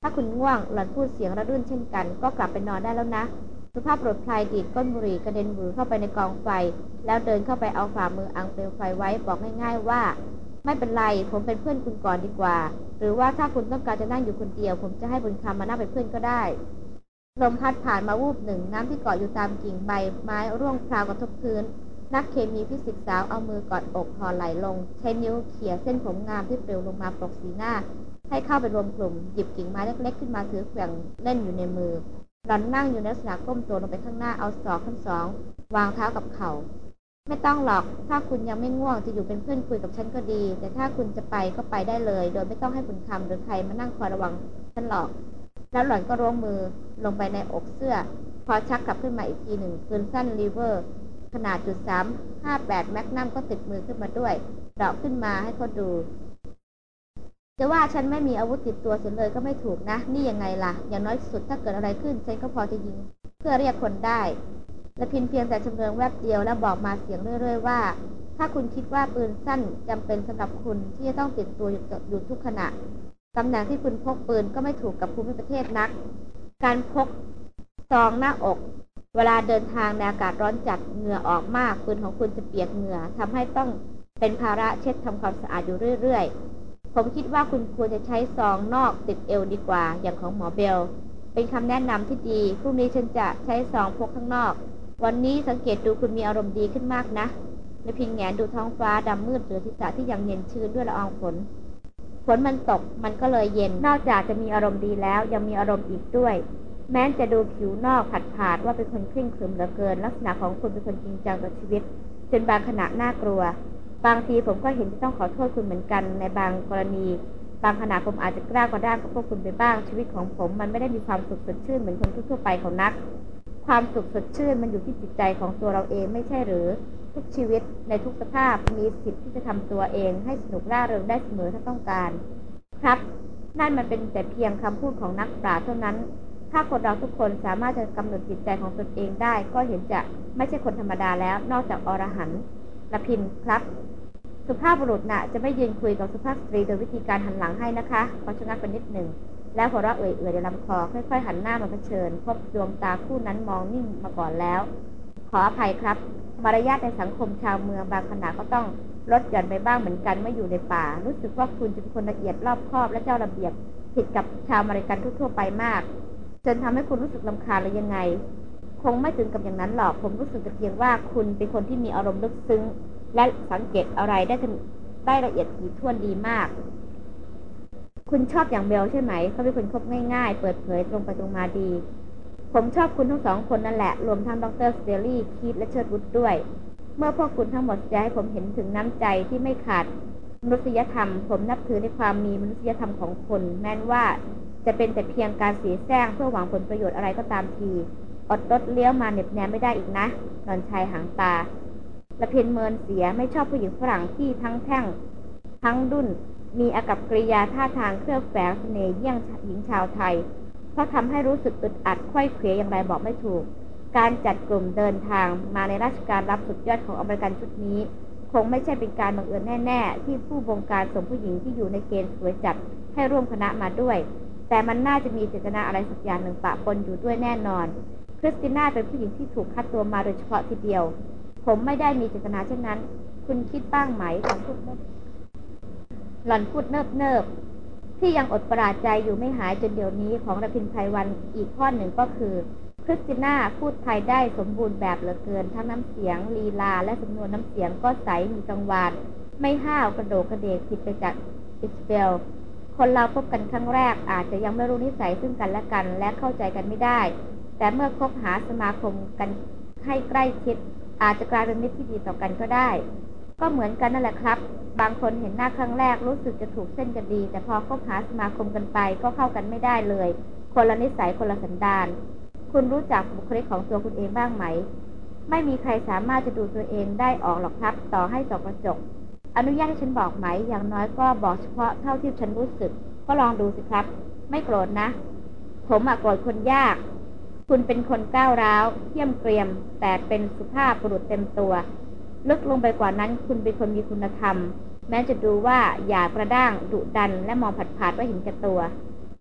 ถ้าคุณง่วงหล่อนพูดเสียงระรื่นเช่นกัน ก็กลับไปนอนได้แล้วนะ สุภาพบุรุษพลายดีดก้นบุหรี่กระเด็นบือเข้าไปในกองไฟ แล้วเดินเข้าไปเอาฝ่ามืออังเปลวไฟไว้บอกง่ายๆว่า ไม่เป็นไรผมเป็นเพื่อนคุณก่อนดีกว่า หรือว่าถ้าคุณต้องการจะนั่งอยู่คนเดียว ผมจะให้บุญคำมานั่งเป็นเพื่อนก็ได้ลมพัดผ่านมาวูบหนึ่งน้ำที่เกาะอยู่ตามกิ่งใบไม้ร่วงพราวกระทบพื้น นักเคมีฟิสิกส์สาวเอามือกอดอกพอไหลลง ใช้นิ้วเขี่ยเส้นผมงามที่เปลวลงมาปกสีหน้า ให้เข้าไปรวมกลุ่ม หยิบกิ่งไม้เล็กๆขึ้นมาถือแกว่งเล่นอยู่ในมือ หล่อนนั่งอยู่ในลักษณะก้มตัวลงไปข้างหน้าเอาศอกทั้งสอง วางเท้ากับเขา่าไม่ต้องหรอก ถ้าคุณยังไม่ง่วงจะอยู่เป็นเพื่อนคุยกับฉันก็ดี แต่ถ้าคุณจะไปก็ไปได้เลย โดยไม่ต้องให้บุญคำหรือใครมานั่งคอยระวังฉันหรอก แล้วหล่อนก็ร้วงมือลงไปในอกเสื้อ พอชักกลับขึ้นมาอีกทีหนึ่งปืนสั้นรีเวอร์ ขนาดจุดสามห้าแปดแมกนัมก็ติดมือขึ้นมาด้วยเดาะขึ้นมาให้เขาดู จะว่าฉันไม่มีอาวุธติดตัวเสียเลยก็ไม่ถูกนะ นี่ยังไงล่ะ อย่างน้อยสุดถ้าเกิดอะไรขึ้นฉันก็พอจะยิง เพื่อเรียกคนได้ และพินเพียงแต่ชำเลืองแวบเดียวแล้วบอกมาเสียงเรื่อย ๆ ว่า ถ้าคุณคิดว่าปืนสั้นจำเป็นสำหรับคุณที่จะต้องติดตัวอยู่ทุกขณะตำแหน่งที่คุณพกปืนก็ไม่ถูกกับภูมิประเทศนัก การพกซองหน้าอก เวลาเดินทางในอากาศร้อนจัดเหงื่อออกมากปืนของคุณจะเปียกเหงื่อทำให้ต้องเป็นภาระเช็ดทำความสะอาดอยู่เรื่อยๆ ผมคิดว่าคุณควรจะใช้ซองนอกติดเอวดีกว่า อย่างของหมอเบล เป็นคำแนะนำที่ดีพรุ่งนี้ฉันจะใช้ซองพกข้างนอก วันนี้สังเกตดูคุณมีอารมณ์ดีขึ้นมากนะในพิงแงนดูท้องฟ้าดำมืดเหลือทิศที่ยังเย็นชื้นด้วยละอองฝนฝนมันตกมันก็เลยเย็นนอกจากจะมีอารมณ์ดีแล้วยังมีอารมณ์อีกด้วย แม้จะดูผิวนอกผัดผาดว่าเป็นคนเคร่งขรึมเหลือเกิน ลักษณะของคุณเป็นคนจริงจังต่อชีวิต จนบางขณะน่ากลัว บางทีผมก็เห็นจะต้องขอโทษคุณเหมือนกัน ในบางกรณี บางขณะผมอาจจะกล้ากระด้างกับพวกคุณไปบ้าง ชีวิตของผมมันไม่ได้มีความสุขสดชื่นเหมือนคนทั่วไปของนัก ความสุขสดชื่นมันอยู่ที่จิตใจของตัวเราเองไม่ใช่หรือ ทุกชีวิตในทุกสภาพมีสิทธิ์ที่จะทำตัวเอง ให้สนุกร่าเริงได้เสมอถ้าต้องการ ครับ นั่นมันเป็นแต่เพียงคำพูดของนักปราชญ์เท่านั้น ถ้าคนเราทุกคนสามารถจะกำหนดจิตใจของตนเองได้ ก็เห็นจะไม่ใช่คนธรรมดาแล้ว นอกจากอรหันต์ละพินครับ สุภาพบุรุษน่ะจะไม่ยืนคุยกับสุภาพสตรีโดยวิธีการหันหลังให้นะคะขอชะงักไปนิดหนึ่งแล้วหัวเราะเอื่อยๆในลำคอค่อยๆหันหน้ามาเผชิญ พบดวงตาคู่นั้นมองนิ่งมาก่อนแล้ว ขออภัยครับ มารยาทในสังคมชาวเมืองบางขณะก็ต้องลดหย่อนไปบ้างเหมือนกันเมื่ออยู่ในป่า รู้สึกว่าคุณจะเป็นคนละเอียดรอบคอบและเจ้าระเบียบผิดกับชาวอเมริกันทั่วๆไปมาก จนทำให้คุณรู้สึกลำคาญหรือยังไง คงไม่ถึงกับอย่างนั้นหรอก ผมรู้สึกแต่เพียงว่าคุณเป็นคนที่มีอารมณ์ลึกซึ้ง และสังเกตอะไรได้ได้ละเอียดถี่ถ้วนดีมาก คุณชอบอย่างเบลใช่ไหม เขาเป็นคนคบง่ายๆ เปิดเผยตรงไปตรงมาดี ผมชอบคุณทั้งสองคนนั่นแหละ รวมทั้งดร.สแตนลีย์คีธและเชิดวุธด้วย เมื่อพวกคุณทั้งหมดแสดงให้ผมเห็นถึงน้ำใจที่ไม่ขาดมนุษยธรรม ผมนับถือในความมีมนุษยธรรมของคน แม้นว่า จะเป็นแต่เพียงการเสแสร้งเพื่อหวังผลประโยชน์อะไรก็ตามที อดลดเลี้ยวมาเหน็บแนมไม่ได้อีกนะนอนชายหางตารพินทร์เมินเสียไม่ชอบผู้หญิงฝรั่งที่ทั้งแท่ง ทั้งดุ้นมีอากัปกิริยาท่าทางเครื่องแฝงเสน่ห์เยี่ยงหญิงชาวไทย เพราะทำให้รู้สึกอึดอัดไขว้เขวอย่างไรบอกไม่ถูก การจัดกลุ่มเดินทางมาในราชการลับสุดยอดของอเมริกันชุดนี้ คงไม่ใช่เป็นการบังเอิญแน่ ๆ ที่ผู้บงการส่งผู้หญิงที่อยู่ในเกณฑ์สวยจัดให้ร่วมคณะมาด้วย แต่มันน่าจะมีเจตนาอะไรสักอย่างหนึ่งปะปนอยู่ด้วยแน่นอน คริสติน่าเป็นผู้หญิงที่ถูกคัดตัวมาโดยเฉพาะทีเดียว ผมไม่ได้มีเจตนาเช่นนั้น คุณคิดบ้างไหมหล่อนพูดเนิบหล่อนพูดเนิบเนิบที่ยังอดประหลาดใจอยู่ไม่หายจนเดี๋ยวนี้ของระพินไพรวันอีกข้อหนึ่งก็คือคริสติน่าพูดไทยได้สมบูรณ์แบบเหลือเกิน ทั้งน้ำเสียง ลีลา และสำนวนน้ำเสียงก็ใสมีกังหวานไม่ห้าวกระโดกกระเดกผิดไปจากอิสเบล คนเราพบกันครั้งแรกอาจจะยังไม่รู้นิสัยซึ่งกันและกัน และเข้าใจกันไม่ได้ แต่เมื่อคบหาสมาคมกันให้ใกล้ชิด อาจจะกลายเป็นมิตรที่ดีต่อกันก็ได้ ก็เหมือนกันนั่นแหละครับ บางคนเห็นหน้าครั้งแรกรู้สึกจะถูกเส้นกันดี แต่พอคบหาสมาคมกันไปก็เข้ากันไม่ได้เลย คนละนิสัยคนละสันดาน คุณรู้จักบุคลิกของตัวคุณเองบ้างไหม ไม่มีใครสามารถจะดูตัวเองได้ออกหรอกครับ ต่อให้ส่องกระจก อนุญาตให้ฉันบอกไหม อย่างน้อยก็บอกเฉพาะเท่าที่ฉันรู้สึก ก็ลองดูสิครับ ไม่โกรธนะ ผมอะโกรธคนยาก คุณเป็นคนก้าวร้าวเที่ยมเกรียม แต่เป็นสุภาพบุรุษเต็มตัว ลึกลงไปกว่านั้น คุณเป็นคนมีคุณธรรม แม้จะดูว่าอย่ากระด้างดุดัน และมองผัดผาดว่าเห็นแก่ตัว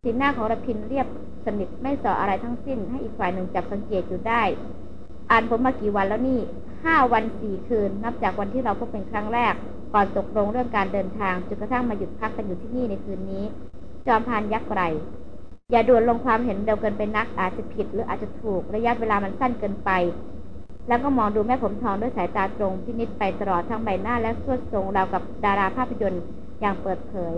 สีหน้าของระพินเรียบสนิทไม่ส่ออะไรทั้งสิ้น ให้อีกฝ่ายหนึ่งจับสังเกตอยู่ได้ อ่านผมมากี่วันแล้วนี่ ห้าวันสี่คืน นับจากวันที่เราพบเป็นครั้งแรก ก่อนตกลงเรื่องการเดินทางจนกระทั่งมาหยุดพักกันอยู่ที่นี่ในคืนนี้ จอมพานยักษ์ไรอย่าด่วนลงความเห็นเร็วเกินไปนักอาจจะผิดหรืออาจจะถูกระยะเวลามันสั้นเกินไป แล้วก็มองดูแม่ผมทองด้วยสายตาตรงพินิษไปตลอดทั้งใบหน้าและสวดทรงราวกับดาราภาพยนตร์อย่างเปิดเผย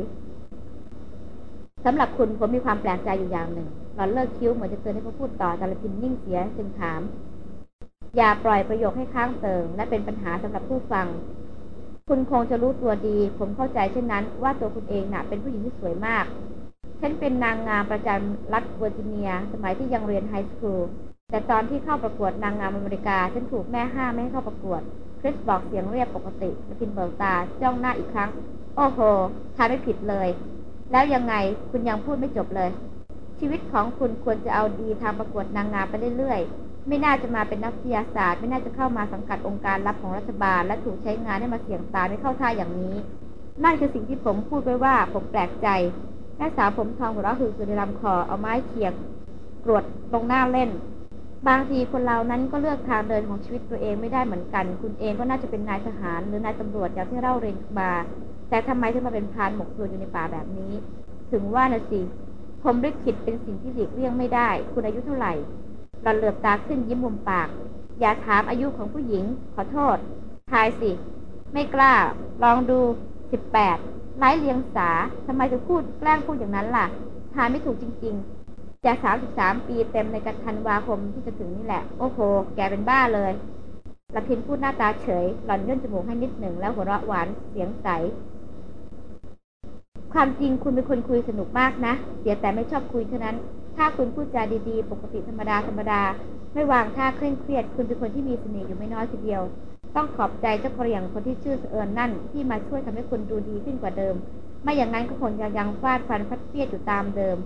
สำหรับคุณผมมีความแปลกใจอยู่อย่างหนึ่งหลอนเลิกคิ้วเหมือนจะเตือนให้เขาพูดต่อแต่ละพินนิ่งเสียจึงถาม อย่าปล่อยประโยคให้ค้างเติงและเป็นปัญหาสำหรับผู้ฟัง คุณคงจะรู้ตัวดี ผมเข้าใจเช่นนั้น ว่าตัวคุณเองน่ะเป็นผู้หญิงที่สวยมาก ฉันเป็นนางงามประจำรัฐเวอร์จิเนีย สมัยที่ยังเรียนไฮสคูล แต่ตอนที่เข้าประกวดนางงามอเมริกา ฉันถูกแม่ห้ามไม่ให้เข้าประกวด คริสบอกเสียงเรียบปกติและพินเบิกตาจ้องหน้าอีกครั้ง โอ้โหทายไม่ผิดเลย แล้วยังไงคุณยังพูดไม่จบเลย ชีวิตของคุณควรจะเอาดีทางประกวดนางงามไปเรื่อยๆ ไม่น่าจะมาเป็นนักวิทยาศาสตร์ ไม่น่าจะเข้ามาสังกัดองค์การลับของรัฐบาล และถูกใช้งานให้มาเสี่ยงตายไม่เข้าท่าอย่างนี้ นั่นคือสิ่งที่ผมพูดไว้ว่าผมแปลกใจแม่สาวผมทองหัวเราะหือคือในลำคอเอาไม้เขี่ยกรวดตรงหน้าเล่น บางทีคนเรานั้นก็เลือกทางเดินของชีวิตตัวเองไม่ได้เหมือนกัน คุณเองก็น่าจะเป็นนายทหารหรือนายตำรวจอย่างที่เล่าเรียนมา แต่ทำไมถึงมาเป็นพรานหมกตัวอยู่ในป่าแบบนี้ ถึงว่านะสิผมริขิดเป็นสิ่งที่หลีกเลี่ยงไม่ได้ คุณอายุเท่าไหร่ หลอนเหลือบตาขึ้นยิ้มมุมปาก อย่าถามอายุของผู้หญิง ขอโทษ ทายสิ ไม่กล้า ลองดูสิบแปดไร้เลียงสาทำไมถึงพูดแกล้งพูดอย่างนั้นล่ะ ทายไม่ถูกจริง ๆจากสามสิบสามปีเต็มในกันธันวาคมที่จะถึงนี่แหละ โอ้โห แกเป็นบ้าเลยละพินพูดหน้าตาเฉย หล่อนย่นจมูกให้นิดหนึ่งแล้วหัวเราะหวานเสียงใส ความจริงคุณเป็นคนคุยสนุกมากนะ เสียแต่ไม่ชอบคุยเท่านั้น ถ้าคุณพูดจาดีๆ ปกติธรรมดาธรรมดา ไม่วางท่าเคร่งเครียด คุณเป็นคนที่มีเสน่ห์อยู่ไม่น้อยทีเดียว ต้องขอบใจเจ้ากระอย่างคนที่ชื่อเอิญนั่น ที่มาช่วยทำให้คุณดูดีขึ้นกว่าเดิม ไม่อย่างนั้นก็คงยังยังฟาดฟันฟัดเปียดอยู่ตามเดิม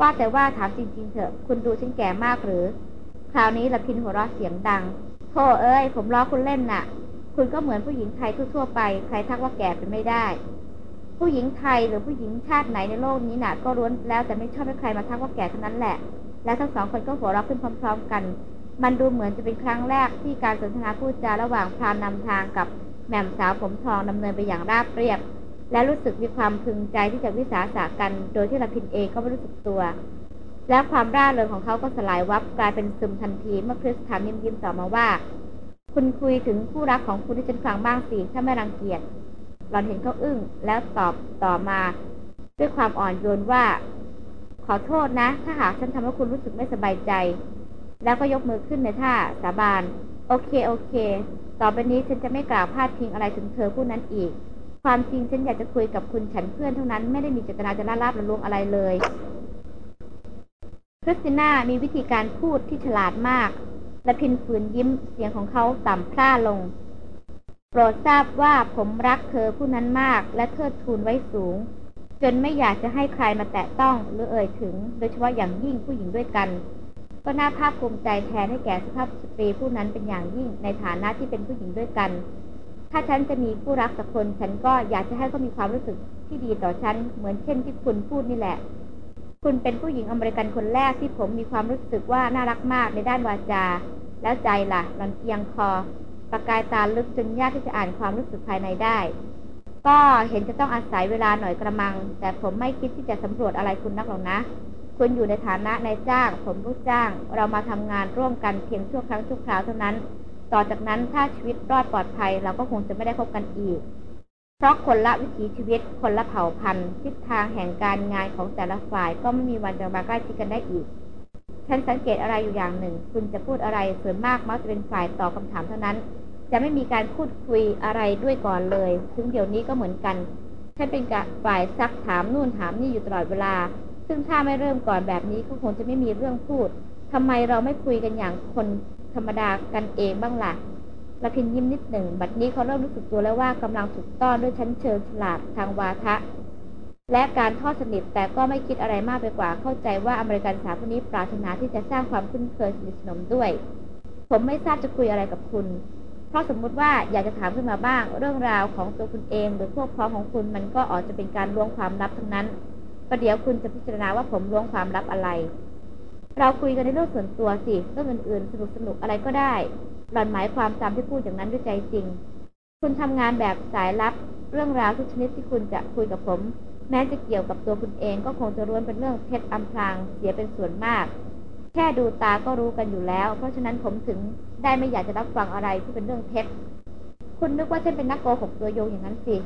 ว่าแต่ว่าถามจริงๆเถอะ คุณดูฉันแก่มากหรือ คราวนี้ละพินหัวเราะเสียงดังโธ่เอ้ย ผมล้อคุณเล่นน่ะ คุณก็เหมือนผู้หญิงไทยทั่วๆไป ใครทักว่าแก่เป็นไม่ได้ ผู้หญิงไทยหรือผู้หญิงชาติไหนในโลกนี้น่ะ ก็ล้วนแล้วแต่ไม่ชอบให้ใครมาทักว่าแก่เท่านั้นแหละ และทั้งสองคนก็หัวเราะขึ้นพร้อม ๆ กัน มันดูเหมือนจะเป็นครั้งแรกที่การสนทนาพูดจาระหว่างพรานนำทางกับแม่มสาวผมทองดำเนินไปอย่างราบเรียบ และรู้สึกมีความพึงใจที่จะวิสาสะกัน โดยที่ละพินเองก็ไม่รู้สึกตัว และความร่าเริงของเขาก็สลายวับกลายเป็นซึมทันทีเมื่อคริสถามยิ้มยิ้มต่อมาว่า คุณคุยถึงผู้รักของคุณที่ฉันฟังบ้างสิถ้าไม่รังเกียจ หลอนเห็นเขาอึ้ง แล้วตอบต่อมาด้วยความอ่อนโยนว่า ขอโทษนะ ถ้าหากฉันทำให้คุณรู้สึกไม่สบายใจ แล้วก็ยกมือขึ้นในท่าสาบาน โอเคโอเค ต่อไปนี้ฉันจะไม่กล่าวพาดพิงอะไรถึงเธอผู้นั้นอีก ความจริงฉันอยากจะคุยกับคุณฉันเพื่อนเท่านั้นไม่ได้มีเจตนาจะล่าลาบละลวงอะไรเลยคริสติน่ามีวิธีการพูดที่ฉลาดมาก และพินฝืนยิ้มเสียงของเขาต่ำพร่าลง โปรดทราบว่าผมรักเธอผู้นั้นมาก และเทิดทูนไว้สูง จนไม่อยากจะให้ใครมาแตะต้องหรือเอ่ยถึง โดยเฉพาะอย่างยิ่งผู้หญิงด้วยกัน ก็น่าภาคภูมิใจแทนให้แก่สุภาพสตรีผู้นั้นเป็นอย่างยิ่งในฐานะที่เป็นผู้หญิงด้วยกัน ถ้าฉันจะมีผู้รักสักคนฉันก็อยากจะให้เขามีความรู้สึกที่ดีต่อฉันเหมือนเช่นที่คุณพูดนี่แหละ คุณเป็นผู้หญิงอเมริกันคนแรกที่ผมมีความรู้สึกว่าน่ารักมากในด้านวาจา แล้วใจล่ะหลอนเอียงคอ ประกายตาลึกจนยากที่จะอ่านความรู้สึกภายในได้ ก็เห็นจะต้องอาศัยเวลาหน่อยกระมัง แต่ผมไม่คิดที่จะสำรวจอะไรคุณนักหรอกนะ คุณอยู่ในฐานะนายจ้าง ผมลูกจ้าง เรามาทำงานร่วมกันเพียงชั่วครั้งชั่วคราวเท่านั้น ต่อจากนั้นถ้าชีวิตรอดปลอดภัยเราก็คงจะไม่ได้พบกันอีก เพราะคนละวิถีชีวิต คนละเผ่าพันธุ์ทิศทางแห่งการงานของแต่ละฝ่ายก็ไม่มีวันจะมาใกล้ชิดกันได้อีกฉันสังเกตอะไรอยู่อย่างหนึ่ง คุณจะพูดอะไรส่วนมากมักจะเป็นฝ่ายตอบคาถามเท่านั้น จะไม่มีการพูดคุยอะไรด้วยก่อนเลยถึงเดี๋ยวนี้ก็เหมือนกันฉันเป็นกะฝ่ายซักถามนู่นถามนี่อยู่ตลอดเวลา ซึ่งถ้าไม่เริ่มก่อนแบบนี้ก็คงจะไม่มีเรื่องพูดทำไมเราไม่คุยกันอย่างคนธรรมดากันเองบ้างล่ะละพินยิ้มนิดหนึ่ง บัดนี้เขาเริ่มรู้สึกตัวแล้วว่ากำลังถูกต้อนด้วยชั้นเชิงฉลาดทางวาทะ และการทอดสนิทแต่ก็ไม่คิดอะไรมากไปกว่า เข้าใจว่าอเมริกันสาวคนนี้ปรารถนาที่จะสร้างความคุ้นเคยสนิทสนมด้วย ผมไม่ทราบจะคุยอะไรกับคุณ เพราะสมมุติว่าอยากจะถามขึ้นมาบ้าง เรื่องราวของตัวคุณเองหรือพวกพ้องของคุณมันก็อาจจะเป็นการล้วงความลับทั้งนั้นประเดี๋ยวคุณจะพิจารณาว่าผมล้วงความลับอะไร เราคุยกันในเรื่องส่วนตัวสิเรื่องอื่นๆสนุกสนุกอะไรก็ได้หล่อนหมายความตามที่พูดอย่างนั้นด้วยใจจริง คุณทำงานแบบสายลับเรื่องราวทุกชนิดที่คุณจะคุยกับผม แม้จะเกี่ยวกับตัวคุณเองก็คงจะร้วนเป็นเรื่องเท็จอำพรางเสียเป็นส่วนมาก แค่ดูตาก็รู้กันอยู่แล้ว เพราะฉะนั้นผมถึง ได้ไม่อยากจะรับฟังอะไรที่เป็นเรื่องเท็จ คุณนึกว่าฉันเป็นนักโกหกตัวโยงอย่างนั้นสิ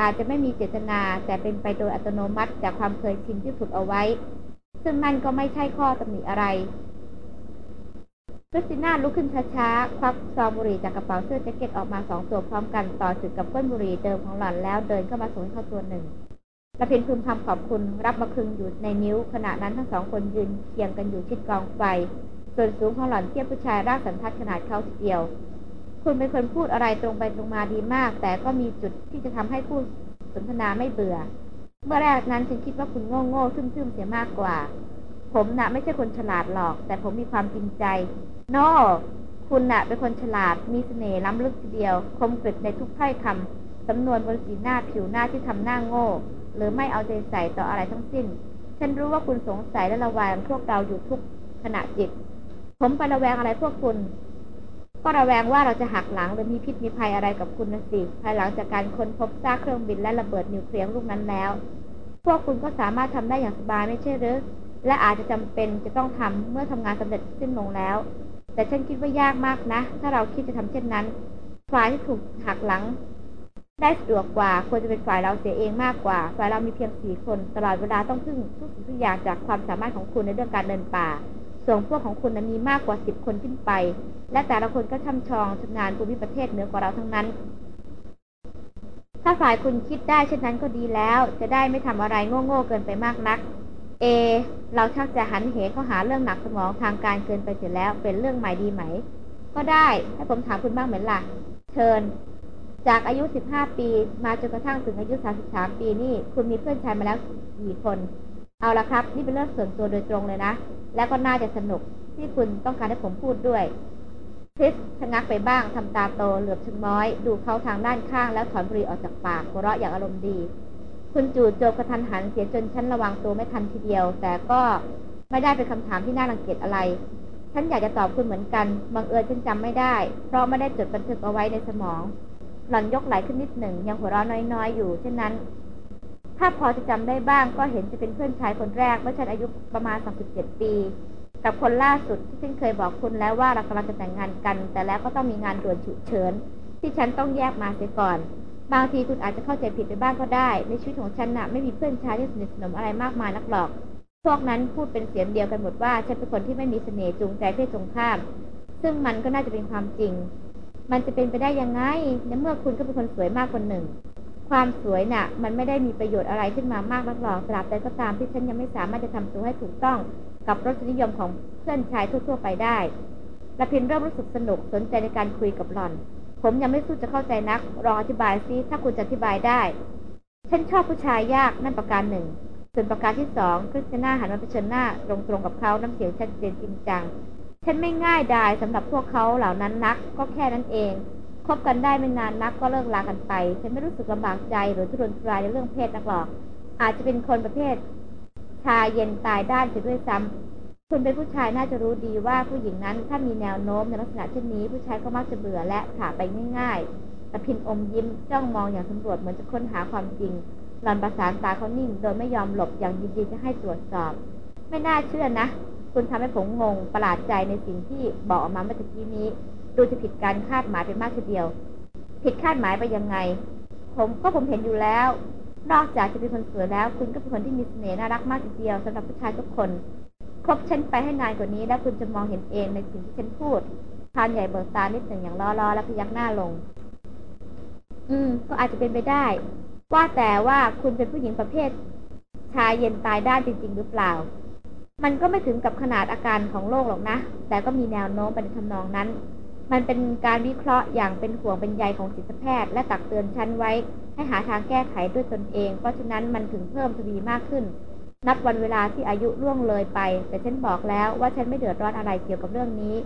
อาจจะไม่มีเจตนาแต่เป็นไปโดยอัตโนมัติจากความเคยชินที่ฝึกเอาไว้ ซึ่งนั่นก็ไม่ใช่ข้อตำหนิอะไรคริสติน่าลุกขึ้นช้าๆ ควักซองบุหรี่จากกระเป๋าเสื้อแจ็คเก็ตออกมาสองตัวพร้อมกันต่อจุดกับก้นบุหรี่เดิมของหล่อนแล้วเดินเข้ามาส่งให้ตัวหนึ่งรพินทร์พึมพำขอบคุณรับมาคลึงอยู่ในนิ้วขณะนั้นทั้งสองคนยืนเคียงกันอยู่ชิดกองไฟ ส่วนสูงของหล่อนเทียบผู้ชายร่างสันทัดขนาดเขาทีเดียว คุณเป็นคนพูดอะไรตรงไปตรงมาดีมาก แต่ก็มีจุดที่จะทำให้ผู้สนทนาไม่เบื่อ เมื่อแรกนั้นฉันคิดว่าคุณโง่โง่ซึมซึมเสียมากกว่า ผมนะ่ะไม่ใช่คนฉลาดหรอก แต่ผมมีความจริงใจโน no, คุณน่ะเป็นคนฉลาด มีเสน่ห์ล้ำลึกทีเดียว คมกริบในทุกถ้อยคำสำนวนบนสีหน้าผิวหน้าที่ทำหน้าโง่ หรือไม่เอาใจใส่ต่ออะไรทั้งสิ้น ฉันรู้ว่าคุณสงสัยและระแวงพวกเราอยู่ทุกขณะจิต ผมไประแวงอะไรพวกคุณ ก็ระแวงว่าเราจะหักหลังหรือมีพิษมีภัยอะไรกับคุณนะสิ ภายหลังจากการค้นพบซากเครื่องบินและระเบิดนิวเคลียร์ลูกนั้นแล้ว พวกคุณก็สามารถทำได้อย่างสบายไม่ใช่หรือ และอาจจะจำเป็นจะต้องทำเมื่อทำงานสำเร็จสิ้นลงแล้ว แต่ฉันคิดว่ายากมากนะ ถ้าเราคิดจะทำเช่นนั้น ฝ่ายที่ถูกหักหลัง ได้สะดวกกว่า ควรจะเป็นฝ่ายเราเสียเองมากกว่า ฝ่ายเรามีเพียงสี่คน ตลอดเวลาต้องพึ่งทุกสิ่งทุกอย่างจากความสามารถของคุณในเรื่องการเดินป่า ส่วนพวกของคุณนั้นมีมากกว่าสิบคนขึ้นไป และแต่ละคนก็ช่ำชองชำนาญภูมิประเทศเหนือกว่าเราทั้งนั้น ถ้าฝ่ายคุณคิดได้เช่นนั้นก็ดีแล้ว จะได้ไม่ทำอะไรโง่ๆเกินไปมากนัก เอ เราชักจะหันเหเข้าหาเรื่องหนักสมองทางการเกินไปเสียแล้ว เป็นเรื่องใหม่ดีไหม ก็ได้ ให้ผมถามคุณบ้างเหมือนล่ะ เชิญ จากอายุ 15 ปี มาจนกระทั่งถึงอายุ 33 ปีนี่ คุณมีเพื่อนชายมาแล้วกี่คน เอาละครับ นี่เป็นเรื่องส่วนตัวโดยตรงเลยนะ แล้วก็น่าจะสนุกที่คุณต้องการให้ผมพูดด้วยคริสชะงักไปบ้างทำตาโตเหลือบชะม้อย ดูเขาทางด้านข้างแล้วถอนบุหรี่ออกจากปากหัวเราะอย่างอารมณ์ดี คุณจู่โจมกระทันหันเสียจนฉันระวังตัวไม่ทันทีเดียว แต่ก็ไม่ได้เป็นคำถามที่น่ารังเกียจอะไร ฉันอยากจะตอบคุณเหมือนกันบังเอิญฉันจำไม่ได้ เพราะไม่ได้จดบันทึกเอาไว้ในสมอง หล่อนยกไหลขึ้นนิดหนึ่งยังหัวเราะน้อยๆ อยู่เช่นนั้น ถ้าพอจะจำได้บ้างก็เห็นจะเป็นเพื่อนชายคนแรกเมื่อฉันอายุประมาณ 37 ปี กับคนล่าสุดที่ฉันเคยบอกคุณแล้วว่าเรากำลังจะแต่งงานกัน แต่แล้วก็ต้องมีงานด่วนฉุกเฉินที่ฉันต้องแยกมาเสียก่อน บางทีคุณอาจจะเข้าใจผิดไปบ้างก็ได้ ในชีวิตของฉันนะ่ะไม่มีเพื่อนชายที่สนิทสนมอะไรมากมายนักหรอก พวกนั้นพูดเป็นเสียงเดียวกันหมดว่าฉันเป็นคนที่ไม่มีเสน่ห์จูงใจเพศตรงข้าม ซึ่งมันก็น่าจะเป็นความจริง มันจะเป็นไปได้ยังไงในเมื่อคุณก็เป็นคนสวยมากคนหนึ่ง ความสวยน่ะ มันไม่ได้มีประโยชน์อะไรขึ้นมามากนักหรอกตราบใดก็ตามที่ฉันยังไม่สามารถจะทำตัวให้ถูกต้องกับรสนิยมของเพื่อนชายทั่วๆไปได้ละพินเริ่มรู้สึกสนุกสนใจในการคุยกับหล่อน ผมยังไม่สู้จะเข้าใจนัก รออธิบายซิถ้าคุณจะอธิบายได้ ฉันชอบผู้ชายยากนั่นประการหนึ่ง ส่วนประการที่สองคริสติน่าหันมาเผชิญหน้าตรงๆกับเขาน้ำเสียงชัดเจนจริงจัง ฉันไม่ง่ายดายสำหรับพวกเขาเหล่านั้นนัก ก็แค่นั้นเอง บกันได้ไม่นานนักก็เลิกลากันไป ฉันไม่รู้สึกลำบากใจหรือทุรนทุรายในเรื่องเพศนักหรอก อาจจะเป็นคนประเภท ชายเย็นตายด้านเสียด้วยซ้ำคุณเป็นผู้ชายน่าจะรู้ดีว่าผู้หญิงนั้นถ้ามีแนวโน้มในลักษณะเช่นนี้ ผู้ชายก็มักจะเบื่อและผ่าไปง่ายๆแต่พินอมยิ้มจ้องมองอย่างสำรวจเหมือนจะค้นหาความจริงหลอนประสานตาเขานิ่ง โดยไม่ยอมหลบอย่างยินดีจะให้ตรวจสอบ ไม่น่าเชื่อนะ คุณทำให้ผมงงประหลาดใจในสิ่งที่บอกออกมาเมื่อกี้นี้ ดูจะผิดการคาดหมายไปมากทีเดียว ผิดคาดหมายไปยังไง ผมก็ผมเห็นอยู่แล้ว นอกจากจะเป็นคนสวยแล้ว คุณก็เป็นคนที่มีเสน่ห์น่ารักมากทีเดียวสำหรับผู้ชายทุกคนคบฉันไปให้นานกว่านี้ แล้วคุณจะมองเห็นเองในสิ่งที่ฉันพูดพานใหญ่เบิกตานิดหนึ่งอย่างล้อๆแล้วพยักหน้าลง อืม ก็อาจจะเป็นไปได้ ว่าแต่ว่าคุณเป็นผู้หญิงประเภท ชายเย็นตายด้านจริง ๆ หรือเปล่า มันก็ไม่ถึงกับขนาดอาการของโรคหรอกนะ แต่ก็มีแนวโน้มไปในทำนองนั้น มันเป็นการวิเคราะห์อย่างเป็นห่วงเป็นใยของจิตแพทย์ และตักเตือนฉันไว้ ให้หาทางแก้ไขด้วยตนเอง เพราะฉะนั้นมันถึงเพิ่มทวีมากขึ้น นับวันเวลาที่อายุล่วงเลยไป แต่ฉันบอกแล้วว่าฉันไม่เดือดร้อนอะไรเกี่ยวกับเรื่องนี้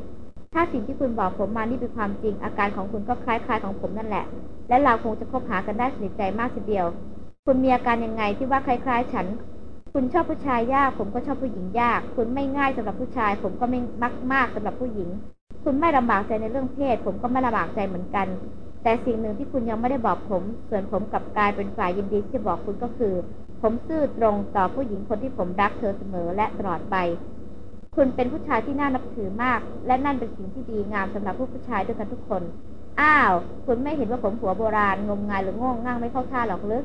ถ้าสิ่งที่คุณบอกผมมานี่เป็นความจริง อาการของคุณก็คล้ายๆของผมนั่นแหละ และเราคงจะคบหากันได้สนิทใจมากทีเดียว คุณมีอาการยังไงที่ว่าคล้าย ๆ ฉัน คุณชอบผู้ชายยาก ผมก็ชอบผู้หญิงยาก คุณไม่ง่ายสำหรับผู้ชาย ผมก็ไม่มักมากสำหรับผู้หญิง คุณไม่ลำบากใจในเรื่องเพศ ผมก็ไม่ลำบากใจเหมือนกัน แต่สิ่งหนึ่งที่คุณยังไม่ได้บอกผม ส่วนผมกับกายเป็นฝ่ายยินดีที่จะบอกคุณก็คือ ผมซื่อตรงต่อผู้หญิงคนที่ผมรักเธอเสมอและตลอดไป คุณเป็นผู้ชายที่น่านับถือมาก และนั่นเป็นสิ่งที่ดีงามสำหรับผู้ผู้ชายด้วยกันทุกคน อ้าว คุณไม่เห็นว่าผมหัวโบราณงมงายหรือโง่ง่างไม่เข้าท่าหรอกหรือ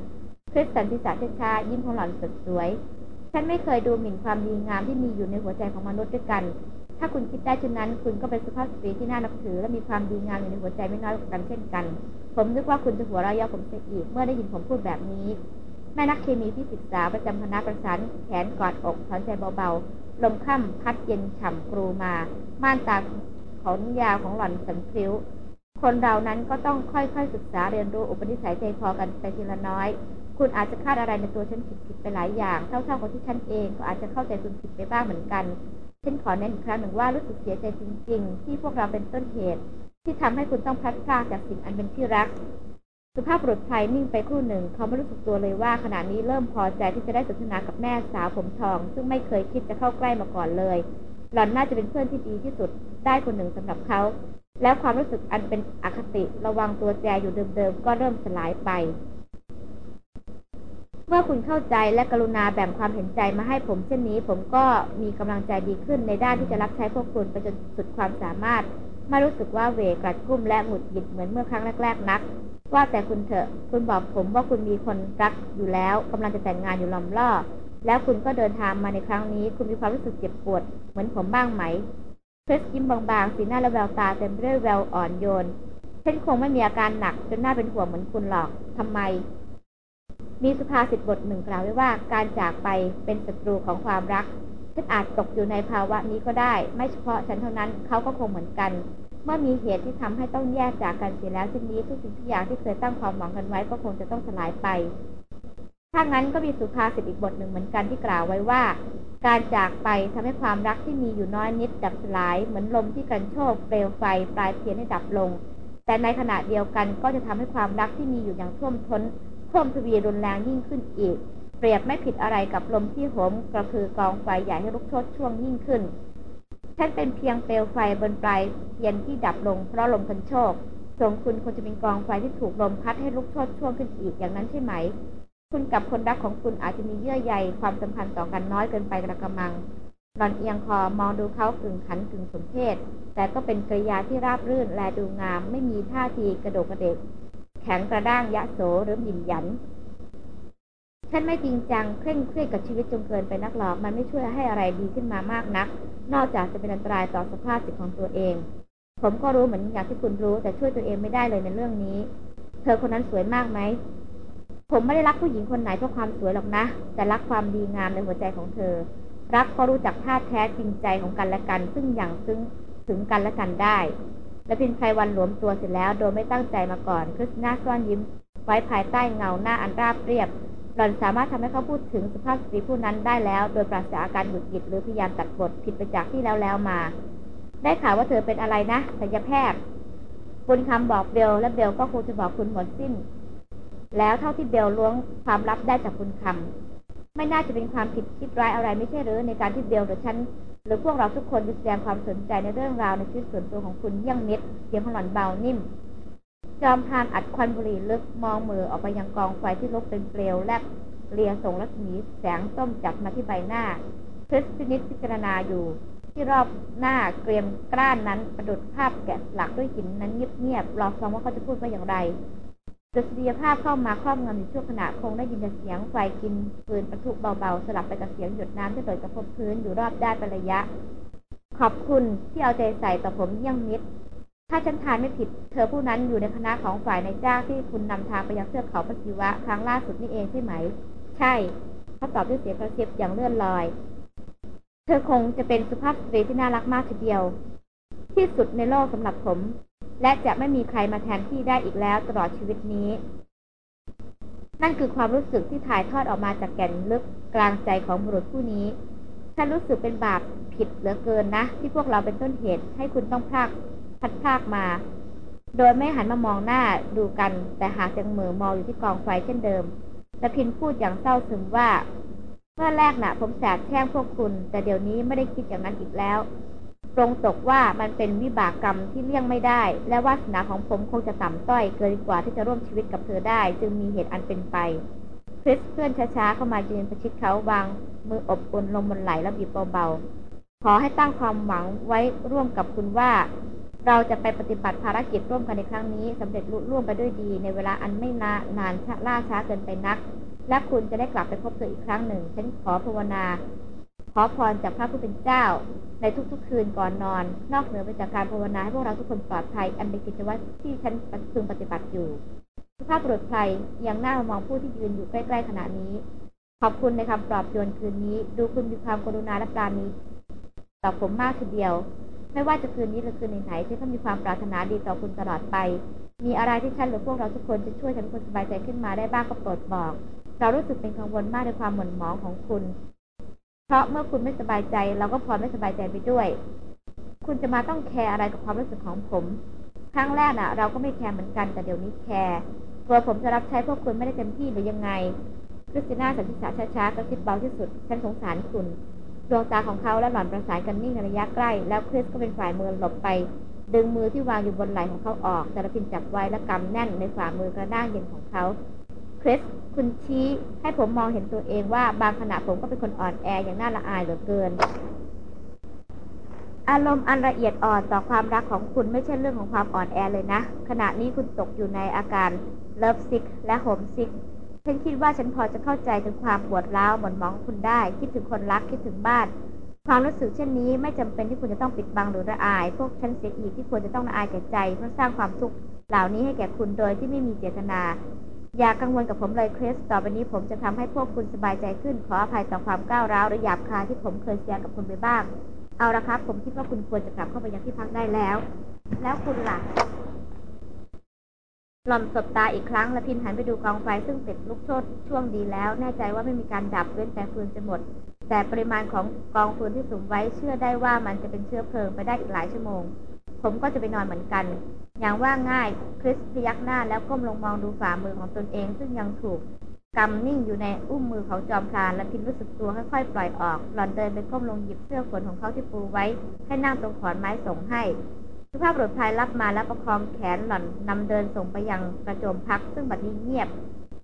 คริสตันทิสาช้ายิ้มของหล่อนสดสวย ฉันไม่เคยดูหมิ่นความดีงามที่มีอยู่ในหัวใจของมนุษย์ด้วยกัน ถ้าคุณคิดได้เช่นนั้น คุณก็เป็นสุภาพสตรีที่น่านับถือ และมีความดีงามอยู่ในหัวใจไม่น้อยกว่ากันเช่นกัน ผมนึกว่าคุณจะหัวเราะเยาะผมเสียอีกเมื่อได้ยินผมพูดแบบนี้ แม่นักเคมีที่ศึกษาประจำคณะประสานแขนกอดอกถอนใจเบาๆลมค่ำพัดเย็นฉ่ำกรูมา ม่านตาขนยาวของหล่อนสันพริ้วคนเรานั้นก็ต้องค่อยๆศึกษาเรียนรู้อุปนิสัยใจคอกันไปทีละน้อย คุณอาจจะคาดอะไรในตัวฉันผิดๆไปหลายอย่าง เท่าๆกับที่ฉันเองก็อาจจะเข้าใจคุณผิดไปบ้างเหมือนกัน ฉันขอเน้นอีกครั้งหนึ่งว่ารู้สึกเสียใจจริง ๆ ที่พวกเราเป็นต้นเหตุ ที่ทำให้คุณต้องพลัดพรากจากสิ่งอันเป็นที่รัก สุภาพบุรุษไทยนิ่งไปครู่หนึ่ง เขาไม่รู้สึกตัวเลยว่าขณะนี้เริ่มพอใจที่จะได้สนทนากับแม่สาวผมทอง ซึ่งไม่เคยคิดจะเข้าใกล้มาก่อนเลย หล่อนน่าจะเป็นเพื่อนที่ดีที่สุดได้คนหนึ่งสำหรับเขา แล้วความรู้สึกอันเป็นอคติระวังตัวแจอยู่เดิมๆก็เริ่มสลายไป เมื่อคุณเข้าใจและกรุณาแบ่งความเห็นใจมาให้ผมเช่นนี้ ผมก็มีกำลังใจดีขึ้นในด้านที่จะรับใช้พวกคุณไปจนสุดความสามารถ ไม่รู้สึกว่าเวกรัดกุ้มและหงุดหงิดเหมือนเมื่อครั้งแรก ๆ นัก ว่าแต่คุณเถอะ คุณบอกผมว่าคุณมีคนรักอยู่แล้วกำลังจะแต่งงานอยู่ลำล่อ แล้วคุณก็เดินทางมาในครั้งนี้ คุณมีความรู้สึกเจ็บปวด เหมือนผมบ้างไหมคริสยิ้มบางๆ สีหน้าและแววตาเต็มไปด้วยแววอ่อนโยนฉันคงไม่มีอาการหนักจนน่าเป็นห่วงเหมือนคุณหรอกทำไม มีสุภาษิตบทหนึ่งกล่าวไว้ว่าการจากไปเป็นศัตรูของความรักฉันอาจตกอยู่ในภาวะนี้ก็ได้ ไม่เฉพาะฉันเท่านั้นเขาก็คงเหมือนกัน เมื่อมีเหตุที่ทำให้ต้องแยกจากกันเสียแล้วเช่นนี้ทุกสิ่งทุกอย่างที่เคยตั้งความหวังกันไว้ก็คงจะต้องสลายไป ถ้างั้นก็มีสุภาษิตอีกบทหนึ่งเหมือนกันที่กล่าวไว้ว่า การจากไปทำให้ความรักที่มีอยู่น้อยนิดดับสลาย เหมือนลมที่กันโชกเปลวไฟ ปลายเทียนให้ดับลง แต่ในขณะเดียวกันก็จะทำให้ความรักที่มีอยู่อย่างท่วมท้น เพิ่มทวีรุนแรงยิ่งขึ้นอีก เปรียบไม่ผิดอะไรกับลมที่โหมกระพือกองไฟใหญ่ให้ลุกโชนช่วงยิ่งขึ้นฉันเป็นเพียงเปลวไฟบนปลายเทียนที่ดับลงเพราะลมกันโชกทรงคุณคงจะเป็นกองไฟที่ถูกลมพัดให้ลุกโชนช่วงขึ้นอีกอย่างนั้นใช่ไหม คุณกับคนรักของคุณอาจจะมีเยื่อใยความสัมพันธ์ต่อกันน้อยเกินไปกระกำมังหลอนเอียงคอมองดูเขากึ่งขันกึ่งสมเพศแต่ก็เป็นกริยาที่ราบรื่นและดูงาม ไม่มีท่าทีกระโดกกระเดก ข็งกระด้างยะโสหรือหยินหยัน ฉันไม่จริงจังเคร่งเครียดกับชีวิตจนเกินไปนักหรอก มันไม่ช่วยให้อะไรดีขึ้นมามากนัก นอกจากจะเป็นอันตรายต่อสภาพจิตของตัวเอง ผมก็รู้เหมือนอย่างที่คุณรู้ แต่ช่วยตัวเองไม่ได้เลยในเรื่องนี้ เธอคนนั้นสวยมากไหม ผมไม่ได้รักผู้หญิงคนไหนเพราะความสวยหรอกนะ แต่รักความดีงามในหัวใจของเธอ รักเพราะรู้จักท่าแท้จริงใจของกันและกัน ซึ่งอย่างซึ่งถึงกันและกันได้ และพินไพรวันหลวมตัวเสร็จแล้ว โดยไม่ตั้งใจมาก่อน คริสนาซ่อนยิ้ม ไว้ภายใต้เงาหน้าอันราบเรียบ หล่อนสามารถทำให้เขาพูดถึงสภาพสตรีผู้นั้นได้แล้ว โดยปราศจากอาการหงุดหงิดหรือพยายามตัดบทผิดไปจากที่แล้วแล้วมา ได้ข่าวว่าเธอเป็นอะไรนะศัลยแพทย์บุญคำบอกเบลและเบลก็คงจะบอกคุณหมดสิ้น แล้วเท่าที่เบลล้วงความลับได้จากบุญคำไม่น่าจะเป็นความผิดคิดร้ายอะไรไม่ใช่หรือในการที่เบลหรือฉัน หรือพวกเราทุกคนจะแสดงความสนใจในเรื่องราวในชีวิตส่วนตัวของคุณยั่งมิดเสียงของหล่อนเบานิ่ม จอมพานอัดควันบุหรี่ลึกมองมือออกไปยังกองไฟที่ลุกเป็นเปลวแลบเลียส่งรัศมีแสงส้มจัดมาที่ใบหน้าคริสพินิษพิจารณาอยู่ ที่รอบหน้าเกรียมกล้านนั้นประดุดภาพแกะสลักด้วยหินนั้นเงียบๆรอฟังว่าเขาจะพูดว่าอย่างไร ดุษฎีภาพเข้ามาครอบงำอยู่ชั่วขณะคงได้ยินแต่เสียงไฟกินปืนประทุเบาๆ สลับไปกับเสียงหยดน้ำที่โดยกระทบพื้นอยู่รอบด้านเป็นระยะ ขอบคุณที่เอาใจใส่ต่อผมเยี่ยงมิตร ถ้าฉันทานไม่ผิด เธอผู้นั้นอยู่ในคณะของฝ่ายในจ้างที่คุณนำทางไปยังเทือกเขาปศิวะครั้งล่าสุดนี่เองใช่ไหม ใช่เขาตอบด้วยเสียงกระซิบอย่างเลื่อนลอย เธอคงจะเป็นสุภาพสตรีที่น่ารักมากทีเดียว ที่สุดในโลกสำหรับผม และจะไม่มีใครมาแทนที่ได้อีกแล้วตลอดชีวิตนี้ นั่นคือความรู้สึกที่ถ่ายทอดออกมาจากแก่นลึกกลางใจของบุรุษผู้นี้ ฉันรู้สึกเป็นบาปผิดเหลือเกินนะ ที่พวกเราเป็นต้นเหตุให้คุณต้องพลากพัดพลากมา โดยไม่หันมามองหน้าดูกัน แต่หากจังเหมือมองอยู่ที่กองไฟเช่นเดิมแต่พินพูดอย่างเศร้าซึมว่า เมื่อแรกนะ่ะ ผมแสบแช่งพวกคุณ แต่เดี๋ยวนี้ไม่ได้คิดอย่างนั้นอีกแล้ว ตรงตกว่ามันเป็นวิบากกรรมที่เลี่ยงไม่ได้ และวาสนาของผมคงจะต่ำต้อยเกินกว่าที่จะร่วมชีวิตกับเธอได้ จึงมีเหตุอันเป็นไปคริสเพื่อนช้าๆเข้ามายืนประชิดเขาวาง มืออบอุ่นลงบนไหล่แล้วบีบเบาๆขอให้ตั้งความหวังไว้ร่วมกับคุณว่า เราจะไปปฏิบัติภารกิจร่วมกันในครั้งนี้สำเร็จลุล่วงไปด้วยดี ในเวลาอันไม่นานานล่าช้าเกินไปนัก และคุณจะได้กลับไปพบเธออีกครั้งหนึ่งฉันขอภาวนา ขอพรจากพระผู้เป็นเจ้า ในทุกๆ คืนก่อนนอน นอกเหนือไปจากการภาวนาให้พวกเราทุกคนปลอดภัย อันเป็นกิจวัตรที่ฉันพึงปฏิบัติอยู่สุภาพบุรุษไพรยังหน้ามองผู้ที่ยืนอยู่ใกล้ๆขณะนี้ ขอบคุณในคำปลอบโยนคืนนี้ ดูคุณมีความกรุณาและปราณีต่อผมมากทีเดียว ไม่ว่าจะคืนนี้หรือคืนไหนๆฉันก็มีความปรารถนาดีต่อคุณตลอดไป มีอะไรที่ฉันหรือพวกเราทุกคนจะช่วยให้คุณสบายใจขึ้นมาได้บ้างก็โปรดบอก เรารู้สึกเป็นกังวลมากในความหม่นหมองของคุณ เพราะเมื่อคุณไม่สบายใจ เราก็พลอยไม่สบายใจไปด้วย คุณจะมาต้องแคร์อะไรกับความรู้สึกของผม ครั้งแรกน่ะ เราก็ไม่แคร์เหมือนกันแต่เดี๋ยวนี้แคร์กลัวผมจะรับใช้พวกคุณไม่ได้เต็มที่หรือยังไงคริสติน่าสั่นศีรษะช้าๆกระซิบเบาที่สุด ฉันสงสารคุณ ดวงตาของเขาและหล่อนประสานกันนิ่งในระยะใกล้ แล้วคริสก็เป็นฝ่ายมือหลบไป ดึงมือที่วางอยู่บนไหล่ของเขาออกแต่ละพินจับไว้และกำแน่นในฝ่ามือกระด้างเย็นของเขา คริสคุณชี้ให้ผมมองเห็นตัวเองว่าบางขณะผมก็เป็นคนอ่อนแออย่างน่าละอายเหลือเกิน อารมณ์อันละเอียดอ่อนต่อความรักของคุณไม่ใช่เรื่องของความอ่อนแอเลยนะ ขณะนี้คุณตกอยู่ในอาการlovesick และ homesick ฉันคิดว่าฉันพอจะเข้าใจถึงความปวดร้าวหม่นหมองคุณได้ คิดถึงคนรักคิดถึงบ้าน ความรู้สึกเช่นนี้ไม่จำเป็นที่คุณจะต้องปิดบังหรือละอาย พวกฉันเสียอีกที่ควรจะต้องละอายแก่ใจเพื่อสร้างความทุกข์เหล่านี้ให้แก่คุณโดยที่ไม่มีเจตนา อย่ากังวลกับผมเลยคริสต่อไปนี้ผมจะทำให้พวกคุณสบายใจขึ้น ขออภัยต่อความก้าวร้าวหรือหยาบคายที่ผมเคยเสียกับคุณไปบ้าง เอาละครับ ผมคิดว่าคุณควรจะกลับเข้าไปยังที่พักได้แล้ว แล้วคุณล่ะหล่อนสบตาอีกครั้งและพินหันไปดูกองไฟซึ่งติดลุกโชนช่วงดีแล้ว แน่ใจว่าไม่มีการดับเว้นแต่ฟืนจะหมด แต่ปริมาณของกองฟืนที่สุมไว้เชื่อได้ว่ามันจะเป็นเชื้อเพลิงไปได้อีกหลายชั่วโมง ผมก็จะไปนอนเหมือนกัน อย่างว่าง่าย คริสพยักหน้าแล้วก้มลงมองดูฝ่ามือของตนเอง ซึ่งยังถูกกำนิ่งอยู่ในอุ้มมือของจอมพลานและพินรู้สึกตัวค่อยๆปล่อยออก หล่อนเดินไปก้มลงหยิบเสื้อขนของเขาที่ปูไว้ ให้นั่งตรงขอนไม้ส่งให้สุภาพบุรุษพายรับมาแล้วประคองแขนหล่อนนำเดินส่งไปยังกระโจมพัก ซึ่งบัดนี้เงียบ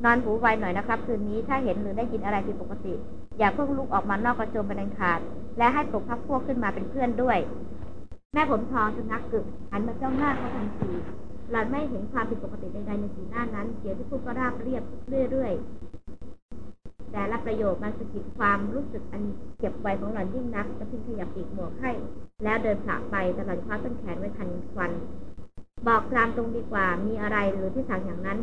นอนหูไวหน่อยนะครับ คืนนี้ถ้าเห็นหรือได้ยินอะไรผิดปกติ อย่าเพิ่งลุกออกมานอกกระโจมเป็นอันขาด และให้ปลุกพักพวกขึ้นมาเป็นเพื่อนด้วย แม่ผมทองสุนัขกึกหันมาจ้องหน้าเขาทันทีหล่อนไม่เห็นความผิดปกติใดๆในสีหน้านั้นเสียงที่พูดก็ราบเรียบเรื่อยๆ แต่ละประโยคมันสะกิดความรู้สึกอันเก็บไว้ของหล่อนยิ่งนักจะพิงขยับปีกหมวกให้ แล้วเดินผ่าไปแต่หล่อนคว้าต้นแขนไว้ทันควัน บอกตามตรงดีกว่ามีอะไรหรือที่สั่งอย่างนั้น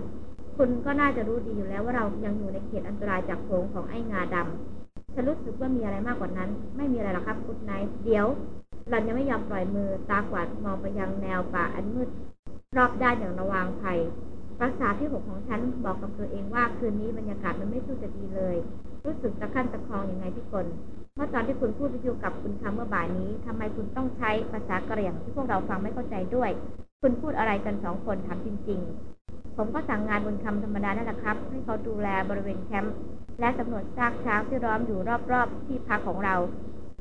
คุณก็น่าจะรู้ดีอยู่แล้วว่าเรายังอยู่ในเขตอันตรายจากโผงของไอ้งาดำฉันรู้สึกว่ามีอะไรมากกว่านั้น ไม่มีอะไรหรอกครับคุณนายเดี๋ยว หล่อนยังไม่ยอมปล่อยมือตากวาดมองไปยังแนวป่าอันมืด รอบด้านอย่างระวังภัยภาษาที่หกของฉันบอกกับตัวเองว่าคืนนี้บรรยากาศมันไม่สู้จะดีเลย รู้สึกตะขั้นตะคองอยังไงพี่กลเมื่อตอนที่คุณพูดวิทยุกับคุณคำเมื่อบ่ายนี้ทำไมคุณต้องใช้ภาษากะเหรี่ยงที่พวกเราฟังไม่เข้าใจด้วย คุณพูดอะไรกันสองคนถามจริง ๆ ผมก็สั่งงานบนคำธรรมดานั่นแหละครับ ให้เขาดูแลบริเวณแคมป์และสำรวจซากช้างที่ล้อมอยู่รอบๆ ที่พักของเรา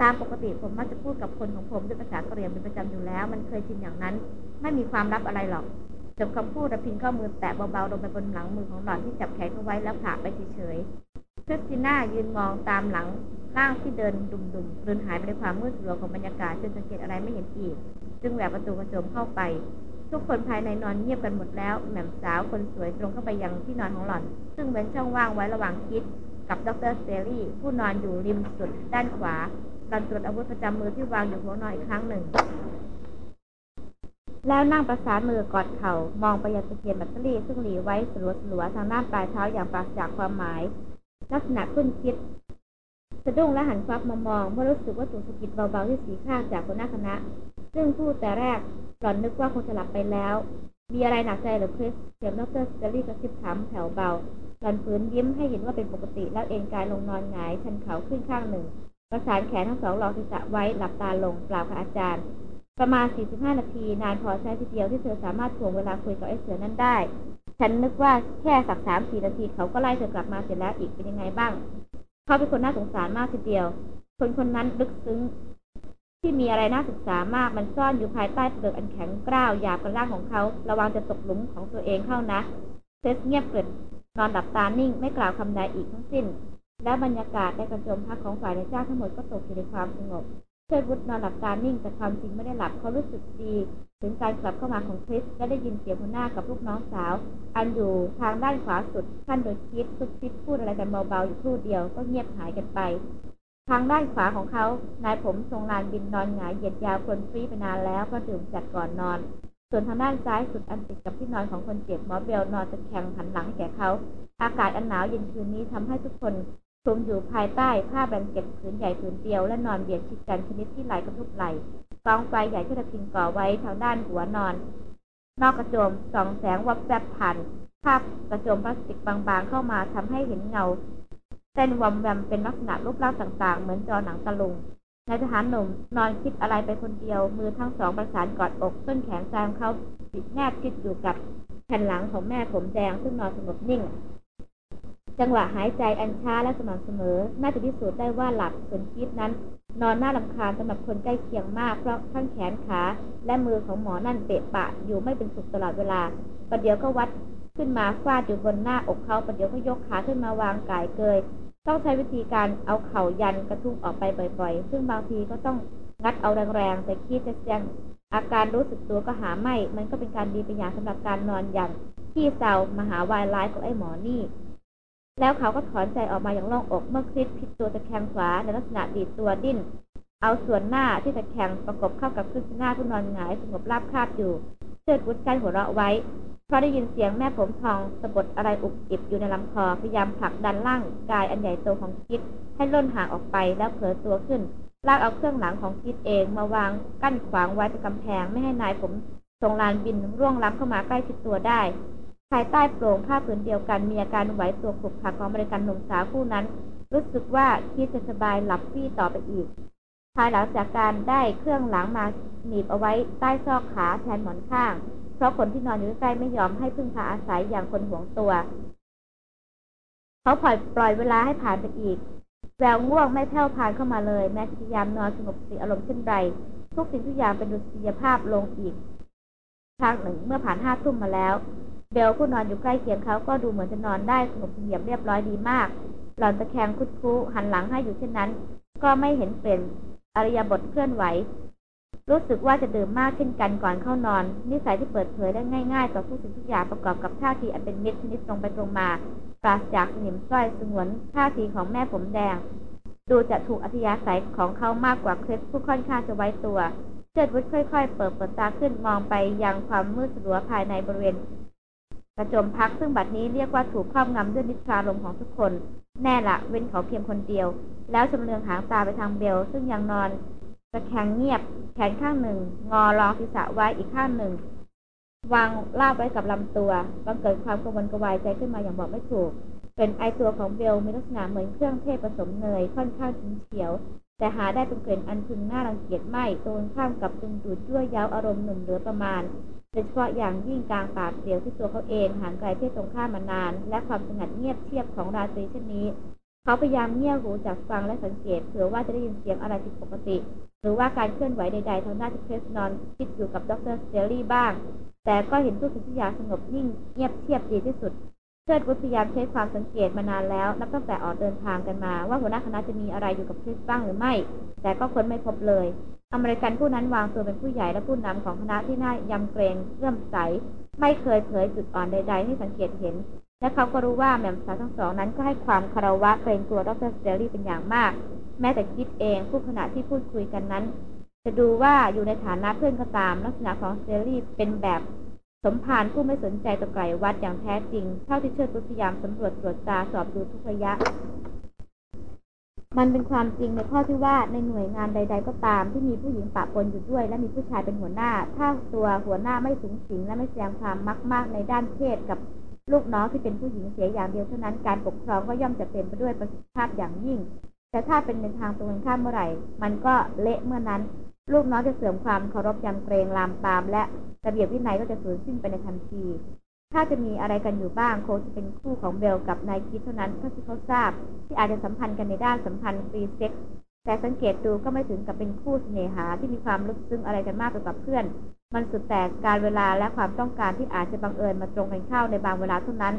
ตามปกติผมมักจะพูดกับคนของผมด้วยภาษากะเหรี่ยงเป็นประจำอยู่แล้ว มันเคยชินอย่างนั้น ไม่มีความลับอะไรหรอกจบคำพูดระพินข้อมือแตะเบาๆลงไปบนหลังมือของหล่อนที่จับแขนเขาไว้แล้วผ่าไปเฉยๆคริสติน่ายืนมองตามหลังร่างที่เดินดุ่มๆเดินหายไปในความมืดสลัวของบรรยากาศจนสังเกตอะไรไม่เห็นอีก จึงแหวกประตูกระโจมเข้าไป ทุกคนภายในนอนเงียบกันหมดแล้วแหม่มสาวคนสวยตรงเข้าไปยังที่นอนของหล่อน ซึ่งเว้นช่องว่างไว้ระหว่างคีธกับดร.สแตนลีย์ผู้นอนอยู่ริมสุดด้านขวา หล่อนตรวจอาวุธประจำมือที่วางอยู่หัวนอนอีกครั้งหนึ่ง แล้วนั่งประสานมือกอดเข่ามองไปยังตะเกียงแบตเตอรี่ซึ่งหลีไว้สลัวๆทางด้านปลายเท้าอย่างปราศจากความหมาย ลักษณะคุ้นคิด สะดุ้งและหันควับมามองเมื่อรู้สึกว่าถูกสะกิดเบาๆที่สีข้างจากคนหน้าคณะ ซึ่งพูดแต่แรกหล่อนนึกว่าคงจะหลับไปแล้ว มีอะไรหนักใจหรือคริสเสียงดรสเตอรี่กระซิบถามแผ่วเบาหล่อนฝืนยิ้มให้เห็นว่าเป็นปกติแล้วเอนกายลงนอนหงายชันเขาขึ้นข้างหนึ่ง ประสานแขนทั้งสองรองศีรษะไว้หลับตาลงเปล่าค่ะอาจารย์ ประมาณ 45 นาที นานพอใช้ทีเดียวที่เธอสามารถถ่วงเวลาคุยกับไอ้เสือนั้นได้ ฉันนึกว่าแค่สักสามสี่นาทีเขาก็ไล่เธอกลับมาเสร็จแล้วอีกเป็นยังไงบ้าง เขาเป็นคนน่าสงสารมากทีเดียว คนคนนั้นลึกซึ้งที่มีอะไรน่าศึกษามากมันซ่อนอยู่ภายใต้เปลือกอันแข็งกร้าวหยาบกระล่างของเขา ระวังจะตกหลุมของตัวเองเข้านะเซสเงียบเกิดนอนหลับตานิ่งไม่กล่าวคำใดอีกทั้งสิ้น แล้วบรรยากาศในกระโจมพักของฝ่ายในเจ้าทั้งหมดก็ตกอยู่ในความสงบเชิดวุฒนอนหลับตานิ่งแต่ความจริงไม่ได้หลับเขารู้สึกดี ถึงการกลับเข้ามาของคริสและได้ยินเสียงหัวหน้ากับลูกน้องสาว อันอยู่ทางด้านขวาสุดท่านโดยคิดซุบซิบพูดอะไรกันเบาๆอยู่ครู่เดียวก็เงียบหายกันไป ทางด้านขวาของเขานายผมทรงลานบินนอนหงายเหยียดยาวคนฟรีไปนานแล้วก็ดื่มจัดก่อนนอน ส่วนทางด้านซ้ายสุดอันติดกับที่นอนของคนเจ็บหมอเบลนอนตะแคงหันหลังให้แก่เขาอากาศอันหนาวเย็นคืนนี้ทำให้ทุกคน คลุมอยู่ภายใต้ผ้าแบนเก็ตผืนใหญ่ผืนเดียว และนอนเบียดชิดกันชนิดที่ไหลกระทุกไหลกองไฟใหญ่ที่ตะพิงก่อไว้ทางด้านหัวนอน นอกกระโจมส่องแสงวับแวบผ่านภาพกระโจมพลาสติกบางๆ เข้ามาทำให้เห็นเงาเส้นวอมแวมเป็นลักษณะรูปร่างต่างๆ เหมือนจอหนังตะลุงนายทหารหนุ่มนอนคิดอะไรไปคนเดียว มือทั้งสองประสานกอดอกต้นแขนซ้ายของเขาปิดแนบคิดอยู่กับแผ่นหลังของแม่ผมแดงซึ่งนอนสงบนิ่ง จังหวะหายใจอันช้าและสม่ำเสมอ น่าจะพิสูจน์ได้ว่าหลับส่วนคิดนั้น นอนหน้าลำคาญสำหรับคนใกล้เคียงมาก เพราะทั้งแขนขา และมือของหมอนั่นเปะปะอยู่ไม่เป็นสุขตลอดเวลา ประเดี๋ยวก็วัดขึ้นมาฟาดอยู่บนหน้าอกเขาประเดี๋ยวก็ยกขาขึ้นมาวางกายเกย ต้องใช้วิธีการเอาเข่ายันกระทุ้งออกไปบ่อย ๆ ซึ่งบางทีก็ต้องงัดเอาแรงๆแต่คิดจะแจงอาการรู้สึกตัวก็หาไม่ มันก็เป็นการดีเป็นอย่างสำหรับการนอนยันที่เศร้ามหาวายร้ายของไอ้หมอนี่ แล้วเขาก็ถอนใจออกมาอย่างโล่งอกเมื่อคลิปพลิกตัวตะแคงขวาในลักษณะดีดตัวดิ้น เอาส่วนหน้าที่ตะแคงประกบเข้ากับคริสติน่าผู้นอนหงายสงบราบคาบอยู่เชิดวุฒกันหัวเราะไว้ เพราะได้ยินเสียงแม่ผมทองสะบดอะไรอุบอิบอยู่ในลำคอพยายามผลักดันร่างกายอันใหญ่โตของคิดให้ล่นห่างออกไปแล้วเผลอตัวขึ้นลากเอาเครื่องหลังของคิดเองมาวางกั้นขวางไว้เป็นกำแพงไม่ให้นายผมทรงลานบินร่วงล้ำเข้ามาใกล้ชิดตัวได้ ภายใต้โปร่งผ้าผืนเดียวกันมีอาการไหวตัวขลุกขลักของบริการหนุ่มสาวคู่นั้น รู้สึกว่าคิดจะสบายหลับฟี่ต่อไปอีก ภายหลังจากการได้เครื่องหลังมาหนีบเอาไว้ใต้ซอกขาแทนหมอนข้าง เพราะคนที่นอนอยู่ใกล้ไม่ยอมให้พึ่งพาอาศัยอย่างคนห่วงตัว เขาปล่อยปล่อยเวลาให้ผ่านไปอีกแววง่วงไม่แผ่วพานเข้ามาเลย แม้พยายามนอนสงบสติอารมณ์เช่นไร ทุกสิ่งทุกอย่างเป็นดุษยภาพลงอีกครั้งหนึ่งเมื่อผ่านห้าทุ่มมาแล้ว เบลผู้นอนอยู่ใกล้เคียงเขาก็ดูเหมือนจะนอนได้สงบเสงี่ยมเรียบร้อยดีมาก หล่อนตะแคงคุดคูหันหลังให้อยู่เช่นนั้น ก็ไม่เห็นเปลี่ยนอริยบทเคลื่อนไหว รู้สึกว่าจะดื่มมากเช่นกันก่อนเข้านอน นิสัยที่เปิดเผยได้ง่ายๆ ต่อผู้สิ่งทุกอย่างประกอบกับท่าทีอันเป็นมิตรชนิดตรงไปตรงมา ปราศจากสนิมสร้อยสงวนท่าทีของแม่ผมแดง ดูจะถูกอัธยาศัยของเขามากกว่าเครสผู้ค่อนข้างจะไว้ตัวเจิดวุฒค่อย ๆ เปิดเปิดตาขึ้นมองไปยังความมืดสลัวภายในบริเวณ กระจมพักซึ่งบัดนี้เรียกว่าถูกครอบงำด้วยนิทราลมของทุกคน แน่ละเว้นเขาเพียงคนเดียว แล้วชำเลืองหางตาไปทางเบล ซึ่งยังนอนตะแคงเงียบ แขนข้างหนึ่ง งอรองศีรษะไว้อีกข้างหนึ่ง วางลาบไว้กับลำตัวบังเกิดความกังวลกระวายใจขึ้นมาอย่างบอกไม่ถูก เป็นไอตัวของเบลมีลักษณะเหมือนเครื่องเทศผสมเนยค่อนข้างฉุนเฉียว แต่หาได้เป็นกลิ่นอันพึงน่ารังเกียจไม่ตรงข้ามกับดึงดูดยั่วเย้าอารมณ์หนุ่มเหลือประมาณ โดยเฉพาะอย่างยิ่งกลางป่าเปลี่ยวที่ตัวเขาเองห่างไกลเพศตรงข้ามมานาน และความสงัดเงียบเชียบของราตรีเช่นนี้ เขาพยายามเงี่ยหูจากฟังและสังเกตเผื่อว่าจะได้ยินเสียงอะไรผิดปกติ หรือว่าการเคลื่อนไหวใดๆทางหน้าที่คริสนอนชิดอยู่กับดร.สแตนลีย์บ้าง แต่ก็เห็นทุกสิ่งทุกอย่างสงบนิ่งเงียบเชียบดีที่สุดเชิดวุฒพยายามใช้ความสังเกตมานานแล้วนับตั้งแต่ออกเดินทางกันมา ว่าหัวหน้าคณะจะมีอะไรอยู่กับคริสบ้างหรือไม่ แต่ก็ค้นไม่พบเลย อเมริกันผู้นั้นวางตัวเป็นผู้ใหญ่และผู้นำของคณะที่น่ายำเกรงเรื่อมใส ไม่เคยเผยจุดอ่อนใด ๆ ให้สังเกตเห็น และเขาก็รู้ว่าแหม่มสาวทั้งสองนั้นก็ให้ความคารวะเกรงกลัวดรสเตอรี่เป็นอย่างมาก แม้แต่คิดเองผู้ขณะที่พูดคุยกันนั้น จะดูว่าอยู่ในฐานะเพื่อนก็ตาม ลักษณะของสเตอรี่เป็นแบบสมภารผู้ไม่สนใจต่อไกลวัดอย่างแท้จริง เท่าที่เชิดพยายามสำรวจตรวจตาสอบดูทุกระยะ มันเป็นความจริงในข้อที่ว่าในหน่วยงานใด ๆ ก็ตาม ที่มีผู้หญิงปะปนอยู่ด้วย และมีผู้ชายเป็นหัวหน้า ถ้าตัวหัวหน้าไม่สูงสิงและไม่แสดงความมักมากในด้านเพศกับลูกน้องที่เป็นผู้หญิงเสียอย่างเดียวเท่านั้นการปกครองก็ย่อมจะเต็มไปด้วยประสิทธิภาพอย่างยิ่ง แต่ถ้าเป็นในทางตรงกันข้ามเมื่อไหร่ มันก็เละเมื่อนั้น ลูกน้องจะเสื่อมความเคารพยำเกรงลามปาม และระเบียบวินัยก็จะสูญสิ้นไปในทันที ถ้าจะมีอะไรกันอยู่บ้างคงจะเป็นคู่ของเบลกับนายคีธเท่านั้นเท่าที่เขาทราบ ที่อาจจะสัมพันธ์กันในด้านสัมพันธ์ free sex แต่สังเกตดูก็ไม่ถึงกับเป็นคู่เสน่หาที่มีความลึกซึ้งอะไรกันมากไปกว่าเพื่อน มันสุดแต่กาลเวลาและความต้องการที่อาจจะบังเอิญมาตรงกันเข้าในบางเวลาเท่านั้น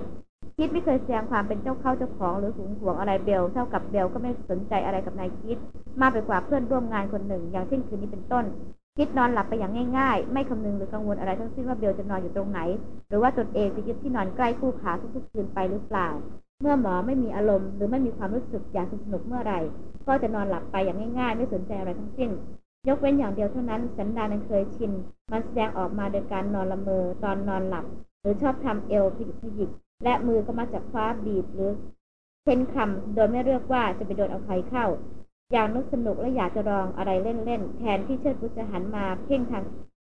คิดไม่เคยแสดงความเป็นเจ้าเข้าเจ้าของหรือหึงหวงอะไรเบลเท่ากับเบลก็ไม่สนใจอะไรกับนายคิด มากไปกว่าเพื่อนร่วมงานคนหนึ่ง อย่างเช่นคืนนี้เป็นต้น คิดนอนหลับไปอย่างง่ายๆ ไม่คำนึงหรือกังวลอะไรทั้งสิ้นว่าเบลจะนอนอยู่ตรงไหน หรือว่าตนเองจะยึดที่นอนใกล้คู่ขาทุกๆคืนไปหรือเปล่า เมื่อหมอไม่มีอารมณ์หรือไม่มีความรู้สึกอยากสนุกเมื่อไหร่ ก็จะนอนหลับไปอย่างง่ายๆ ไม่สนใจอะไรทั้งสิ้น ยกเว้นอย่างเดียวเท่านั้น สันดานนั้นเคยชิน มันแสดงออกมาโดยการนอนละเมอตอนนอนหลับ หรือชอบทำเอวพยิกพยิกและมือก็มาจากคว้าบีบหรือเค้นคำโดยไม่เลือกว่าจะไปโดนเอาใครเข้า อยางนึกสนุกและอยากจะลองอะไรเล่นๆ แทนที่เชิดพุทธจะหันมาเพ่งทาง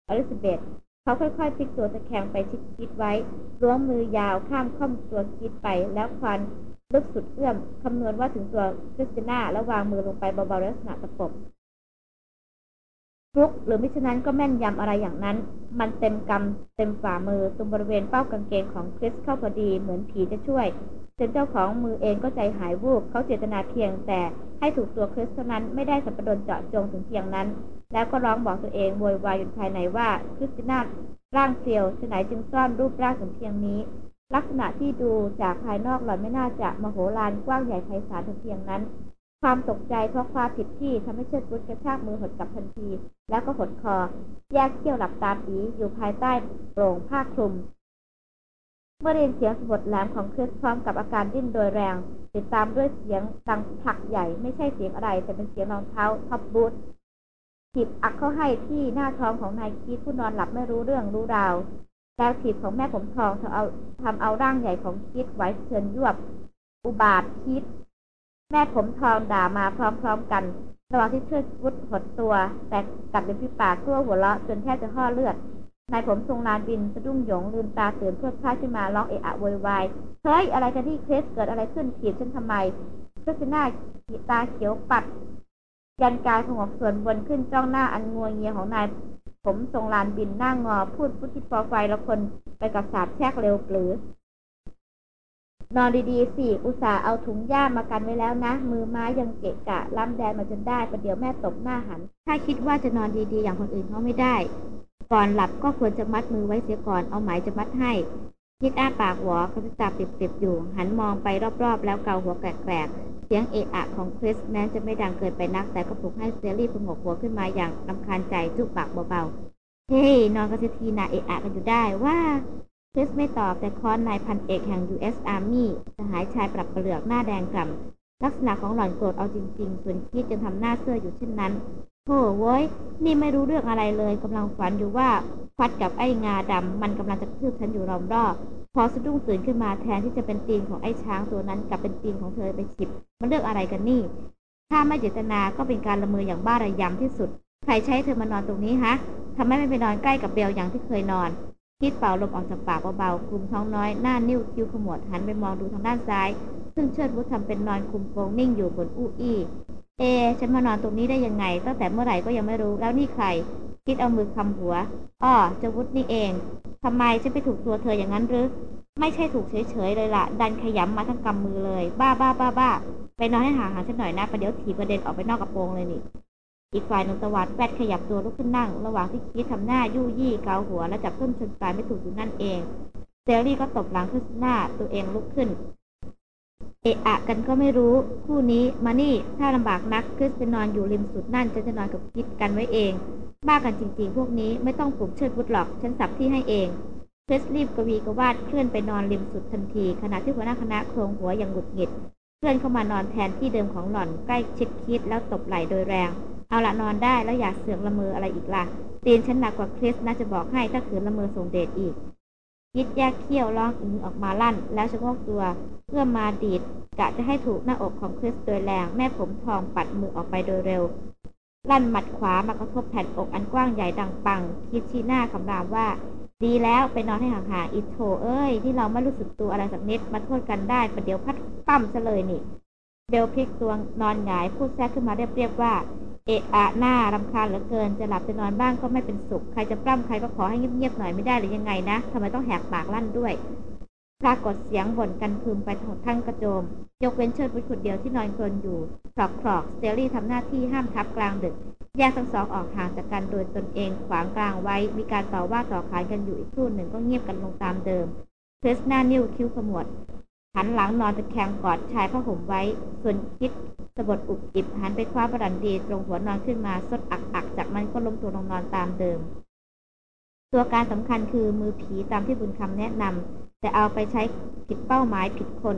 อลิซาเบธเขาค่อยๆพลิกตัวตะแคงไปชิดคิดไว้ล้วงมือยาวข้ามค่อมตัวคิดไปแล้วควันลึกสุดเอื้อมคำนวณว่าถึงตัวคริสติน่าแล้ววางมือลงไปเบาๆลักษณะตะปบฟลุกหรือมิฉะนั้นก็แม่นยำอะไรอย่างนั้น มันเต็มกำเต็มฝ่ามือตรงบริเวณเป้ากางเกงของคริสเข้าพอดีเหมือนผีจะช่วย จนเจ้าของมือเองก็ใจหายวูบเขาเจตนาเพียงแต่ให้ถูกตัวคริสเท่านั้นไม่ได้สับปะดนเจาะจงถึงเพียงนั้น แล้วก็ร้องบอกตัวเองโวยวายอยู่ภายในว่าคริสติน่าร่างเซียวฉไหนจึงซ่อนรูปร่างถึงเพียงนี้ ลักษณะที่ดูจากภายนอกหล่อนไม่น่าจะมโหฬารกว้างใหญ่ไพศาลถึงเพียงนั้น ความตกใจเพราะความผิดที่ทำให้เชิดบุญกระชากมือหดกลับทันที แล้วก็หดคอ แยกเขี้ยวหลับตาปีอยู่ภายใต้โปร่งผ้าคลุม เมื่อได้ยินเสียงสะบดแหลมของคริสพร้อมกับอาการดิ้นโดยแรง ติดตามด้วยเสียงดังผลักใหญ่ไม่ใช่เสียงอะไร แต่เป็นเสียงรองเท้าท็อปบูทถีบอักเข้าให้ที่หน้าท้องของนายคีดผู้นอนหลับไม่รู้เรื่องรู้ราวแล้วถีบของแม่ผมทองเธอเอาทำเอาร่างใหญ่ของคิดไว้เชิญยวบ อุบาทคิด แม่ผมทองด่ามาพร้อมๆกันระหว่างที่เชิดวุฒหดตัว แต่กัดเป็นพี่ปากตัวหัวเราะจนแทบจะห่อเลือด นายผมทรงลานบินสะดุ้งหยงลืมตาตื่นเพื่อพลาดขึ้นมาร้องเอะอะโวยวายเฮ้ยอะไรกันที่เคสเกิดอะไรขึ้นถีบฉันทำไมเจ้าหน้าตาเขียวปัด ยันกายของส่วนบนขึ้นจ้องหน้าอันงัวเงียของนายผมทรงลานบินหน้างงอพูดพุทธิปอไฟละคนไปกับสาบแช่กเร็วปรือนอนดีๆสิอุตส่าห์เอาถุงย่ามากันไว้แล้วนะ มือไม้ยังเกะกะล้ำแดนมาจนได้ประเดี๋ยวแม่ตบหน้าหัน ถ้าคิดว่าจะนอนดีๆ อย่างคนอื่นเขาไม่ได้ ก่อนหลับก็ควรจะมัดมือไว้เสียก่อนเอาไหมจะมัดให้คิดอ้าปากหวอกระพริบตาปิบๆอยู่ หันมองไปรอบๆ แล้วเกาหัวแกรกๆ เสียงเอะอะของคริสแม้จะไม่ดังเกินไปนัก แต่ก็ปลุกให้เซรีพงกหัวขึ้นมาอย่างลำคาญใจจุกปากเบาๆ เฮ้ยนอนกันทีนะเอะอะกันอยู่ได้ว่าคริสไม่ตอบแต่คอนนายพันเอกแห่ง U.S. Army สหายชายปรับเปลือกหน้าแดงกล่ำลักษณะของหล่อนโกรธเอาจริงๆ ส่วนคิดจนทำหน้าเสื้ออยู่เช่นนั้น โธ่โว้ย นี่ไม่รู้เรื่องอะไรเลยกำลังฝันอยู่ว่าฟัดกับไอ้งาดำมันกำลังจะคืบฉันอยู่รอมรอบพอสะดุ้งตื่นขึ้นมาแทนที่จะเป็นตีนของไอ้ช้างตัวนั้นกลับเป็นตีนของเธอไปฉิบ มันเรื่องอะไรกันนี่ ถ้าไม่เจตนาก็เป็นการละเมออย่างบ้าระยำที่สุด ใครใช้เธอมานอนตรงนี้ฮะทำไมไม่ไปนอนใกล้กับเบลอย่างที่เคยนอน คิดเป่าลมออกจากปากเบาๆคลุมท้องน้อยหน้านิ้วคิ้วขมวดหันไปมองดูทางด้านซ้าย ซึ่งเชิดวุฒทำเป็นนอนคุมโปงนิ่งอยู่บนอู้อี้ เอ ฉันมานอนตรงนี้ได้ยังไง ตั้งแต่เมื่อไหร่ก็ยังไม่รู้ แล้วนี่ใคร คิดเอามือคำหัว อ้อเจะวุฒนี่เองทำไมฉันไปถูกตัวเธออย่างนั้นหรือ ไม่ใช่ถูกเฉยๆเลยล่ะ ดันขยำมาทั้งกำมือเลย บ้าบ้าบ้าบ้าไปนอนให้ห่างๆฉันหน่อยนะประเดี๋ยวถีบประเด็นออกไปนอกกระโปรงเลยนี่ อีกฝ่ายหนุ่มตวัดแปดขยับตัวลุกขึ้นนั่ง ระหว่างที่คิดทำหน้ายู่ยี่เกาหัว และจับต้นชนปลายไม่ถูกอยู่นั่นเองเซลลี่ก็ตบหลังขึ้นหน้าตัวเองลุกขึ้น เอะอะกันก็ไม่รู้ คู่นี้มานี่ถ้าลำบากนักคริสไปนอนอยู่ริมสุดนั่นฉันจะนอนกับคิดกันไว้เอง บ้ากันจริงๆ พวกนี้ไม่ต้องปลุกเชิดวุฒหรอกฉันสับที่ให้เองคริสรีบกวีกวาดเคลื่อนไปนอนริมสุดทันที ขณะที่หัวหน้าคณะโครงหัวอย่างหงุดหงิดเคลื่อนเข้ามานอนแทนที่เดิมของหล่อนใกล้ชิดคิดแล้วตบไหล่โดยแรง เอาละนอนได้แล้วอย่าเสือกละเมออะไรอีกล่ะตีนฉันหนักกว่าคริสน่าจะบอกให้ถ้าขืนละเมอส่งเดชอีก ยิดแยกเขี้ยวร้องอึงออกมาลั่น แล้วชะโงกตัว เพื่อมาดีดกะจะให้ถูกหน้าอกของคริสโดยแรง แม่ผมทองปัดมือออกไปโดยเร็ว ลั่นหมัดขวามากระทบแผ่นอกอันกว้างใหญ่ดังปัง คิดชี้หน้าคำรามว่า ดีแล้วไปนอนให้ห่างๆอีโถเอ้ย ที่เราไม่รู้สึกตัวอะไรสักนิดมาโทษกันได้ประเดี๋ยวพัดปั้มซะเลยนี่ เบลพลิกตัวนอนหงาย พูดแทรกขึ้นมาเรียบๆว่า เอะอะหน้ารำคาญเหลือเกิน จะหลับจะนอนบ้างก็ไม่เป็นสุข ใครจะปล้ำใครก็ขอให้เงียบๆหน่อยไม่ได้หรือยังไงนะทำไมต้องแหกปากลั่นด้วยปรากฏเสียงบ่นกันพึมไปทั้งกระโจม ยกเว้นเชิดบุตรคนเดียวที่นอนกรนอยู่คลอกคลอกสเตลลี่ทำหน้าที่ห้ามทับกลางดึก แยกทั้งสองออกห่างจากกันโดยตนเองขวางกลางไว้ มีการต่อว่าต่อขานกันอยู่อีกครู่หนึ่งก็เงียบกันลงตามเดิมเพรสหน้านิ้วคิ้วขมวด หันหลังนอนตะแคงกอดชายผ้าห่มไว้ ส่วนคิดสะบดอุบอิบหันไปคว้าบรันดีตรงหัวนอนขึ้นมาสดอักอักจากนั้นก็ล้มตัวลงนอนตามเดิม ตัวการสำคัญคือมือผีตามที่บุญคำแนะนำแต่เอาไปใช้ผิดเป้าหมายผิดคน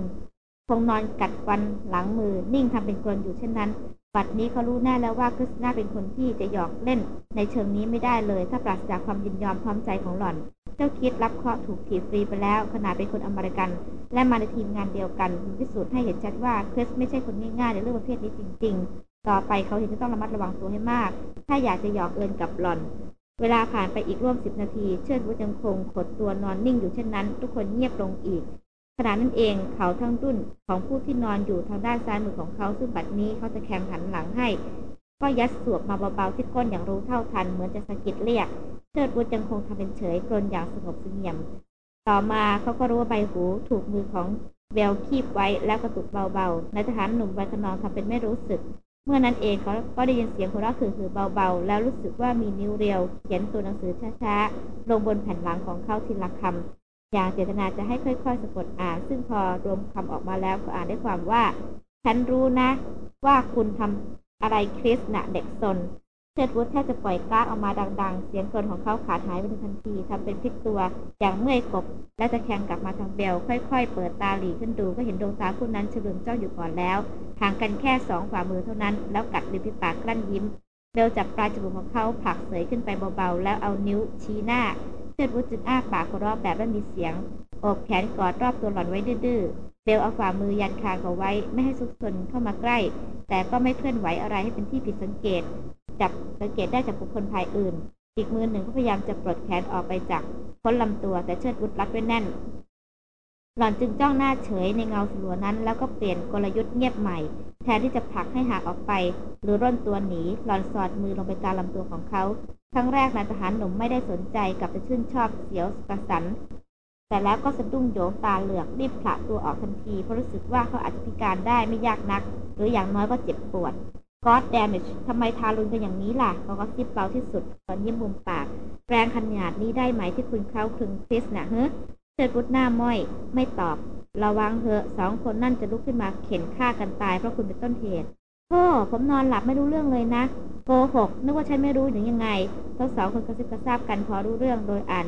คงนอนกัดฟันหลังมือ นิ่งทำเป็นกลนอยู่เช่นนั้นบัดนี้เขารู้แน่แล้วว่าคริสนาเป็นคนที่จะหยอกเล่นในเชิงนี้ไม่ได้เลย ถ้าปราศจากความยินยอมพร้อมใจของหล่อน เจ้าคิดรับเคราะห์ถูกถีบฟรีไปแล้ว ขณะเป็นคนอเมริกัน และมาในทีมงานเดียวกันพิสูจน์ให้เห็นชัดว่าคริสไม่ใช่คนง่ายๆในเรื่องประเภทนี้จริง ๆ ต่อไปเขาเห็นจะต้องระมัดระวังตัวให้มาก ถ้าอยากจะหยอกเอินกับหล่อน เวลาผ่านไปอีกร่วมสิบนาที เชิดวุฒยังคงขดตัวนอนนิ่งอยู่เช่นนั้น ทุกคนเงียบลงอีกขณะนั้นเองเขาทั้งดุนของผู้ที่นอนอยู่ทางด้านซ้ายมือของเขาซึ่งบัดนี้เขาจะแข่งหันหลังให้ ก็ยัดสวบมาเบาๆที่ก้นอย่างรู้เท่าทัน เหมือนจะสะกิดเรียก เชิดวุฒยังคงทำเป็นเฉยกรนอย่างสงบเสงี่ยม ต่อมาเขาก็รู้ว่าใบหูถูกมือของเบลคีบไว้แล้วกระตุกเบาๆนายทหารหนุ่มวัยขนองทำเป็นไม่รู้สึก เมื่อนั้นเองเขาก็ได้ยินเสียงหัวเราะคือๆเบาๆ แล้วรู้สึกว่ามีนิ้วเรียว เขียนตัวหนังสือช้าๆ ลงบนแผ่นหลังของเขาทีละคำอย่างเจตนาจะให้ค่อยๆสะกดอ่าน ซึ่งพอรวมคำออกมาแล้วก็อ่านได้ความว่า ฉันรู้นะ ว่าคุณทำ อะไรคริสนะเด็กซนเชิดวุฒแทบจะปล่อยกล้ากออกมาดัง ๆ เสียงกรนของเขาขาดหายไปทันทีทำเป็นพลิกตัวอย่างเมื่อยกบ และจะแข่งกลับมาทางเบล ค่อยๆ เปิดตาหลีขึ้นดูก็เห็นดวงตาคู่นั้นเฉลิมเจ้าอยู่ก่อนแล้วห่างกันแค่สองฝ่ามือเท่านั้น แล้วกัดริมฝีปากกลั้นยิ้ม เบลจับปลายจมูกของเขาผลักเสยขึ้นไปเบาๆ แล้วเอานิ้วชี้หน้าเชิดวุฒจึงอ้าปากหัวเราะแบบไม่มีเสียงโอบแขนกอดรอบตัวหล่อนไว้ดื้อเบลเอาฝ่ามือยันคางเขาไว้ไม่ให้ซุกซนเข้ามาใกล้ แต่ก็ไม่เคลื่อนไหวอะไรให้เป็นที่ผิดสังเกต จับสังเกตได้จากบุคคลภายอื่น อีกมือหนึ่งก็พยายามจะปลดแขนออกไปจากพ้นลำตัวแต่เชิดวุฒรัดไว้แน่น หล่อนจึงจ้องหน้าเฉยในเงาสลัวนั้น แล้วก็เปลี่ยนกลยุทธ์เงียบใหม่ แทนที่จะผลักให้ห่างออกไป หรือร่นตัวหนี หล่อนสอดมือลงไปกลางลำตัวของเขา ครั้งแรกนายทหารหนุ่มไม่ได้สนใจกลับไปชื่นชอบเสียวกระสัน แต่แล้วก็สะดุ้งโยงตาเหลือกรีบผละตัวออกทันที เพราะรู้สึกว่าเขาอาจจะพิการได้ไม่ยากนัก หรืออย่างน้อยก็เจ็บปวด God damn it ทำไมทารุณกันอย่างนี้ล่ะเขาก็ซิบเบาที่สุดตอนยิ้มมุมปาก แรงขนาดนี้ได้ไหมที่คุณเข้าคลึงคริสนะเฮ้ เชิดวุฒหน้าม้อย ไม่ตอบ ระวังเถอะสองคนนั่นจะลุกขึ้นมาเข็นฆ่ากันตายเพราะคุณเป็นต้นเหตุโอ้ผมนอนหลับไม่รู้เรื่องเลยนะโกหกนึกว่าฉันไม่รู้หรือยังไงทั้งสองคนกระซิบกระซาบกันพอรู้เรื่องโดยอ่าน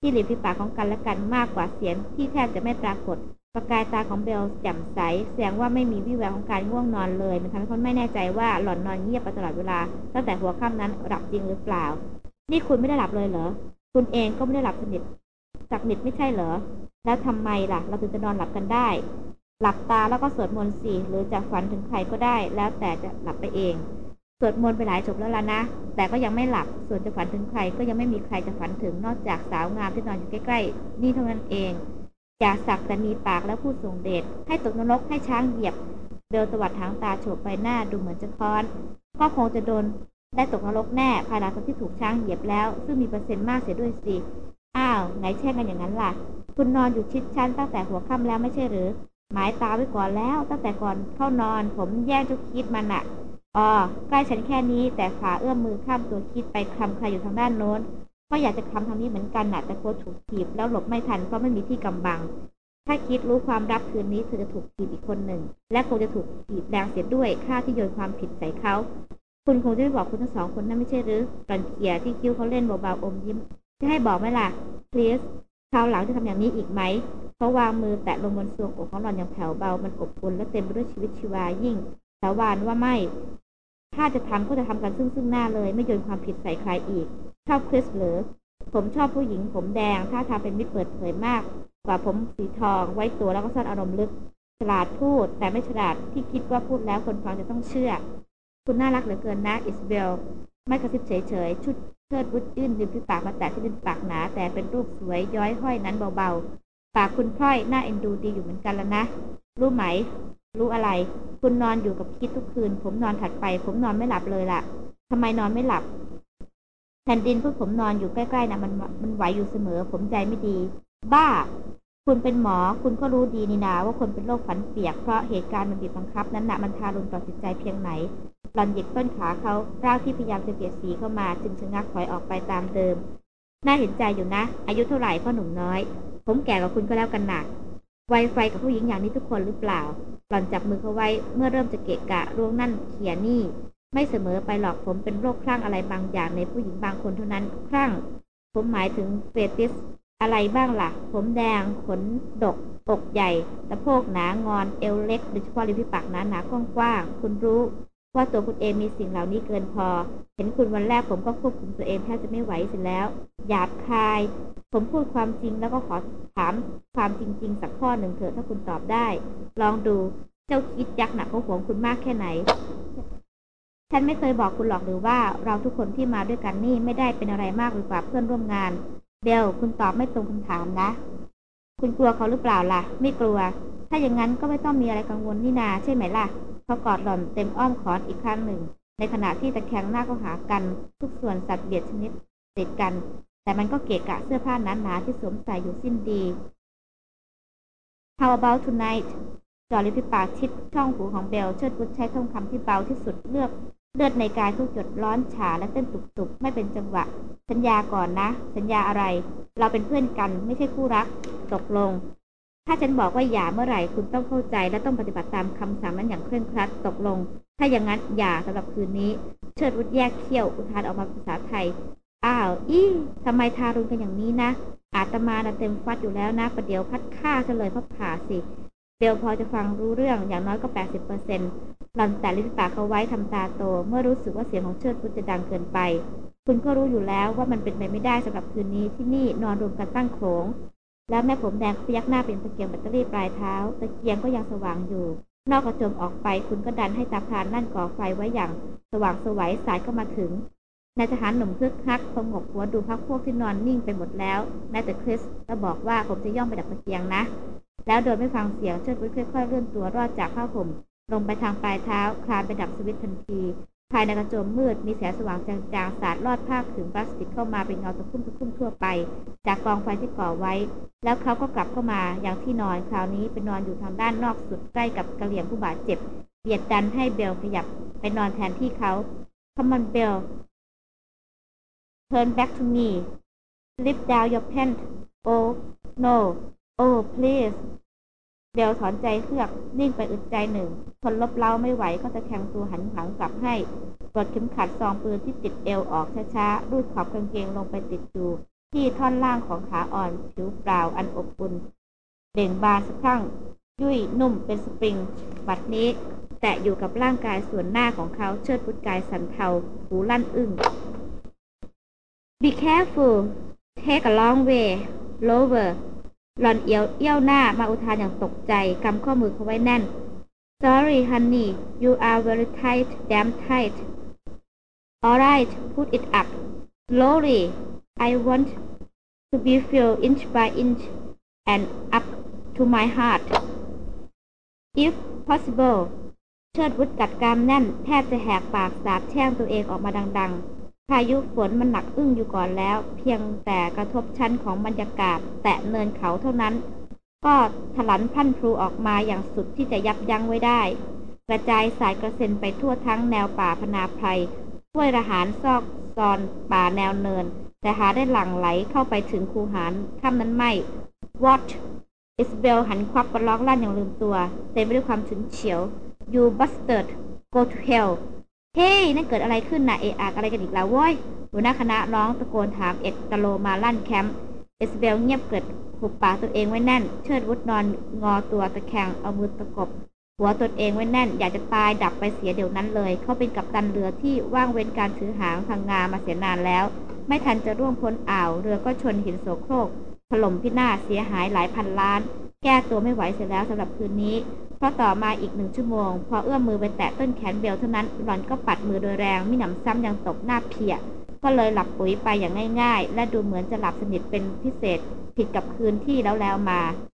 ที่ริมฝีปากของกันและกันมากกว่าเสียงที่แทบจะไม่ปรากฏ ประกายตาของเบลแจ่มใสแสดงว่าไม่มีวี่แววของการง่วงนอนเลย มันทำให้เขาไม่แน่ใจว่าหล่อนนอนเงียบไปตลอดเวลา ตั้งแต่หัวค่ำนั้นหลับจริงหรือเปล่า นี่คุณไม่ได้หลับเลยเหรอ คุณเองก็ไม่ได้หลับสนิท สักนิดไม่ใช่เหรอ แล้วทำไมล่ะ เราถึงจะนอนหลับกันได้ หลับตาแล้วก็สวดมนต์สิหรือจะฝันถึงใครก็ได้ แล้วแต่จะหลับไปเอง สวดมนต์ไปหลายจบแล้วล่ะนะ แต่ก็ยังไม่หลับ ส่วนจะฝันถึงใครก็ยังไม่มีใครจะฝันถึงนอกจากสาวงามที่นอนอยู่ใกล้ๆ นี่เท่านั้นเอง อย่าสักแต่มีปากแล้วพูดส่งเดช ให้ตกนรกให้ช้างเหยียบ เบลตวัดทางตาโฉบไปหน้าดูเหมือนจะค้อน ก็คงจะโดนได้ตกนรกแน่ภายหลังจากที่ถูกช้างเหยียบแล้ว ซึ่งมีเปอร์เซ็นต์มากเสียด้วยสิ อ้าวไหนแช่งกันอย่างนั้นล่ะ คุณนอนอยู่ชิดชั้นตั้งแต่หัวค่ำแล้วไม่ใช่หรือ หมายตาไว้ก่อนแล้ว ตั้งแต่ก่อนเข้านอน ผมแย่งเจุกคิดมันอะอ๋อใกล้ฉันแค่นี้ แต่ขาเอื้อมมือข้ามตัวคิดไปคลำใครอยู่ทางด้านโน้น ก็อยากจะคลำทางนี้เหมือนกันน่ะแต่กลัวถูกถีบแล้วหลบไม่ทันเพราะไม่มีที่กำบัง ถ้าคิดรู้ความรับคืนนี้เธอจะถูกถีบอีกคนหนึ่ง และคงจะถูกถีบแรงเสียด้วยค่าที่โยนความผิดใส่เขาคุณคงจะไม่บอกคุณทั้งสองคนนั่นไม่ใช่หรือก่อนเขียที่คิ้วเขาเล่นเบาๆอมยิ้ม จะให้บอกไหมล่ะ please คราวหลังจะทำอย่างนี้อีกไหมเขาวางมือแตะลงบนทรวงอกของหล่อนอย่างแผ่วเบา มันอบอุ่นและเต็มไปด้วยชีวิตชีวายิ่งสาวานว่าไม่ ถ้าจะทำก็จะทำกันซึ่งซึ่งหน้าเลย ไม่โยนความผิดใส่ใครอีก ชอบคริสเหรือผมชอบผู้หญิงผมแดง ถ้าทาเป็นมิตรเปิดเผยมาก กว่าผมสีทอง ไว้ตัวแล้วก็ซ่อนอารมณ์ลึก ฉลาดพูด แต่ไม่ฉลาดที่คิดว่าพูดแล้วคนฟังจะต้องเชื่อ คุณน่ารักเหลือเกินนะอิสเบล ไม่กระซิบเฉยๆ ชุดเชิดวุฒยื่นริมฝีปากมาแตะที่ริมปากหนา แต่เป็นรูปสวยย้อยห้อยนั้นเบาๆ ปากคุณพร่อยน่าเอ็นดูดีอยู่เหมือนกันแล้วนะ รู้ไหม รู้อะไร คุณนอนอยู่กับคิดทุกคืน ผมนอนถัดไป ผมนอนไม่หลับเลยล่ะทำไมนอนไม่หลับ แผ่นดินพวกผมนอนอยู่ใกล้ๆนะมันมันไหวอยู่เสมอ ผมใจไม่ดี บ้า คุณเป็นหมอ คุณก็รู้ดีนี่นาว่าคนเป็นโรคฝันเปียก เพราะเหตุการณ์มันบีบบังคับนั้นนะมันทารุณต่อจิตใจเพียงไหน หล่อนหยิกต้นขาเขาร่างที่พยายามจะเบียดสีเข้ามา จึงชะงักถอยออกไปตามเดิม น่าเห็นใจอยู่นะ อายุเท่าไหร่พ่อหนุ่มน้อย ผมแก่กว่าคุณก็แล้วกันหนักไวไฟกับผู้หญิงอย่างนี้ทุกคนหรือเปล่า หล่อนจับมือเขาไว้เมื่อเริ่มจะเกะกะร่วงนั่นเขียนี่ ไม่เสมอไปหรอกผมเป็นโรคคลั่งอะไรบางอย่างในผู้หญิงบางคนเท่านั้นคลั่ง ผมหมายถึงเฟติสอะไรบ้างล่ะ ผมแดง ขนดก อกใหญ่ สะโพกหนางอน เอวเล็กโดยเฉพาะริมฝีปากหนาหนากว้างๆ คุณรู้ ว่าตัวคุณเองมีสิ่งเหล่านี้เกินพอ เห็นคุณวันแรกผมก็ควบคุมตัวเองแทบจะไม่ไหวเสร็จแล้ว หยาบคาย ผมพูดความจริงแล้วก็ขอถามความจริง ๆ สักข้อหนึ่งเถอะถ้าคุณตอบได้ ลองดู เจ้าคิดยักษ์หนักเขาหวงคุณมากแค่ไหน ฉันไม่เคยบอกคุณหรอกหรือว่าเราทุกคนที่มาด้วยกันนี่ไม่ได้เป็นอะไรมากหรือกว่าเพื่อนร่วมงาน เบลคุณตอบไม่ตรงคำถามนะ คุณกลัวเขาหรือเปล่าล่ะ ไม่กลัว ถ้าอย่างนั้นก็ไม่ต้องมีอะไรกังวลนี่นา ใช่ไหมล่ะ เขากอดหล่อนเต็มอ้อมขอนอีกครั้งหนึ่ง ในขณะที่ตะแคงหน้าเข้าหากัน ทุกส่วนสัตว์เบียดชนิดติดกัน แต่มันก็เกะกะเสื้อผ้าหนาๆที่สวมใส่อยู่สิ้นดี How about tonight จอริฟิปากชิดช่องหูของเบล เชิดบุตใช้ท่องคำที่เบาที่สุดเลือกเลือดในกายทุกหยดร้อนฉาและเต้นตุบๆ ไม่เป็นจังหวะ สัญญาก่อนนะ สัญญาอะไร เราเป็นเพื่อนกันไม่ใช่คู่รัก ตกลง ถ้าฉันบอกว่าอย่าเมื่อไหร่คุณต้องเข้าใจ และต้องปฏิบัติตามคำสั่งนั้นอย่างเคร่งครัดตกลง ถ้าอย่างนั้นอย่าสำหรับคืนนี้ เชิดวุฒแยกเขี้ยวอุทานออกมาภาษาไทย อ้าวอี้ทำไมทารุณกันอย่างนี้นะ อาตมาเต็มฟัดอยู่แล้วนะประเดี๋ยวพัดฆ่าฉันเลยพราะผ่าสิเบลพอจะฟังรู้เรื่องอย่างน้อยก็แปดสิบเปอร์เซ็นต์หล่อนแต่ลิ้นปากเขาไว้ทำตาโต เมื่อรู้สึกว่าเสียงของเชิดวุฒจะดังเกินไป คุณก็รู้อยู่แล้วว่ามันเป็นไปไม่ได้สำหรับคืนนี้ที่นี่นอนรวมกันตั้งโขง แล้วแม่ผมแดงพยักหน้าเป็นตะเกียงแบตเตอรี่ปลายเท้า ตะเกียงก็ยังสว่างอยู่ นอกกระจมออกไปคุณก็ดันให้ตาพรานนั่นก่อไฟไว้อย่าง สว่างสวัยสายเข้ามาถึงนายทหารหนุ่มคึกคักพงกหัวดูพักพวกที่นอนนิ่งไปหมดแล้วแม้แต่คริสก็บอกว่าผมจะย่องไปดับตะเกียงนะ แล้วโดยไม่ฟังเสียงเชิดวุฒค่อยๆเลื่อนตัวรอดจากผ้าห่มลงไปทางปลายเท้าคลานไปดับสวิตทันที ภายในกระโจมมืดมีแสงสว่างจางๆ สาดลอดผ้าถึงพลาสติกเข้ามาเป็นเงาตะคุ่มตะคุ่มทั่วไป จากกองไฟที่ก่อไว้ แล้วเขาก็กลับเข้ามาอย่างที่นอนคราวนี้เป็นนอนอยู่ทางด้านนอกสุดใกล้กับกระเหลี่ยงผู้บาดเจ็บเบียดดันให้เบลขยับไปนอนแทนที่เขา Come on Bill turn back to me slip down your pants oh no oh please เบลถอนใจเฮือก นิ่งไปอึดใจหนึ่ง ทนลบเล้าไม่ไหวก็จะแข็งตัวหันหลังกลับให้ปลดเข็มขัดซองปืนที่ติดเอวออกช้าๆ รูดขอบกางเกงลงไปติดอยู่ ที่ท่อนล่างของขาอ่อน ผิวเปล่าอันอบอุ่นเบ่งบานสะพรั่ง ยุ่ยนุ่มเป็นสปริง บัดนี้ แตะอยู่กับร่างกายส่วนหน้าของเขาเชิดพุดกายสันเทาหูลั่นอึ้ง Be careful take a long way lower หล่อนเอียวเอี้ยวหน้ามาอุทานอย่างตกใจกำข้อมือเขาไว้แน่น Sorry honey you are very tight damn tight Alright put it up slowly I want to be filled inch by inch and up to my heart if possible เชิดวุฒกัดกรามแน่นแทบจะแหกปากสาบแช่งตัวเองออกมาดัง ๆ พายุฝนมันหนักอึ้งอยู่ก่อนแล้ว เพียงแต่กระทบชั้นของบรรยากาศ แตะเนินเขาเท่านั้น ก็ถลันพันพลูออกมาอย่างสุดที่จะยับยั้งไว้ได้ กระจายสายกระเซ็นไปทั่วทั้งแนวป่าพนาไพรห้วยระหารซอกซอนป่าแนวเนิน แต่หาได้หลั่งไหลเข้าไปถึงคูหานถ้ำนั้นไม่ What อิสเบลหันควับกระลองลั่นอย่างลืมตัว เต็มไปด้วยความฉุนเฉียว You bastard go to hell เฮ้นั่นเกิดอะไรขึ้นนะเอะอะอะไรกันอีกแล้วโว้ยหัวหน้าคณะร้องตะโกนถามเอกตะโลมาลั่นแคมป์อิสซาเบลเงียบเกิดหุบปากตัวเองไว้แน่น เชิดวุธนอนงอตัวตะแคงเอามือตะครุบ หัวตนเองไว้แน่น อยากจะตายดับไปเสียเดี๋ยวนั้นเลย เขาเป็นกัปตันเรือที่ว่างเว้นการถือหางพังงามาเสียนานแล้ว ไม่ทันจะล่วงพ้นอ่าว เรือก็ชนหินโสโครกถล่มพินาศเสียหายหลายพันล้าน แก้ตัวไม่ไหวเสร็จแล้วสำหรับคืนนี้ เพราะต่อมาอีกหนึ่งชั่วโมง พอเอื้อมมือไปแตะต้นแขนเบลเท่านั้นหล่อนก็ปัดมือโดยแรงมิหนำซ้ำยังตกหน้าเพียะก็เลยหลับปุ๋ยไปอย่างง่าย ๆ และดูเหมือนจะหลับสนิทเป็นพิเศษผิดกับคืนที่แล้วแล้วมา